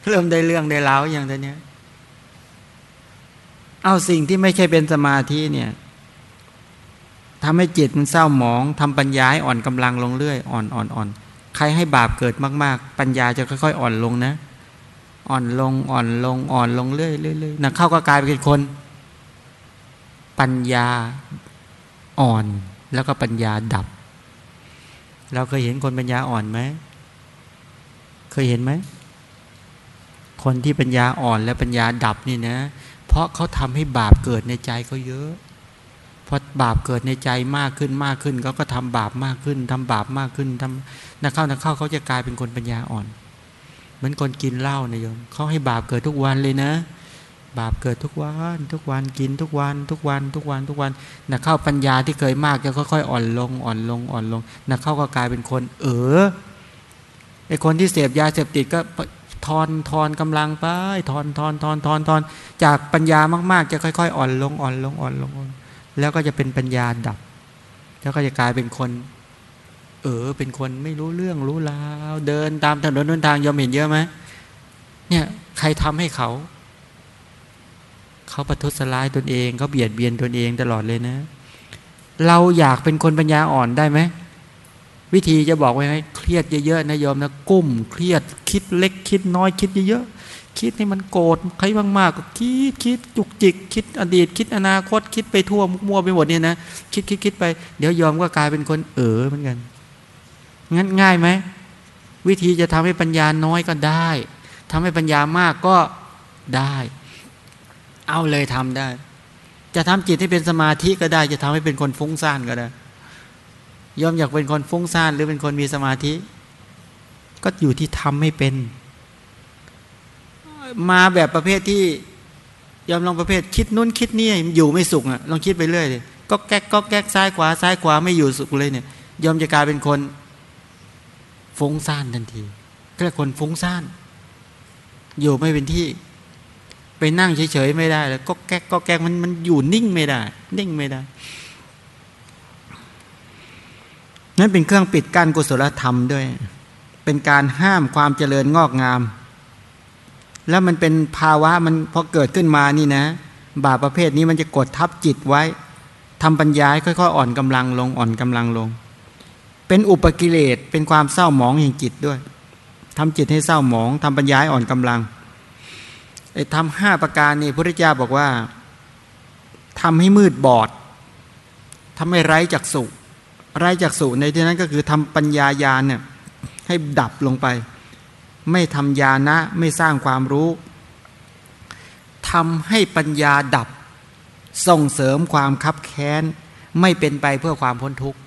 เริ่มได้เรื่องได้เล้าอย่างตอนนี้เอาสิ่งที่ไม่ใช่เป็นสมาธิเนี่ย ทำให้จิตมันเศร้าหมองทำปัญญาให้อ่อนกำลังลงเรื่อยอ่อนอ่อนอ่อนใครให้บาปเกิดมากๆ ปัญญาจะค่อยๆ อ่อนลงนะ อ่อนลงอ่อนลงอ่อนลงเรื่อยๆนักเข้าก็กลายเป็นคน ปัญญาอ่อนแล้วก็ปัญญาดับ เราเคยเห็นคนปัญญาอ่อนไหมเคยเห็นไหมคนที่ปัญญาอ่อนและปัญญาดับนี่นะ เพราะเขาทำให้บาปเกิดในใจเขาเยอะ พอบาปเกิดในใจมากขึ้นมากขึ้นเขาก็ทำบาปมากขึ้นทำบาปมากขึ้นทำนักเข้านักเข้าเขาจะกลายเป็นคนปัญญาอ่อน เหมือนคนกินเหล้านะโยมเขาให้บาปเกิดทุกวันเลยนะ บาปเกิดทุกวัน ทุกวันกินทุกวัน ทุกวัน ทุกวันทุกวันนักเข้าปัญญาที่เคยมากจะค่อยๆ อ่อนลงอ่อนลงอ่อนลงนักเข้าก็กลายเป็นคน เออไอคนที่เสพยาเสพติดก็ทอนทอนกำลังไปทอนทอนทอนทอนทอนจากปัญญามาก ๆ จะค่อย ๆ อ่อนลงอ่อนลงอ่อนลงอ่อน แล้วก็จะเป็นปัญญาดับ แล้วก็จะกลายเป็นคน เออเป็นคนไม่รู้เรื่องรู้ราวเดินตามถนนนทางยอมเห็นเยอะไหมเนี่ยใครทำให้เขา เขาประทุษร้ายตนเองเขาเบียดเบียนตนเองตลอดเลยนะ เราอยากเป็นคนปัญญาอ่อนได้ไหมวิธีจะบอกไว้ให้เครียดเยอะๆนะยอมนะกุ้ม เครียดคิดเล็กคิดน้อยคิดเยอะ คิดให้มันโกรธใครบ้างมากก็คิดคิดจุกจิก คิดอดีต คิดอนาคต คิดไปทั่วมั่วไปหมดเนี่ยนะคิดคิดคิดไป เดี๋ยวยอมก็กลายเป็นคนเออเหมือนกันงั้นง่ายไหมวิธีจะทำให้ปัญญาน้อยก็ได้ทำให้ปัญญามากก็ได้ เอาเลยทำได้ จะทำจิตให้เป็นสมาธิก็ได้ จะทำให้เป็นคนฟุ้งซ่านก็ได้ยอมอยากเป็นคนฟุ้งซ่านหรือเป็นคนมีสมาธิ ก็อยู่ที่ทำให้เป็น มาแบบประเภทที่ยอมลองประเภทคิดนู้นคิดนี่อยู่ไม่สุขอะลองคิดไปเรื่อยเลยก็แก๊กก็แก๊กซ้ายขวาซ้ายขวาไม่อยู่สุขเลยเนี่ยยอมจะกลายเป็นคนฟุ้งซ่านทันทีก็เรียกคนฟุ้งซ่าน อยู่ไม่เป็นที่ ไปนั่งเฉยๆไม่ได้แล้วก็แก๊กก็แก๊กมันมันอยู่นิ่งไม่ได้ นิ่งไม่ได้ นั่นเป็นเครื่องปิดกั้นกุศลธรรมด้วย เป็นการห้ามความเจริญงอกงาม แล้วมันเป็นภาวะมันพอเกิดขึ้นมานี่นะ บาปประเภทนี้มันจะกดทับจิตไว้ทำปัญญาค่อยๆ อ่อนกำลังลงอ่อนกำลังลง เป็นอุปกิเลสเป็นความเศร้าหมองแห่งจิตด้วยทำจิตให้เศร้าหมองทำปัญญาอ่อนกำลังไอ้ทำห้าประการนี่พระเจ้าบอกว่าทำให้มืดบอดทำให้ไร้จักสุไร้จักสุในที่นั้นก็คือทำปัญญายาเนี่ยให้ดับลงไป ไม่ทำญาณะไม่สร้างความรู้ทำให้ปัญญาดับ ส่งเสริมความคับแค้น ไม่เป็นไปเพื่อความพ้นทุกข์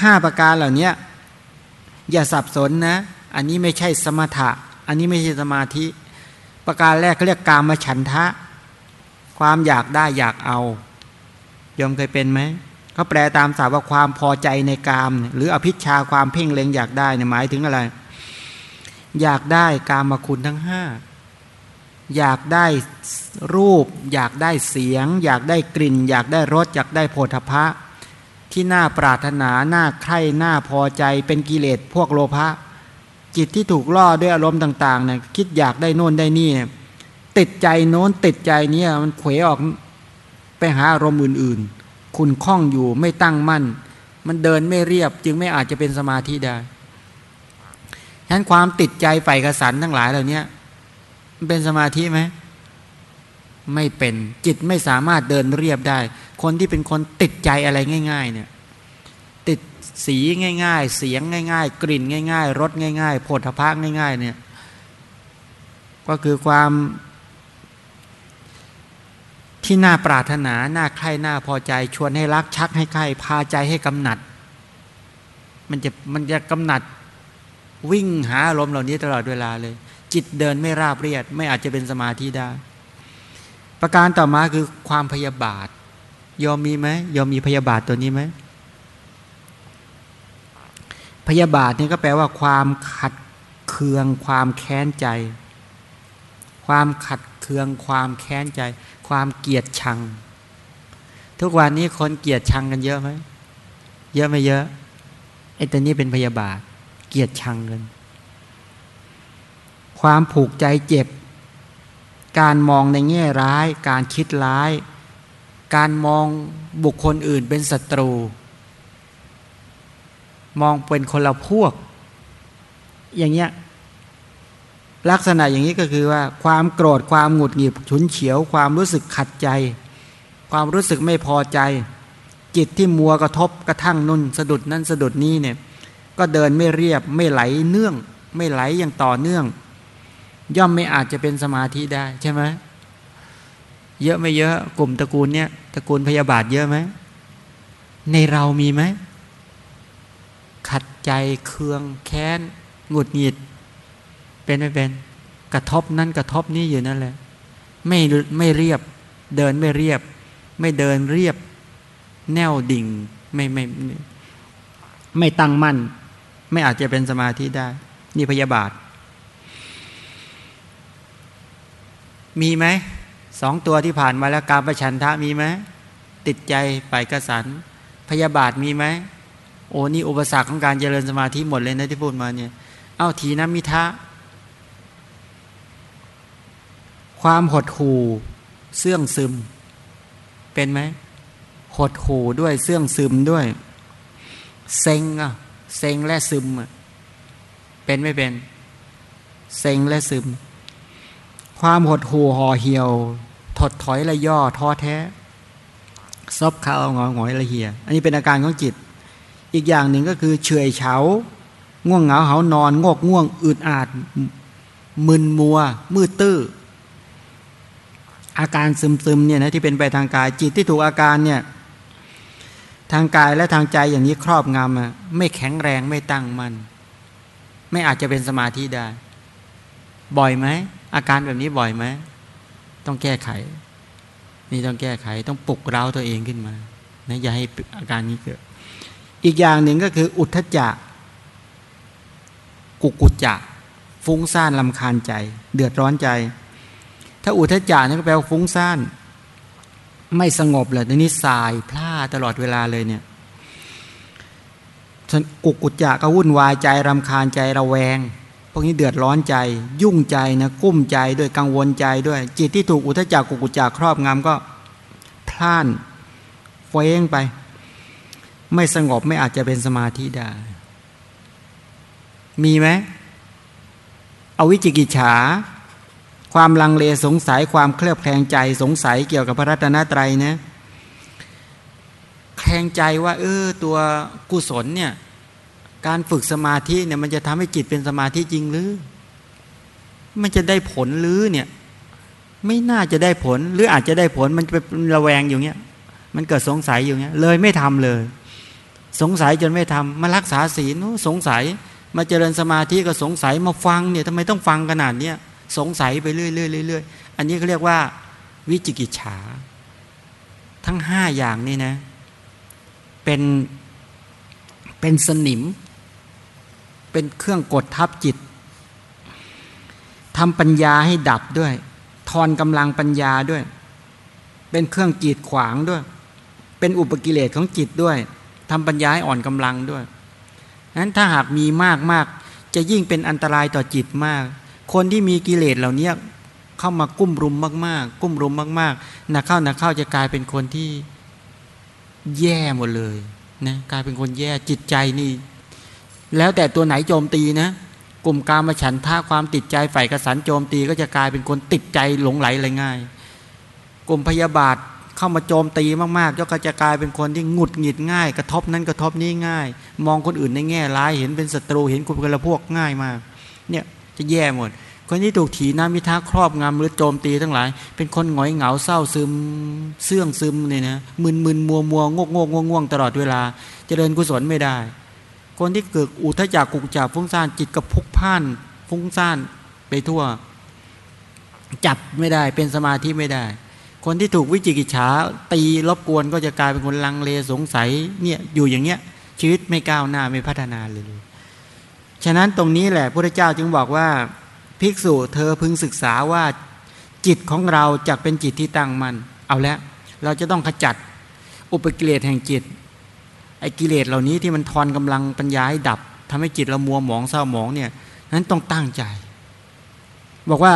ห้าประการเหล่านี้อย่าสับสนนะ อันนี้ไม่ใช่สมถะ อันนี้ไม่ใช่สมาธิ ประการแรกเขาเรียกกามฉันทะ ความอยากได้อยากเอายอมเคยเป็นไหม เขาแปลตามสาว่าความพอใจในกาม หรืออภิชาความเพ่งเล็งอยากได้เนี่ยหมายถึงอะไร อยากได้กามคุณทั้งห้าอยากได้รูป อยากได้เสียง อยากได้กลิ่น อยากได้รสอยากได้โผฏฐะที่น่าปรารถนาน่าใคร่น่าพอใจเป็นกิเลสพวกโลภะจิตที่ถูกล่อด้วยอารมณ์ต่างๆเนี่ยคิดอยากได้โน่นได้นี่ติดใจโน้นติดใจเนี้ยมันเขวออกไปหาอารมณ์อื่นๆ คุณคล้องอยู่ไม่ตั้งมั่น มันเดินไม่เรียบ จึงไม่อาจจะเป็นสมาธิได้ฉะนั้นความติดใจใฝ่กระสันทั้งหลายเหล่านี้มันเป็นสมาธิไหมไม่เป็นจิตไม่สามารถเดินเรียบได้ คนที่เป็นคนติดใจอะไรง่าย ๆ เนี่ย ติดสีง่าย ๆ เสียงง่าย ๆ กลิ่นง่าย ๆรสง่ายๆผลพากง่าย ๆ เนี่ย ก็คือความ ที่น่าปรารถนา น่าใคร่น่าพอใจ ชวนให้รักชักให้ใคร่พาใจให้กำหนัด มันจะมันจะกำหนัดวิ่งหาอารมณ์เหล่านี้ตลอดเวลาเลย จิตเดินไม่ราบเรียด ไม่อาจจะเป็นสมาธิได้ ประการต่อมาคือความพยาบาท ยอมมีไหมยอมมีพยาบาทตัวนี้ไหมพยาบาทนี่ก็แปลว่าความขัดเคืองความแค้นใจ ความขัดเคืองความแค้นใจ ความเกลียดชัง ทุกวันนี้คนเกลียดชังกันเยอะไหมเยอะไม่เยอะไอ้ตัวนี้เป็นพยาบาท เกลียดชังกันความผูกใจเจ็บ การมองในแง่ร้าย การคิดร้าย การมองบุคคลอื่นเป็นศัตรู มองเป็นคนละพวก อย่างเงี้ย ลักษณะอย่างนี้ก็คือว่าความโกรธความหงุดหงิดฉุนเฉียว ความรู้สึกขัดใจ ความรู้สึกไม่พอใจ จิตที่มัวกระทบกระทั่งนุ่นสะดุดนั่นสะดุดนี้เนี่ยก็เดินไม่เรียบไม่ไหลเนื่อง ไม่ไหลอย่างต่อเนื่อง ย่อมไม่อาจจะเป็นสมาธิได้ใช่ไหมเยอะไม่เยอะกลุ่มตระกูลเนี้ยตระกูลพยาบาทเยอะไหมในเรามีไหมขัดใจเคืองแค้นหงุดหงิด เป็นไม่เป็น กระทบนั่นกระทบนี่อยู่นั่นแหละ ไม่ไม่เรียบ เดินไม่เรียบ ไม่เดินเรียบ แนวดิ่ง ไม่ไม่ไม่ตั้งมั่น ไม่อาจจะเป็นสมาธิได้ นี่พยาบาท มีไหมสองตัวที่ผ่านมาแล้วการประชันทะมีไหมติดใจไปกระสันพยาบาทมีไหมโอ้นี่อุปสรรคของการเจริญสมาธิหมดเลยนะที่พูดมาเนี่ย เอ้าทีน้ำมิทะ ความหดหู่เสื่องซึม เป็นไหมหดหู่ด้วยเสื่องซึมด้วย เซ็งอะเซ็งและซึมเป็นไม่เป็น เซ็งและซึม ความหดหู่ห่อเหี่ยว ถดถอยและย่อท้อแท้ซบข้าวงอหงอยละเหี่ย อันนี้เป็นอาการของจิต อีกอย่างหนึ่งก็คือเฉยเฉา ง่วงเหงาเหานอน งอกง่วงอึดอาดมึนมัว มืดตื้อ อาการซึมๆเนี่ยนะที่เป็นไปทางกายจิตที่ถูกอาการเนี่ยทางกายและทางใจอย่างนี้ครอบงำอะไม่แข็งแรงไม่ตั้งมัน่นไม่อาจจะเป็นสมาธิได้ บ่อยไหมอาการแบบนี้บ่อยไหมต้องแก้ไข นี่ต้องแก้ไขต้องปลุกเร้าตัวเองขึ้นมานะอย่าให้อาการนี้เกิด อีกอย่างหนึ่งก็คือ อุทธจักกุกุจจะฟุ้งซ่านลำคาญใจ เดือดร้อนใจ ถ้าอุทธจักนี่ก็แปลว่าฟุ้งซ่านไม่สงบเลยทีนี้สายพลาตลอดเวลาเลยเนี่ยกุกกุจจะก็วุ่นวายใจรำคาญใจระแวง พวกนี้เดือดร้อนใจ ยุ่งใจนะกุ้มใจด้วยกังวลใจด้วย จิตที่ถูกอุทจักกุกกุจจะครอบงำก็พลานเฟ้งไป ไม่สงบไม่อาจจะเป็นสมาธิได้ มีไหมอวิจิกิจฉา ความลังเลสงสัยความเคลือบแคลงใจสงสัยเกี่ยวกับพระรัตนตรัยนะแคลงใจว่า เออตัวกุศลเนี่ยการฝึกสมาธิเนี่ยมันจะทำให้จิตเป็นสมาธิจริงหรือ มันจะได้ผลหรือเนี่ย ไม่น่าจะได้ผล หรืออาจจะได้ผลมันเป็นระแวงอยู่เนี้ย มันเกิดสงสัยอยู่เนี้ย เลยไม่ทำเลย สงสัยจนไม่ทำมารักษาศีลสงสัย มาเจริญสมาธิก็สงสัยมาฟังเนี่ยทำไมต้องฟังขนาดเนี้ย สงสัยไปเรื่อยๆอันนี้เขาเรียกว่า วิจิกิจฉา ทั้งห้าอย่างนี่นะ เป็นเป็นสนิม เป็นเครื่องกดทับจิตทำปัญญาให้ดับด้วย ทอนกำลังปัญญาด้วย เป็นเครื่องกีดขวางด้วย เป็นอุปกิเลสของจิตด้วยทำปัญญาให้อ่อนกำลังด้วยนั้นถ้าหากมีมากมากจะยิ่งเป็นอันตรายต่อจิตมาก คนที่มีกิเลสเหล่านี้เข้ามากุ้มรุมมาก ๆ กุ้มรุมมากๆหนักเข้าหนักเข้าจะกลายเป็นคนที่แย่หมดเลยนะกลายเป็นคนแย่จิตใจนี่ แล้วแต่ตัวไหนโจมตีนะกลุ่มการมาฉันท่าความติดใจฝ่ายกระสันโจมตีก็จะกลายเป็นคนติดใจหลงไหลอะไรง่าย กลุ่มพยาบาทเข้ามาโจมตีมากๆก็จะกลายเป็นคนที่หงุดหงิดง่าย กระทบนั้นกระทบนี้ง่าย มองคนอื่นในแง่ร้ายเห็นเป็นศัตรูเห็นคนกันละพวกง่ายมาก เนี่ย จะแย่หมด คนที่ถูกถีน้ำมิท้าครอบงำหรือโจมตีทั้งหลาย เป็นคนหงอยเหงาเศร้าซึมเสื่องซึมเนี่ยนะมึนมึนมัวมัวงกงกง่วงง่วงตลอดเวลาจเจริญกุศลไม่ได้ คนที่เกิดอุทจักกุกจับฟุ้งซ่านจิตกระพุกพ่านฟุ้งซ่านไปทั่ว จับไม่ได้เป็นสมาธิไม่ได้ คนที่ถูกวิจิกิจฉาตีรบกวนก็จะกลายเป็นคนลังเลสงสัยเนี่ยอยู่อย่างเงี้ยชีวิตไม่ก้าวหน้าไม่พัฒนาเลย ฉะนั้นตรงนี้แหละพระเจ้าจึงบอกว่า ภิกษุเธอพึงศึกษาว่าจิตของเราจะเป็นจิตที่ตั้งมัน่นเอาแล้วเราจะต้องขจัดอุปกิเลสแห่งจิตไอ้กิเลสเหล่านี้ที่มันทอนกำลังปัญญาให้ดับทำให้จิตเรามัวหมองเศร้าหมองเนี่ยนั้นต้องตั้งใจ บอกว่า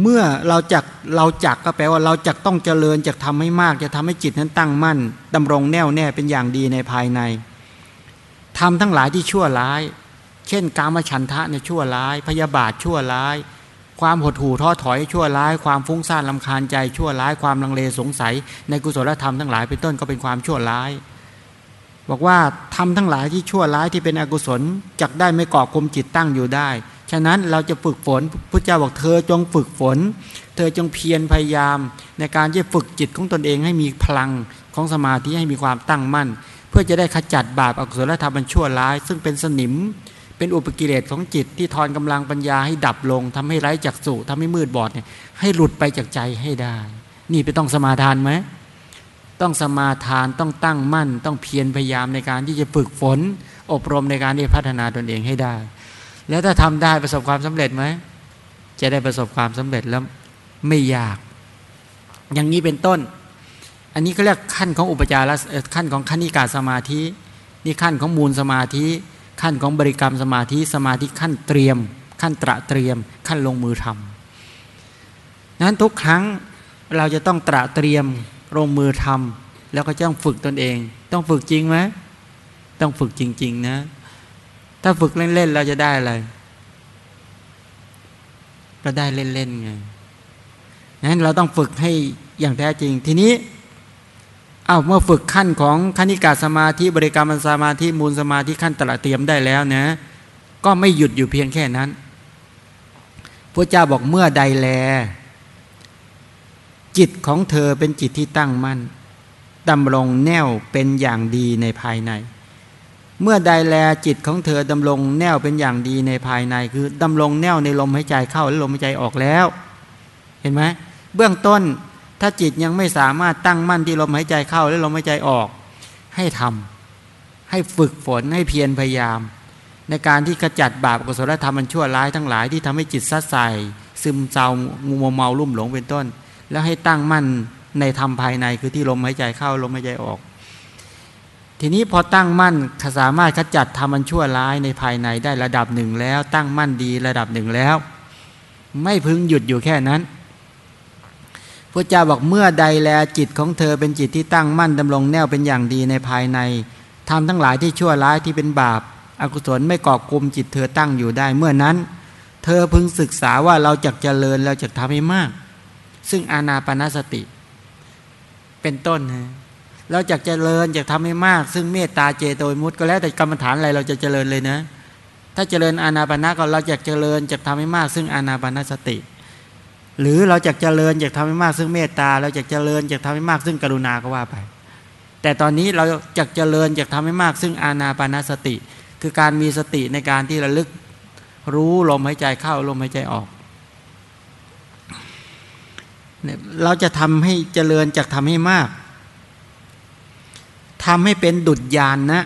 เมื่อเราจักเราจักก็แปลว่าเราจักต้องเจริญจักทำให้มาก จะทำให้จิตนั้นตั้งมั่นดำรงแน่วแน่เป็นอย่างดีในภายใน ทำทั้งหลายที่ชั่วร้าย เช่น กามฉันทะเนี่ยชั่วร้าย พยาบาทชั่วร้าย ความหดหู่ท้อถอยชั่วร้าย ความฟุ้งซ่านลำคาญใจชั่วร้าย ความลังเลสงสัย ในกุศลธรรมทั้งหลายเป็นต้นก็เป็นความชั่วร้าย บอกว่าทำทั้งหลายที่ชั่วร้ายที่เป็นอกุศลจักได้ไม่ก่อคมจิตตั้งอยู่ได้ ฉะนั้นเราจะฝึกฝนพระเจ้าบอกเธอจงฝึกฝน เธอจงเพียรพยายาม ในการที่ฝึกจิตของตนเองให้มีพลังของสมาธิให้มีความตั้งมั่น เพื่อจะได้ขจัดบาปอกุศลธรรมมันชั่วร้าย ซึ่งเป็นสนิมเป็นอุปกิเลสของจิตที่ทอนกำลังปัญญาให้ดับลงทำให้ไร้จักสุทำให้มืดบอดเนี่ยให้หลุดไปจากใจให้ได้ นี่ไปต้องสมาทานไหมต้องสมาทานต้องตั้งมั่น ต้องเพียรพยายามในการที่จะฝึกฝน อบรมในการที่พัฒนาตนเองให้ได้ แล้วถ้าทำได้ประสบความสำเร็จไหมจะได้ประสบความสำเร็จแล้วไม่ยาก อย่างนี้เป็นต้น อันนี้เขาเรียกขั้นของอุปจารขั้นของขั้นิกาสมาธิ นี่ขั้นของมูลสมาธิ ขั้นของบริกรรมสมาธิสมาธิขั้นเตรียม ขั้นตระเตรียม ขั้นลงมือทำนั้นทุกครั้งเราจะต้องตระเตรียมลงมือทำแล้วก็ต้องฝึกตนเอง ต้องฝึกจริงไหมต้องฝึกจริง ๆ นะ ถ้าฝึกเล่นๆเราจะได้อะไรเราได้เล่นๆไงนั้นเราต้องฝึกให้อย่างแท้จริงทีนี้ เอาเมื่อฝึกขั้นของคณิกาสมาธิบริกรรมสมาธิมูลสมาธิขั้นตระเตรียมได้แล้วนะ ก็ไม่หยุดอยู่เพียงแค่นั้นพระเจ้าบอกเมื่อใดแล จิตของเธอเป็นจิตที่ตั้งมั่นดำรงแน่วเป็นอย่างดีในภายใน เมื่อใดแลจิตของเธอดำรงแน่วเป็นอย่างดีในภายใน คือดำรงแน่วในลมหายใจเข้าและลมหายใจออกแล้ว เห็นไหมเบื้องต้น ถ้าจิตยังไม่สามารถตั้งมั่นที่ลมหายใจเข้าและลมหายใจออก ให้ทำให้ฝึกฝนให้เพียรพยายาม ในการที่ขจัดบาปกุศลธรรมมันชั่วร้ายทั้งหลายที่ทำให้จิตซัดใส่ซึมเศร้างูมเมาลุ่มหลงเป็นต้น แล้วให้ตั้งมั่นในธรรมภายในคือที่ลมหายใจเข้าลมหายใจออก ทีนี้พอตั้งมั่นสามารถขจัดธรรมมันชั่วร้ายในภายในได้ระดับหนึ่งแล้ว ตั้งมั่นดีระดับหนึ่งแล้ว ไม่พึงหยุดอยู่แค่นั้น พระเจ้าบอกเมื่อใดแลจิตของเธอเป็นจิตที่ตั้งมั่นดำรงแนวเป็นอย่างดีในภายในทำทั้งหลายที่ชั่วร้ายที่เป็นบาปอากุศลไม่ก่อกลุ่มจิตเธอตั้งอยู่ได้ เมื่อนั้น เธอพึงศึกษาว่าเราจะเจริญเราจะทำให้มาก ซึ่งอานาปนาสติ เป็นต้นฮะเราจะเจริญจะทำให้มาก ซึ่งเมตตาเจโตมุตก็แล้วแต่กรรมฐานอะไรเราจะเจริญเลยนะ ถ้าเจริญอานาปนาก็เราจะเจริญจะทำให้มาก ซึ่งอานาปนาสติ หรือเราจะเจริญอยากทำให้มากซึ่งเมตตา เราจะเจริญอยากทำให้มากซึ่งกรุณาก็ว่าไป แต่ตอนนี้เราจะเจริญอยากทำให้มากซึ่งอาณาปานสติ คือการมีสติในการที่ระลึกรู้ลมหายใจเข้าลมหายใจออกเราจะทำให้เจริญจากทำให้มากทำให้เป็นดุจยานนะ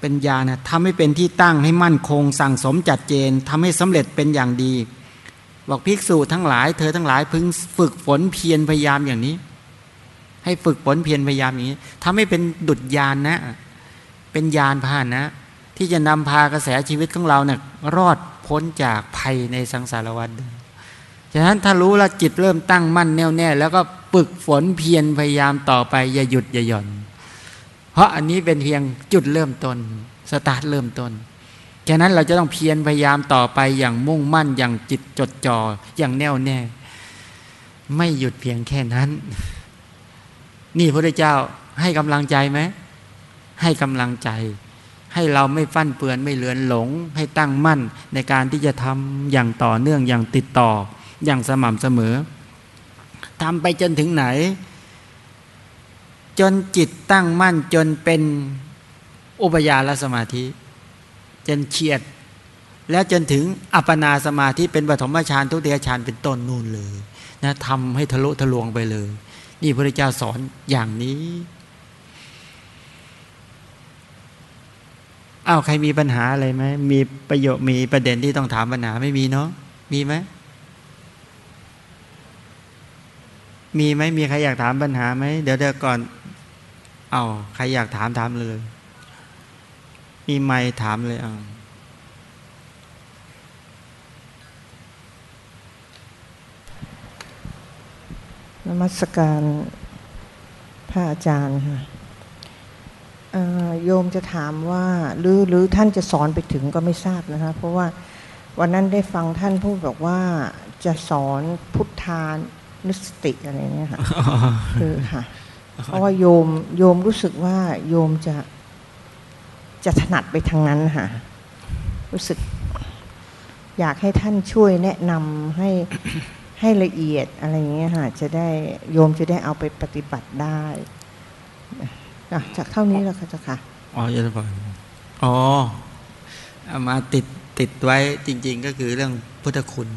เป็นยานะทำให้เป็นที่ตั้งให้มั่นคง สั่งสมจัดเจนทำให้สำเร็จเป็นอย่างดี บอกภิกษุทั้งหลาย เธอทั้งหลายพึงฝึกฝนเพียรพยายามอย่างนี้ ให้ฝึกฝนเพียรพยายามอย่างนี้ทำให้เป็นดุจยานนะ เป็นยานพานะ ที่จะนำพากระแสชีวิตของเราเนี่ยรอดพ้นจากภัยในสังสารวัฏฉะนั้นถ้ารู้แล้วจิตเริ่มตั้งมั่นแน่วแน่ แล้วก็ปึกฝนเพียรพยายามต่อไปอย่าหยุดอย่าหย่อน เพราะอันนี้เป็นเพียงจุดเริ่มต้นสตาร์ทเริ่มต้น ฉะนั้นเราจะต้องเพียรพยายามต่อไปอย่างมุ่งมั่นอย่างจิตจดจ่ออย่างแน่วแน่ ไม่หยุดเพียงแค่นั้น นี่พระเจ้าให้กำลังใจไหมให้กำลังใจ ให้เราไม่ฟั่นเปือนไม่เลือนหลง ให้ตั้งมั่นในการที่จะทำอย่างต่อเนื่องอย่างติดต่ออย่างสม่ำเสมอทำไปจนถึงไหน จนจิตตั้งมั่นจนเป็นอุปยาลสมาธิ จนเฉียด แล้วจนถึงอัปปนาสมาธิเป็นปฐมฌานทุติยฌานเป็นต้นนู่นเลยนะทำให้ทะลุทะลวงไปเลย นี่พระเจ้าสอนอย่างนี้อ้าวใครมีปัญหาอะไรไหมมีประโยชน์มีประเด็นที่ต้องถามปัญหาไม่มีเนาะมีไหมมีไหมมีใครอยากถามปัญหาไหมเดี๋ยวเดี๋ยวก่อน เอาใครอยากถามถามเลย มีไม่ถามเลยเอานมัสการพระอาจารย์ค่ะโยมจะถามว่าหรือหรือท่านจะสอนไปถึงก็ไม่ทราบนะคะเพราะว่าวันนั้นได้ฟังท่านพูดบอกว่าจะสอนพุทธานนุสติอะไรเงี้ยค่ะคือค่ะเพราะว่าโยมโยมรู้สึกว่าโยมจะ จะถนัดไปทางนั้นค่ะ รู้สึกอยากให้ท่านช่วยแนะนำให้ให้ละเอียดอะไรเงี้ยค่ะจะได้โยมจะได้เอาไปปฏิบัติได้จากเท่านี้แล้วค่ะเจ้าค่ะอ๋อยศพรอ๋อเอามาติดติดไว้จริง ๆ ก็คือเรื่องพุทธคุณ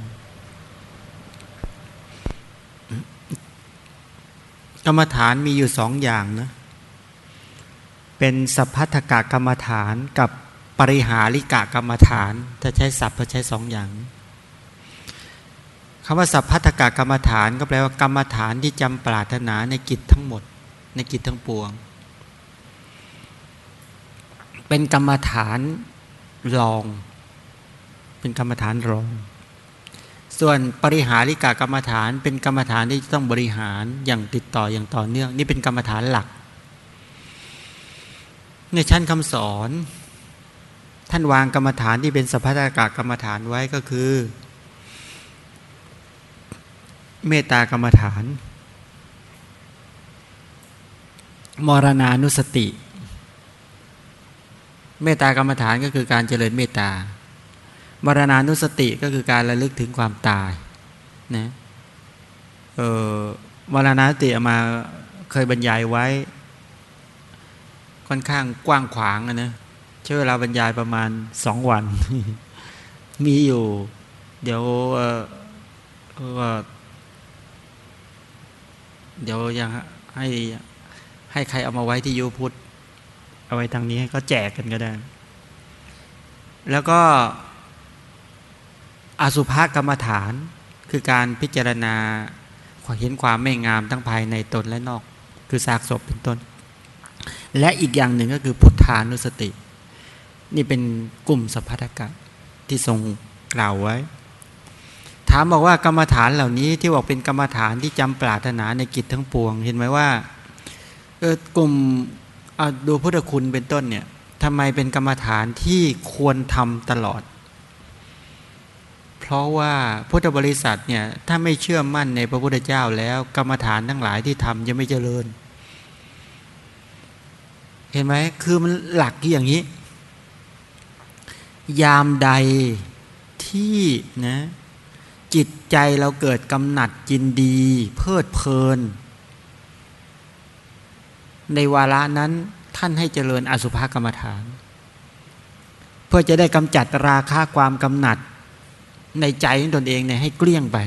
กรรมฐานมีอยู่สองอย่างนะ เป็นสัพพัทธกกรรมฐานกับปริหาริกะกรรมฐาน ถ้าใช้ศัพท์ก็ใช้สองอย่างคำว่าสัพพัทธกกรรมฐานก็แปลว่ากรรมฐานที่จำปรารถนาในกิจทั้งหมด ในกิจทั้งปวง เป็นกรรมฐานรอง เป็นกรรมฐานรอง ส่วนปริหาริกากรรมฐาน เป็นกรรมฐานที่ต้องบริหารอย่างติดต่ออย่างต่อเนื่อง นี่เป็นกรรมฐานหลัก ในชั้นคำสอน ท่านวางกรรมฐานที่เป็นสัพพะกากรรมฐานไว้ก็คือ เมตตากรรมฐาน มรณานุสติ เมตตากรรมฐานก็คือการเจริญเมตตามรณานุสติก็คือการระลึกถึงความตายนะเออมรณานุสติมาเคยบรรยายไว้ ค่อนข้างกว้างขวางนะใช้เวลาบรรยายประมาณสองวัน มีอยู่ เดี๋ยวเออเดี๋ยวยังให้ให้ใครเอามาไว้ที่ยูพุทธเอาไว้ทางนี้ให้เขาแจกกันก็ได้ แล้วก็อสุภกรรมฐานคือการพิจารณาเห็นความไม่งามทั้งภายในตนและนอก คือซากศพเป็นต้น และอีกอย่างหนึ่งก็คือพุทธานุสติ นี่เป็นกลุ่มสัพพะกะที่ทรงกล่าวไว้ ถามบอกว่ากรรมฐานเหล่านี้ที่บอกเป็นกรรมฐานที่จำปรารถนาในกิจทั้งปวง เห็นไหมว่าเออกลุ่มดูพุทธคุณเป็นต้นเนี่ยทำไมเป็นกรรมฐานที่ควรทำตลอด เพราะว่าพุทธบริษัทเนี่ยถ้าไม่เชื่อมั่นในพระพุทธเจ้าแล้วกรรมฐานทั้งหลายที่ทำจะไม่เจริญ เห็นไหมคือมันหลักอย่างนี้ ยามใดที่นะจิตใจเราเกิดกำหนัดจินดี เพลิดเพลิน ในวาระนั้นท่านให้เจริญอสุภกรรมฐาน เพื่อจะได้กำจัดราคาความกำหนัดในใจของตนเองเนี่ยให้เกลี้ยงไป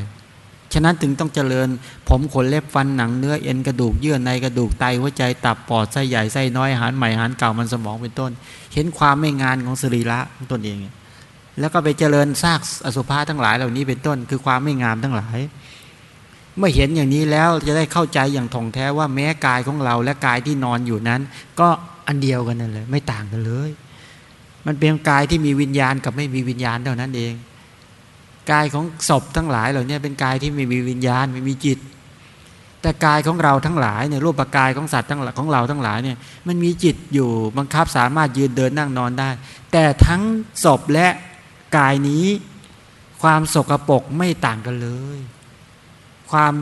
ฉะนั้นถึงต้องเจริญ ผมขนเล็บฟันหนังเนื้อเอ็นกระดูกเยื่อในกระดูกไตหัวใจตับปอดไส้ใหญ่ไส้น้อยอาหารใหม่อาหารเก่ามันสมองเป็นต้น เห็นความไม่งานของสรีระของตนเอง แล้วก็ไปเจริญซากอสุภะทั้งหลายเหล่านี้เป็นต้น คือความไม่งามทั้งหลาย เมื่อเห็นอย่างนี้แล้วจะได้เข้าใจอย่างท่องแท้ว่าแม้กายของเราและกายที่นอนอยู่นั้น ก็อันเดียวกันนั่นเลยไม่ต่างกันเลย มันเป็นกายที่มีวิญญาณกับไม่มีวิญญาณเท่านั้นเอง กายของศพทั้งหลายเหล่านี้เป็นกายที่ไม่มีวิญญาณไม่มีจิต แต่กายของเราทั้งหลายเนี่ยรูปกายของสัตว์ทั้งของเราทั้งหลายเนี่ยมันมีจิตอยู่บังคับสามารถยืนเดินนั่งนอนได้ แต่ทั้งศพและกายนี้ความสกรปรกไม่ต่างกันเลย ความ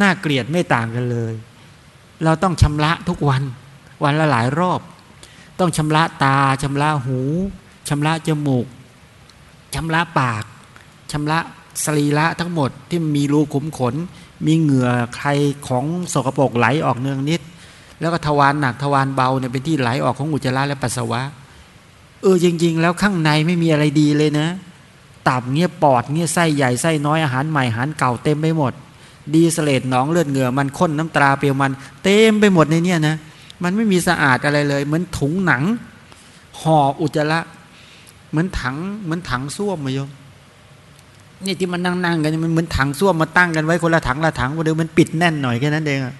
น่าเกลียดไม่ต่างกันเลย เราต้องชำระทุกวัน วันละหลายรอบ ต้องชำระตาชำระหูชำระจมูกชำระปาก ชำระสรีระทั้งหมดที่มีรูขุมขน มีเหงื่อใครของสกรปรกไหลออกเนืองนิด แล้วก็ทวารหนักทวารเบาเนี่ยเป็นที่ไหลออกของอุจจาระและปัสสาวะ เออจริง ๆ แล้วข้างในไม่มีอะไรดีเลยนะตับเงี้ยปอดเงี้ยไส้ใหญ่ไส้น้อยอาหารใหม่อาหารเก่าเต็มไปหมด ดีสเลดหนองเลือดเหงื่อมันข้นน้ำตราเปรียวมันเต็มไปหมดในเนี้ยนะมันไม่มีสะอาดอะไรเลย เหมือนถุงหนังห่ออุจจาระเหมือนถังเหมือนถังส้วมมายม นี่ที่มันนั่งๆกันมันเหมือนถังส้วมมาตั้งกันไว้คนละถังละถังวันเดียวมันปิดแน่นหน่อยแค่นั้นเองอะ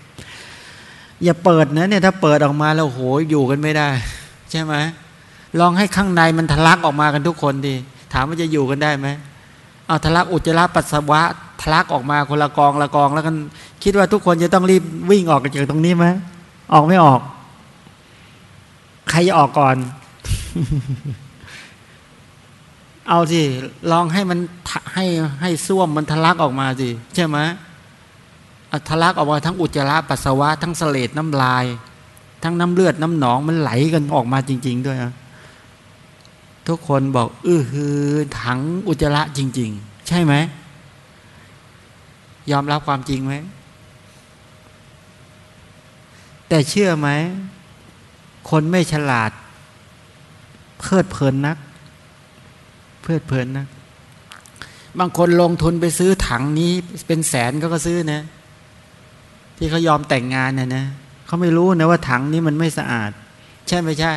อย่าเปิดนะเนี่ยถ้าเปิดออกมาแล้วโหอยู่กันไม่ได้ ใช่ไหมลองให้ข้างในมันทะลักออกมากันทุกคนดีถามว่าจะอยู่กันได้ไหมเอาทะลักอุจจาระปัสสาวะทะลักออกมาคนละกองละกองแล้วกัน คิดว่าทุกคนจะต้องรีบวิ่งออกจากตรงนี้ไหมออกไม่ออก ใครจะออกก่อน เอาสิลองให้มันให้ให้ส้วมมันทะลักออกมาสิใช่ไหมทะลักออกมาทั้งอุจจาระปัสสาวะทั้งเสลดน้ำลาย ทั้งน้ำเลือดน้ำหนองมันไหลกันออกมาจริง ๆ ด้วยอะทุกคนบอกอื้อฮือถังอุจจาระจริง ๆ ใช่ไหมยอมรับความจริงไหมแต่เชื่อไหม คนไม่ฉลาด เพลิดเพลินนัก เพลิดเพลินนักบางคนลงทุนไปซื้อถังนี้เป็นแสนก็ก็ซื้อนะ ที่เขายอมแต่งงานนะนะเขาไม่รู้นะว่าถังนี้มันไม่สะอาด ใช่ไม่ใช่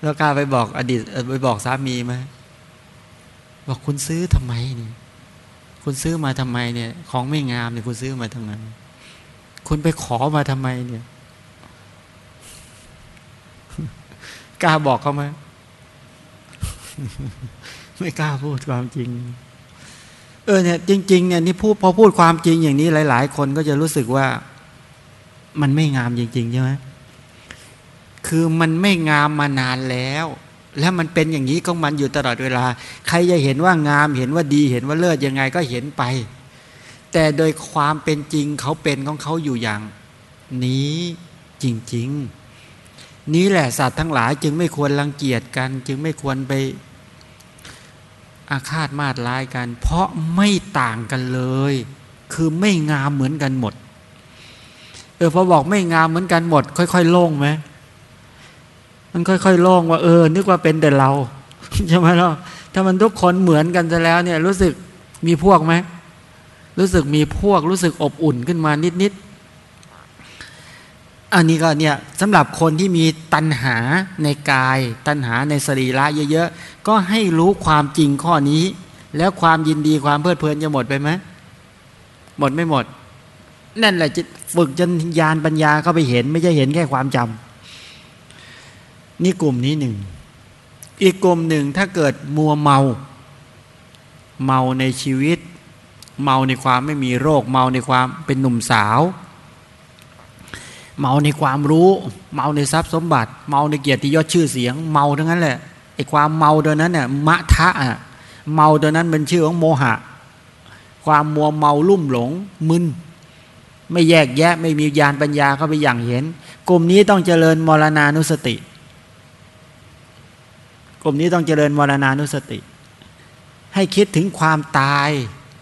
แล้วกล้าไปบอกอดีตไปบอกสามีไหมบอกคุณซื้อทำไมเนี่ยคุณซื้อมาทำไมเนี่ย ของไม่งามเนี่ยคุณซื้อมาทำไมคุณไปขอมาทำไมเนี่ยกล้าบอกเขาไหม ไม่กล้าพูดความจริง เออเนี่ย จริง ๆ เนี่ยนี่พูดพอพูดความจริงอย่างนี้หลาย ๆ คนก็จะรู้สึกว่า มันไม่งามจริงๆใช่ไหมคือมันไม่งามมานานแล้ว แล้วมันเป็นอย่างนี้ของมันอยู่ตลอดเวลา ใครจะเห็นว่างามเห็นว่าดีเห็นว่าเลิศยังไงก็เห็นไป แต่โดยความเป็นจริงเขาเป็นของเขาอยู่อย่าง นี้จริง ๆ นี้แหละสัตว์ทั้งหลายจึงไม่ควรรังเกียจกัน จึงไม่ควรไป อาฆาตมาดร้ายกัน เพราะไม่ต่างกันเลย คือไม่งามเหมือนกันหมด เออพอบอกไม่งามเหมือนกันหมด ค่อยๆโล่งไหมมันค่อยๆโล่งว่าเออ นึกว่าเป็นแต่เราใช่ไหมล่ะถ้ามันทุกคนเหมือนกันจะแล้วเนี่ยรู้สึกมีพวกไหมรู้สึกมีพวกรู้สึกอบอุ่นขึ้นมานิดๆอันนี้ก็เนี่ยสำหรับคนที่มีตัณหาในกาย ตัณหาในสรีระเยอะ ก็ให้รู้ความจริงข้อนี้ แล้วความยินดีความเพลิดเพลินจะหมดไปไหมหมดไม่หมด นั่นแหละจะฝึกจนญาณปัญญาเข้าไปเห็น ไม่ใช่เห็นแค่ความจำนี่กลุ่มนี้หนึ่ง อีกกลุ่มหนึ่งถ้าเกิดมัวเมา เมาในชีวิต เมาในความไม่มีโรค เมาในความเป็นหนุ่มสาว เมาในความรู้ เมาในทรัพย์สมบัติ เมาในเกียรติยศชื่อเสียง เมาทั้งนั้นแหละ ไอ้ความเมาเดินนั้นเนี่ยมะทะอะเมาเดินนั้นเป็นชื่อของโมหะ ความมัวเมาลุ่มหลงมึนไม่แยกแยะไม่มีญาณปัญญาเข้าไปอย่างเห็น กลุ่มนี้ต้องเจริญมรณานุสติ กลุ่มนี้ต้องเจริญมรณานุสติ ให้คิดถึงความตาย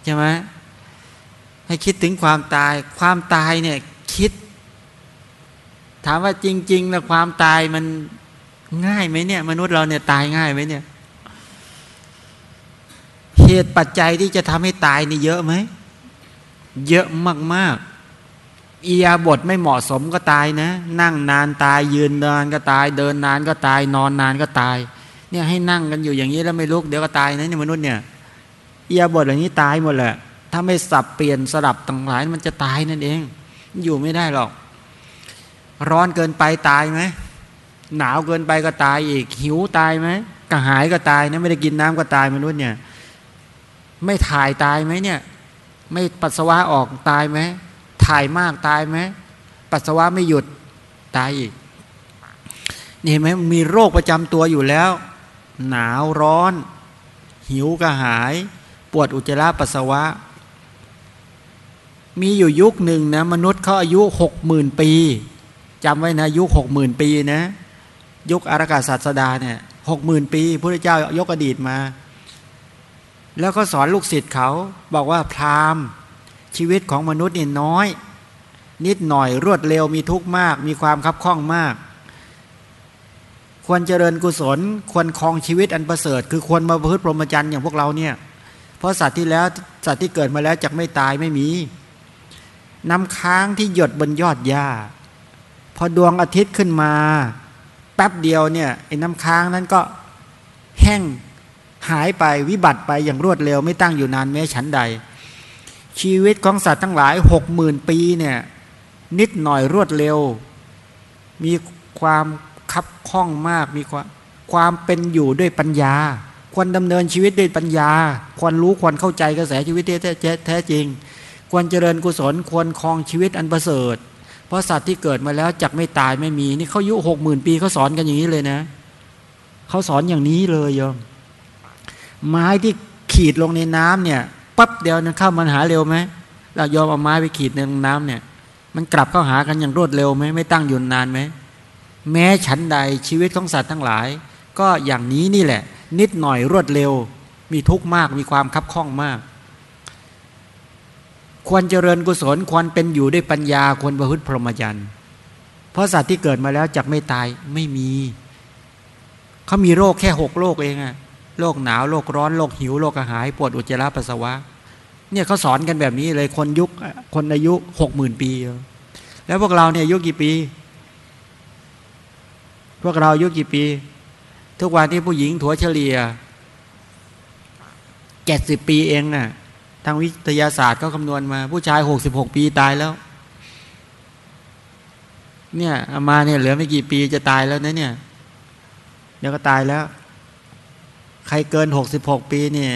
ใช่ไหมให้คิดถึงความตาย ความตายเนี่ยคิด ถามว่าจริงๆแล้วความตายมัน ง่ายไหมเนี่ย มนุษย์เราเนี่ยตายง่ายไหมเนี่ย เหตุปัจจัยที่จะทำให้ตายนี่เยอะไหม เยอะมากๆอียาบทไม่เหมาะสมก็ตายนะ นั่งนานตายยืนนานก็ตาย เดินนานก็ตาย นอนนานก็ตาย เนี่ยให้นั่งกันอยู่อย่างนี้แล้วไม่ลุกเดี๋ยวก็ตายนะเนี่ยมนุษย์เนี่ยเอียบทอย่างนี้ตายหมดแหละถ้าไม่สับเปลี่ยนสลับต่างหลายมันจะตายนั่นเอง อยู่ไม่ได้หรอก ร้อนเกินไปตายไหม หนาวเกินไปก็ตายอีก หิวตายไหมกระหายก็ตายนะไม่ได้กินน้ำก็ตายมนุษย์เนี่ย ไม่ถ่ายตายไหมเนี่ย ไม่ปัสสาวะออกตายไหมถ่ายมากตายไหมปัสสาวะไม่หยุดตายอีกนี่เห็นไหมมีโรคประจำตัวอยู่แล้ว หนาวร้อน หิวกระหาย ปวดอุจจาระปัสสาวะ มีอยู่ยุคหนึ่งนะ มนุษย์เขาอายุหกหมื่นปีจำไว้นะยุคหกหมื่นปีนะ ยุคอารากาศาสดาเนี่ยหกหมื่นปีพระเจ้ายกอดีตมา แล้วก็สอนลูกศิษย์เขาบอกว่าพราหมณ์ชีวิตของมนุษย์นี่น้อย นิดหน่อยรวดเร็วมีทุกข์มาก มีความคับข้องมาก ควรเจริญกุศล ควรคลองชีวิตอันประเสริฐ คือควรมาพึ่งพรหมจรรย์อย่างพวกเราเนี่ยเพราะสัตว์ที่แล้วสัตว์ที่เกิดมาแล้วจะไม่ตายไม่มี น้ำค้างที่หยดบนยอดหญ้า พอดวงอาทิตย์ขึ้นมา ป๊บเดียวเนี่ยไอ้น้ำค้างนั้นก็แห้งหายไปวิบัติไปอย่างรวดเร็วไม่ตั้งอยู่นานแม้ฉันใด ชีวิตของสัตว์ทั้งหลายหกหมื่นปีเนี่ยนิดหน่อยรวดเร็ว มีความคับข้องมากมีความความเป็นอยู่ด้วยปัญญา ควรดำเนินชีวิตด้วยปัญญา ควรรู้ควรเข้าใจกระแสชีวิตแท้แท้จริง ควรเจริญกุศลควรคลองชีวิตอันประเสริฐ เพราะสัตว์ที่เกิดมาแล้วจักไม่ตายไม่มี นี่เขายุหกหมื่นปีเขาสอนกันอย่างนี้เลยนะเขาสอนอย่างนี้เลยโยมไม้ที่ขีดลงในน้ำเนี่ยปั๊บเดียวนั้นเข้ามันหาเร็วไหมเรายอมเอาไม้ไปขีดในน้ำเนี่ย มันกลับเข้าหากันอย่างรวดเร็วไหมไม่ตั้งอยู่นานไหมแม้ฉันใดชีวิตของสัตว์ทั้งหลาย ก็อย่างนี้นี่แหละ นิดหน่อยรวดเร็ว มีทุกข์มากมีความคับข้องมาก ควรเจริญกุศลควรเป็นอยู่ด้วยปัญญาควรประพฤติพรหมจรรย์เพราะสัตว์ที่เกิดมาแล้วจักไม่ตายไม่มีเขามีโรคแค่หกโรคเองอะโรคหนาวโรคร้อนโรคหิวโรคกระหายปวดอุจจาระปัสสาวะ เนี่ยเขาสอนกันแบบนี้เลยคนยุคคนอายุหกหมื่นปี แล้วพวกเราเนี่ยอายุกี่ปี พวกเราอายุกี่ปี ทุกวันที่ผู้หญิงถัวเฉลี่ยเจ็ดสิบปีเองน่ะ ทางวิทยาศาสตร์เขาคำนวณมา ผู้ชายหกสิบหกปีตายแล้ว เนี่ยมาเนี่ยเหลือไม่กี่ปีจะตายแล้วนะเนี่ย เดี๋ยวก็ตายแล้ว ใครเกินหกสิบหกปีเนี่ย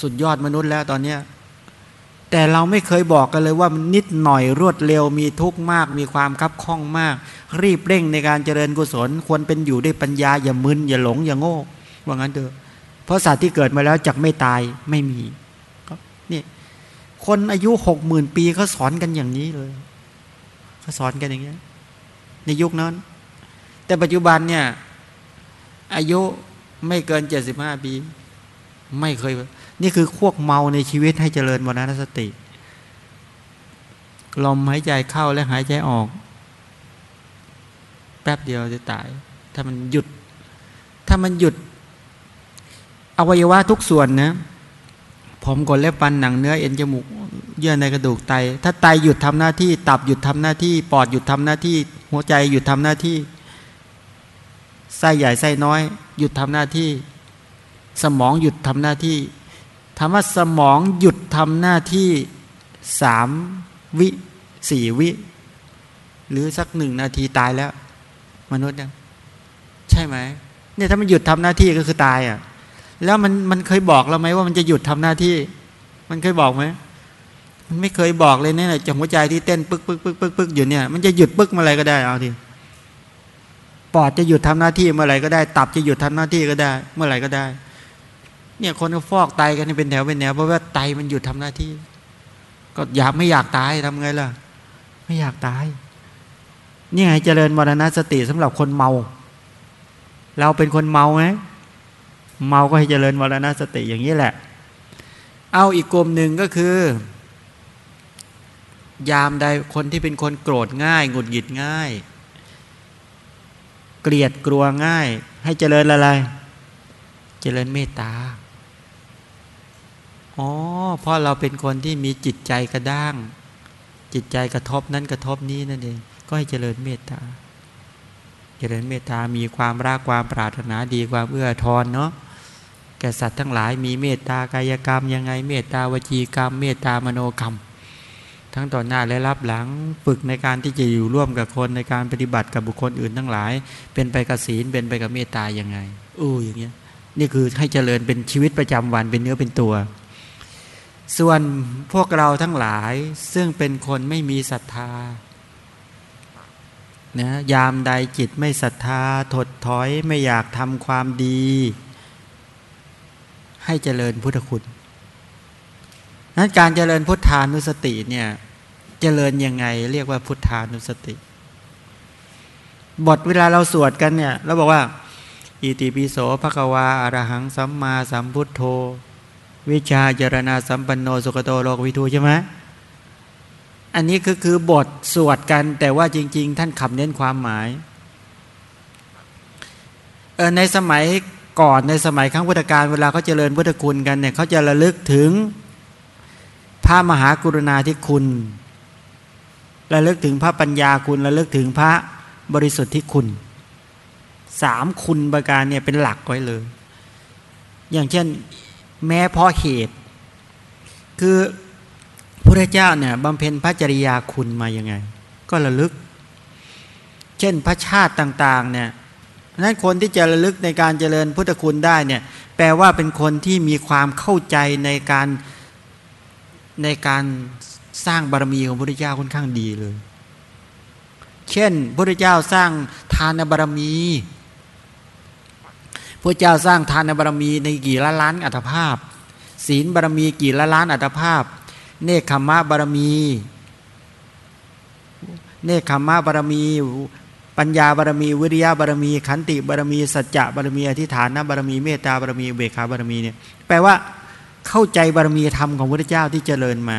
สุดยอดมนุษย์แล้วตอนเนี้ยแต่เราไม่เคยบอกกันเลยว่ามันนิดหน่อยรวดเร็วมีทุกข์มาก มีความคับข้องมาก รีบเร่งในการเจริญกุศล ควรเป็นอยู่ด้วยปัญญาอย่ามึนอย่าหลง อย่าโง่ว่างั้นเถอะ ราะสัตว์ที่เกิดมาแล้วจักไม่ตายไม่มีก็นี่คนอายุหกหมื่นปีเขาสอนกันอย่างนี้เลยเขาสอนกันอย่างนี้ในยุคนั้น แต่ปัจจุบันเนี่ย อายุไม่เกินเจ็ดสิบห้าปี ไม่เคย นี่คือควกเมาในชีวิตให้เจริญวรณสติลมหายใจเข้าและหายใจออก แป๊บเดียวจะตาย ถ้ามันหยุด ถ้ามันหยุด อวัยวะทุกส่วนนะผมกดเล็บฟันหนังเนื้อเอ็นจมูก เยื่อในกระดูกไต ถ้าไตหยุดทำหน้าที่ ตับหยุดทำหน้าที่ ปอดหยุดทำหน้าที่ หัวใจหยุดทำหน้าที่ไส้ใหญ่ไส้น้อย หยุดทำหน้าที่ สมองหยุดทำหน้าที่ถามว่าสมองหยุดทำหน้าที่สามวิสี่วิ หรือสักหนึ่งนาทีตายแล้ว มนุษย์เนี่ยใช่ไหมเนี่ยถ้ามันหยุดทำหน้าที่ก็คือตายอะ แล้วมันมันเคยบอกเราไหมว่ามันจะหยุดทำหน้าที่ มันเคยบอกไหมมันไม่เคยบอกเลยเนี่ยจังหัวใจที่เต้นปึ๊กปึ๊กปึ๊กปึ๊กปึ๊กอยู่เนี่ยมันจะหยุดปึ๊กเมื่อไรก็ได้เอาทีปอดจะหยุดทำหน้าที่เมื่อไรก็ได้ ตับจะหยุดทำหน้าที่ก็ได้ เมื่อไรก็ได้ เนี่ยคนก็ฟอกไตกันเป็นแถวเป็นแนวเพราะว่าไตมันหยุดทำหน้าที่ ก็อยากไม่อยากตายทำไงล่ะ ไม่อยากตายนี่ไงเจริญมรณสติสำหรับคนเมา เราเป็นคนเมาไหม เมาก็ให้เจริญมรณสติอย่างนี้แหละ เอาอีกกลุ่มหนึ่งก็คือ ยามใดคนที่เป็นคนโกรธง่ายหงุดหงิดง่าย เกลียดกลัวง่าย ให้เจริญอะไร เจริญเมตตาอ๋อเพราะเราเป็นคนที่มีจิตใจกระด้าง จิตใจกระทบนั้นกระทบนี้นั่นเอง ก็ให้เจริญเมตตา เจริญเมตตามีความรักความปรารถนาดีความเอื้อทอนเนาะ แก่สัตว์ทั้งหลาย มีเมตตากายกรรมยังไง เมตตาวจีกรรม เมตตามโนกรรม ทั้งต่อหน้าและรับหลังฝึกในการที่จะอยู่ร่วมกับคนในการปฏิบัติกับบุคคลอื่นทั้งหลาย เป็นไปกับศีลเป็นไปกับเมตตายังไงอู้อย่างเงี้ยนี่คือให้เจริญเป็นชีวิตประจำวันเป็นเนื้อเป็นตัว ส่วนพวกเราทั้งหลายซึ่งเป็นคนไม่มีศรัทธานะยามใดจิตไม่ศรัทธา ถดถอยไม่อยากทำความดี ให้เจริญพุทธคุณนั้นการเจริญพุทธานุสติเนี่ยเจริญยังไง เรียกว่าพุทธานุสติ บทเวลาเราสวดกันเนี่ยเราบอกว่า อิติปิโสภควาอรหังสัมมาสัมพุทโธ วิชาจรณาสัมปันโนสุกโตโลกวิทูใช่ไหมอันนี้คือคือบทสวดกันแต่ว่าจริง ๆ ท่านขับเน้นความหมายเออในสมัย ก่อนในสมัยครั้งพุทธกาลเวลาเขาเจริญพุทธคุณกันเนี่ยเขาจะระลึกถึงพระมหากรุณาธิคุณ ระลึกถึงพระปัญญาคุณ ระลึกถึงพระบริสุทธิ์ที่คุณสามคุณประการเนี่ยเป็นหลักไว้เลย อย่างเช่นแม้เพราะเหตุ คือพระเจ้าเนี่ยบำเพ็ญพระจริยาคุณมายังไง ก็ระลึก เช่นพระชาติต่าง ๆ เนี่ย นั้นคนที่จะระลึกในการเจริญพุทธคุณได้เนี่ยแปลว่าเป็นคนที่มีความเข้าใจในการในการสร้างบารมีของพระพุทธเจ้าค่อนข้างดีเลย เช่นพระพุทธเจ้าสร้างทานบารมีพระเจ้าสร้างทานบารมีในกี่ล้านล้านอัตภาพ ศีลบารมีกี่ล้านล้านอัตภาพ เนคขมะบารมี เนคขมะบารมี ปัญญาบารมีวิริยะบารมี ขันติบารมี สัจจะบารมีอธิฐานบารมีเมตตาบารมีเบคาบารมีเนี่ยแปลว่าเข้าใจบารมีธรรมของพระเจ้าที่เจริญมา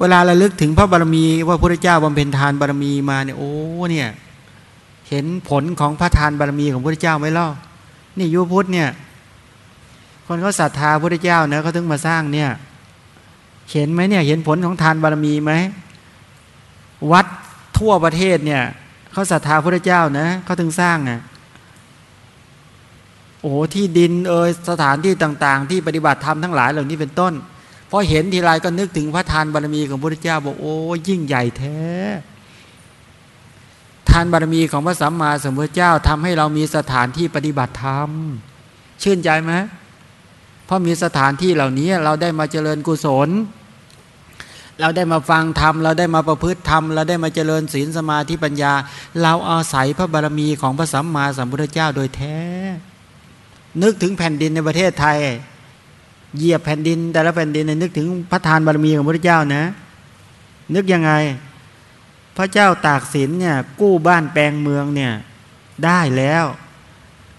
เวลาระลึกถึงพระบารมีว่าพระเจ้าบำเพ็ญทานบารมีมาเนี่ยโอ้เนี่ยเห็นผลของพระทานบารมีของพระเจ้าไหมล่ะนี่ยุพุทธเนี่ย คนเขาศรัทธาพระเจ้าเนะเขาถึงมาสร้างเนี่ย เห็นไหมเนี่ย เห็นผลของทานบารมีไหมวัด ทั่วประเทศเนี่ยเขาศรัทธาพระเจ้านะเขาถึงสร้างนะโอ้ที่ดินเอยสถานที่ต่างๆ ที่ปฏิบัติธรรมทั้งหลายเหล่านี้เป็นต้นพอเห็นทีไรก็นึกถึงพระทานบารมีของพระเจ้าบอกโอ้ยิ่งใหญ่แท้ ทานบารมีของพระสัมมาสัมพุทธเจ้าทำให้เรามีสถานที่ปฏิบัติธรรมชื่นใจไหมเพราะมีสถานที่เหล่านี้เราได้มาเจริญกุศล เราได้มาฟังธรรมเราได้มาประพฤติธรรมเราได้มาเจริญศีลสมาธิปัญญา เราอาศัยพระบารมีของพระสัมมาสัมพุทธเจ้าโดยแท้ นึกถึงแผ่นดินในประเทศไทย เหยียบแผ่นดิน แต่ละแผ่นดินนึกถึงพระทานบารมีของพระพุทธเจ้านะ นึกยังไง พระเจ้าตากสินเนี่ยกู้บ้านแปลงเมืองเนี่ยได้แล้ว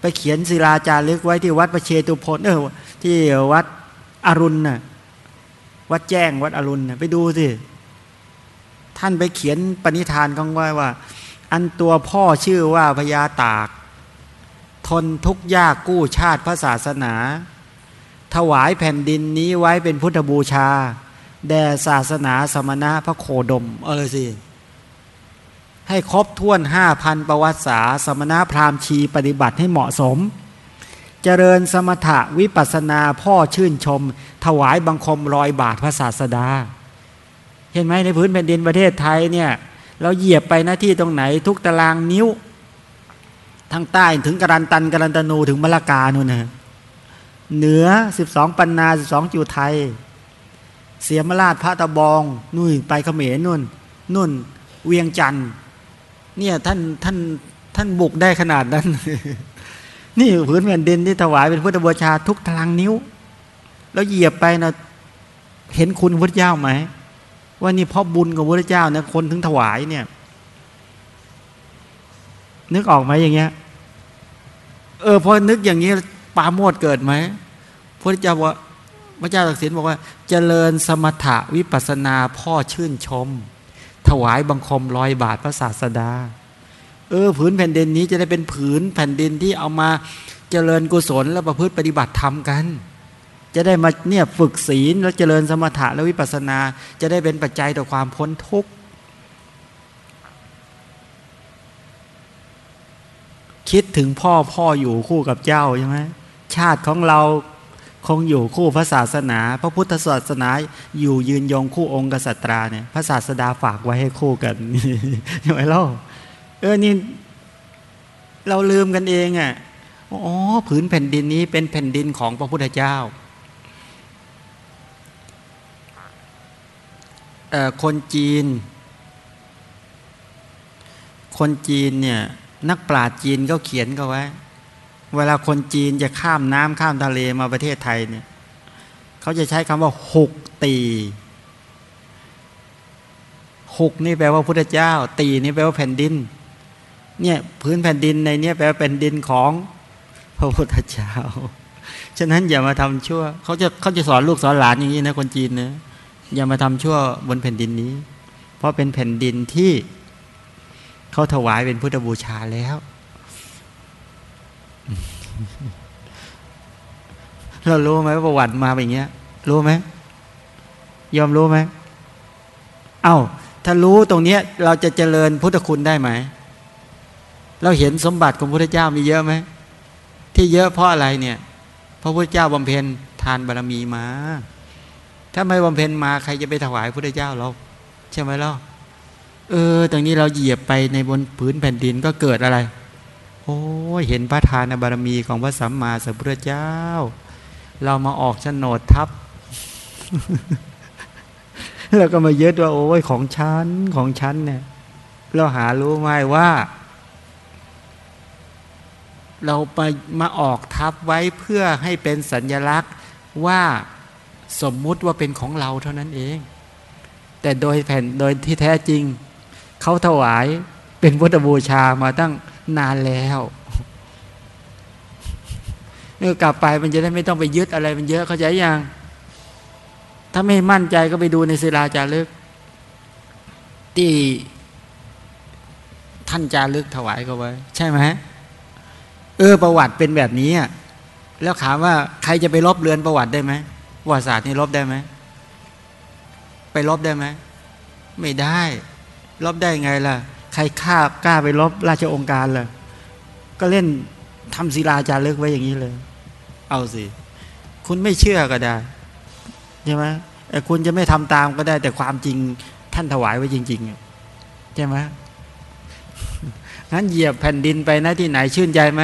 ไปเขียนศิลาจารึกไว้ที่วัดประเชตุพนเออที่วัดอรุณน่ะ วัดแจ้งวัดอรุณไปดูสิ ท่านไปเขียนปณิธานของไว้ว่า อันตัวพ่อชื่อว่าพญาตาก ทนทุกยากกู้ชาติพระศาสนา ถวายแผ่นดินนี้ไว้เป็นพุทธบูชา แด่ศาสนาสมณะพระโคดม เออสิให้ครบถ้วนห้าพันประวัติศาสสมณพราหมณ์ชีปฏิบัติให้เหมาะสม เจริญสมถะวิปัสนาพ่อชื่นชม ถวายบังคมรอยบาทพระศาสดา เห็นไหมในพื้นแผ่นดินประเทศไทยเนี่ยเราเหยียบไปหน้าที่ตรงไหนทุกตารางนิ้ว ทางใต้ถึงกรันตันกรันตนูถึงมะละกาโน่นนะเหนือสิบสองปันนาสิบสองจิวไทย เสียมราชพระตะบองนู่นไปเขมรนู่นนู่น เวียงจันทร์เนี่ยท่านท่านท่านบุกได้ขนาดนั้น นี่พื้นแผ่นดินที่ถวายเป็นพุทธบูชาทุกทางนิ้ว แล้วเหยียบไปนะเห็นคุณพระเจ้าไหมว่านี่เพราะบุญของพระเจ้านะคนถึงถวายเนี่ย นึกออกไหมอย่างเงี้ย เออพอนึกอย่างนี้ปาโมดเกิดไหมพระเจ้าว่าพระเจ้าตักสินบอกว่า เจริญสมถะวิปัสนาพ่อชื่นชม ถวายบังคมร้อยบาทพระศาสดา เออผืนแผ่นดินนี้จะได้เป็นผืนแผ่นดินที่เอามาเจริญกุศลและประพฤติปฏิบัติธรรมกัน จะได้มาเนี่ยฝึกศีลแล้วเจริญสมถะและวิปัสนา จะได้เป็นปัจจัยต่อความพ้นทุกข์คิดถึงพ่อพ่ออยู่คู่กับเจ้าใช่ไหมชาติของเราคงอยู่คู่พระศาสนา พระพุทธศาสนาอยู่ยืนยงคู่องค์กษัตราเนี่ยพระศาสดาฝากไว้ให้คู่กันใช่ไหมล่ะ เออนี่เราลืมกันเองอะอ๋อผืนแผ่นดินนี้เป็นแผ่นดินของพระพุทธเจ้าคนจีน คนจีนเนี่ยนักปราชญ์จีนเขาเขียนก็ไว้ เวลาคนจีนจะข้ามน้ำข้ามทะเลมาประเทศไทยเนี่ยเขาจะใช้คำว่าหกตีหกนี่แปลว่าพุทธเจ้า ตีนี่แปลว่าแผ่นดิน เนี่ยพื้นแผ่นดินในเนี้แปลว่าแผ่นดินของพระพุทธเจ้า ฉะนั้นอย่ามาทำชั่ว เขาจะเขาจะสอนลูกสอนหลานอย่างนี้นะคนจีนนะอย่ามาทำชั่วบนแผ่นดินนี้ เพราะเป็นแผ่นดินที่เขาถวายเป็นพุทธบูชาแล้ว เรารู้ไหมประวัติมาแบบนี้รู้ไหมยอมรู้ไหมเอา้าถ้ารู้ตรงนี้เราจะเจริญพุทธคุณได้ไหม เราเห็นสมบัติของพระพุทธเจ้ามีเยอะไหมที่เยอะเพราะอะไรเนี่ย พระพุทธเจ้าบำเพ็ญทานบารมีมา ถ้าไม่บำเพ็ญมาใครจะไปถวายพระเจ้าเราใช่ไหมล่ะเออตรงนี้เราเหยียบไปในบนพื้นแผ่นดินก็เกิดอะไร โอ้เห็นพระทานบารมีของพระสัมมาสัมพุทธเจ้า เรามาออกโฉนดทับแล้วก็มายึดว่าโอ้ยของฉันของฉันเนี่ย เราหารู้ไหมว่า เราไปมาออกทับไว้เพื่อให้เป็นสัญญลักษณ์ว่าสมมุติว่าเป็นของเราเท่านั้นเอง แต่โดยแผ่นโดยที่แท้จริง เขาถวายเป็นพุทธบูชามาตั้งนานแล้วเมื่อกลับไปมันจะได้ไม่ต้องไปยึดอะไรมันเยอะเข้าใจยัง ถ้าไม่มั่นใจก็ไปดูในศิลาจารึก ที่ท่านจารึกถวายก็ไว้ ใช่ไหม เออประวัติเป็นแบบนี้แล้วถามว่าใครจะไปลบเลือนประวัติได้ไหมประวัติศาสตร์นี่ลบได้ไหมไปลบได้ไหมไม่ได้ ลบได้ไงล่ะ ใครฆ่ากล้าไปลบราชองค์การล่ะก็เล่นทำศิลาจารึกไว้อย่างนี้เลย เอาสิ คุณไม่เชื่อก็ได้ใช่ไหมคุณจะไม่ทำตามก็ได้ แต่ความจริงท่านถวายไว้จริงๆใช่ไหมงั้นเหยียบแผ่นดินไปนะที่ไหนชื่นใจไหม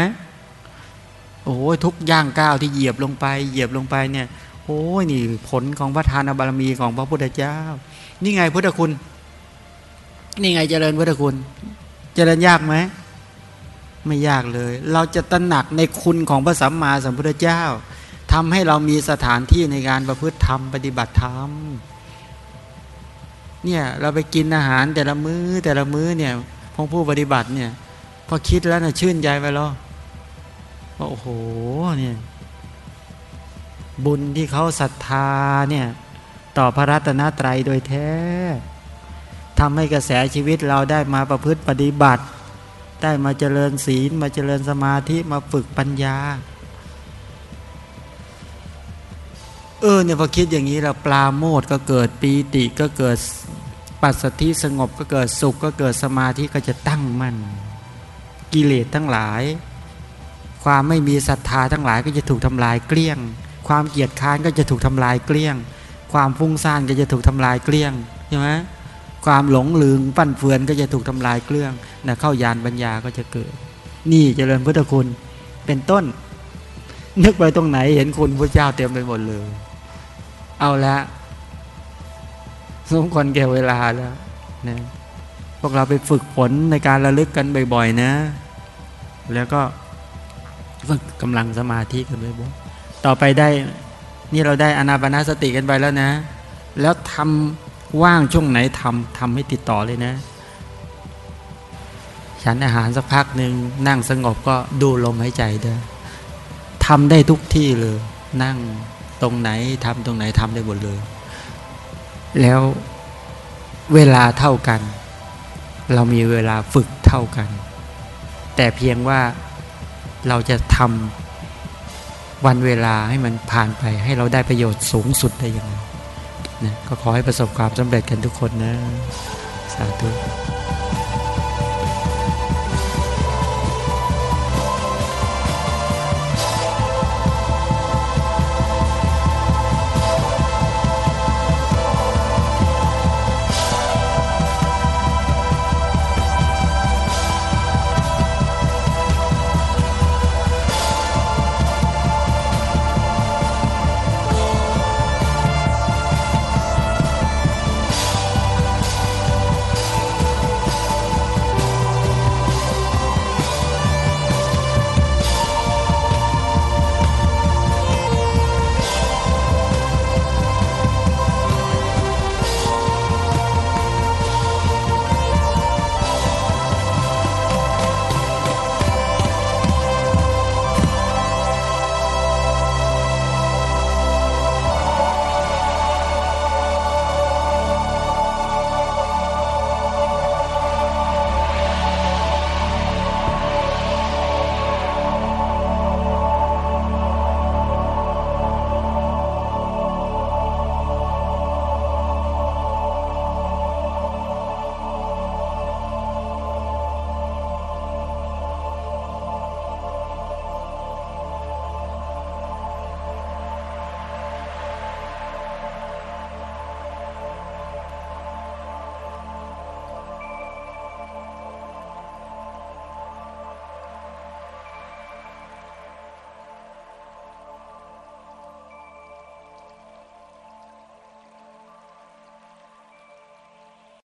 โอ้ทุกย่างก้าวที่เหยียบลงไป เหยียบลงไปเนี่ยโอ้ยนี่ผลของพระทานบารมีของพระพุทธเจ้า นี่ไงพุทธคุณ นี่ไงเจริญพุทธคุณ เจริญยากไหมไม่ยากเลย เราจะตระหนักในคุณของพระสัมมาสัมพุทธเจ้าทำให้เรามีสถานที่ในการประพฤติธรรมปฏิบัติธรรมเนี่ยเราไปกินอาหารแต่ละมือ้อแต่ละมื้อเนี่ยพงผู้ปฏิบัติเนี่ยพอคิดแล้วนะชื่นใจไปแล้ว โอ้โหเนี่ยบุญที่เขาศรัทธาเนี่ยต่อพระรัตนตรัยโดยแท้ทำให้กระแสชีวิตเราได้มาประพฤติปฏิบัติ ได้มาเจริญศีลมาเจริญสมาธิมาฝึกปัญญา เออเนี่ยพอคิดอย่างนี้เราปลาโมดก็เกิดปีติก็เกิดปัสสติสงบก็เกิดสุขก็เกิดสมาธิก็จะตั้งมั่นกิเลสทั้งหลาย ความไม่มีศรัทธาทั้งหลายก็จะถูกทำลายเกลี้ยง ความเกียดค้านก็จะถูกทำลายเกลี้ยง ความฟุ้งซ่านก็จะถูกทำลายเกลี้ยงใช่ไหมความหลงลืมปั่นเฟือนก็จะถูกทำลายเกลี้ยงนะเข้ายานปัญญาก็จะเกิด นี่เจริญพุทธคุณเป็นต้น นึกไปตรงไหนเห็นคุณพระเจ้าเต็มไปหมดเลย เอาละสมควรแก่เวลาแล้วนะพวกเราไปฝึกฝนในการระลึกกันบ่อย ๆ นะ แล้วก็ ฝึกกำลังสมาธิกันบ่อยๆต่อไปได้นี่เราได้อนาปนาสติกันไปแล้วนะ แล้วทำว่างช่วงไหนทำทำให้ติดต่อเลยนะ ฉันอาหารสักพักหนึ่งนั่งสงบก็ดูลมหายใจได้อทำได้ทุกที่เลย นั่งตรงไหนทำตรงไหนทำได้หมดเลย แล้วเวลาเท่ากัน เรามีเวลาฝึกเท่ากัน แต่เพียงว่า เราจะทำวันเวลาให้มันผ่านไป ให้เราได้ประโยชน์สูงสุดได้ยังไงนะก็ขอให้ประสบความสำเร็จกันทุกคนนะ สาธุ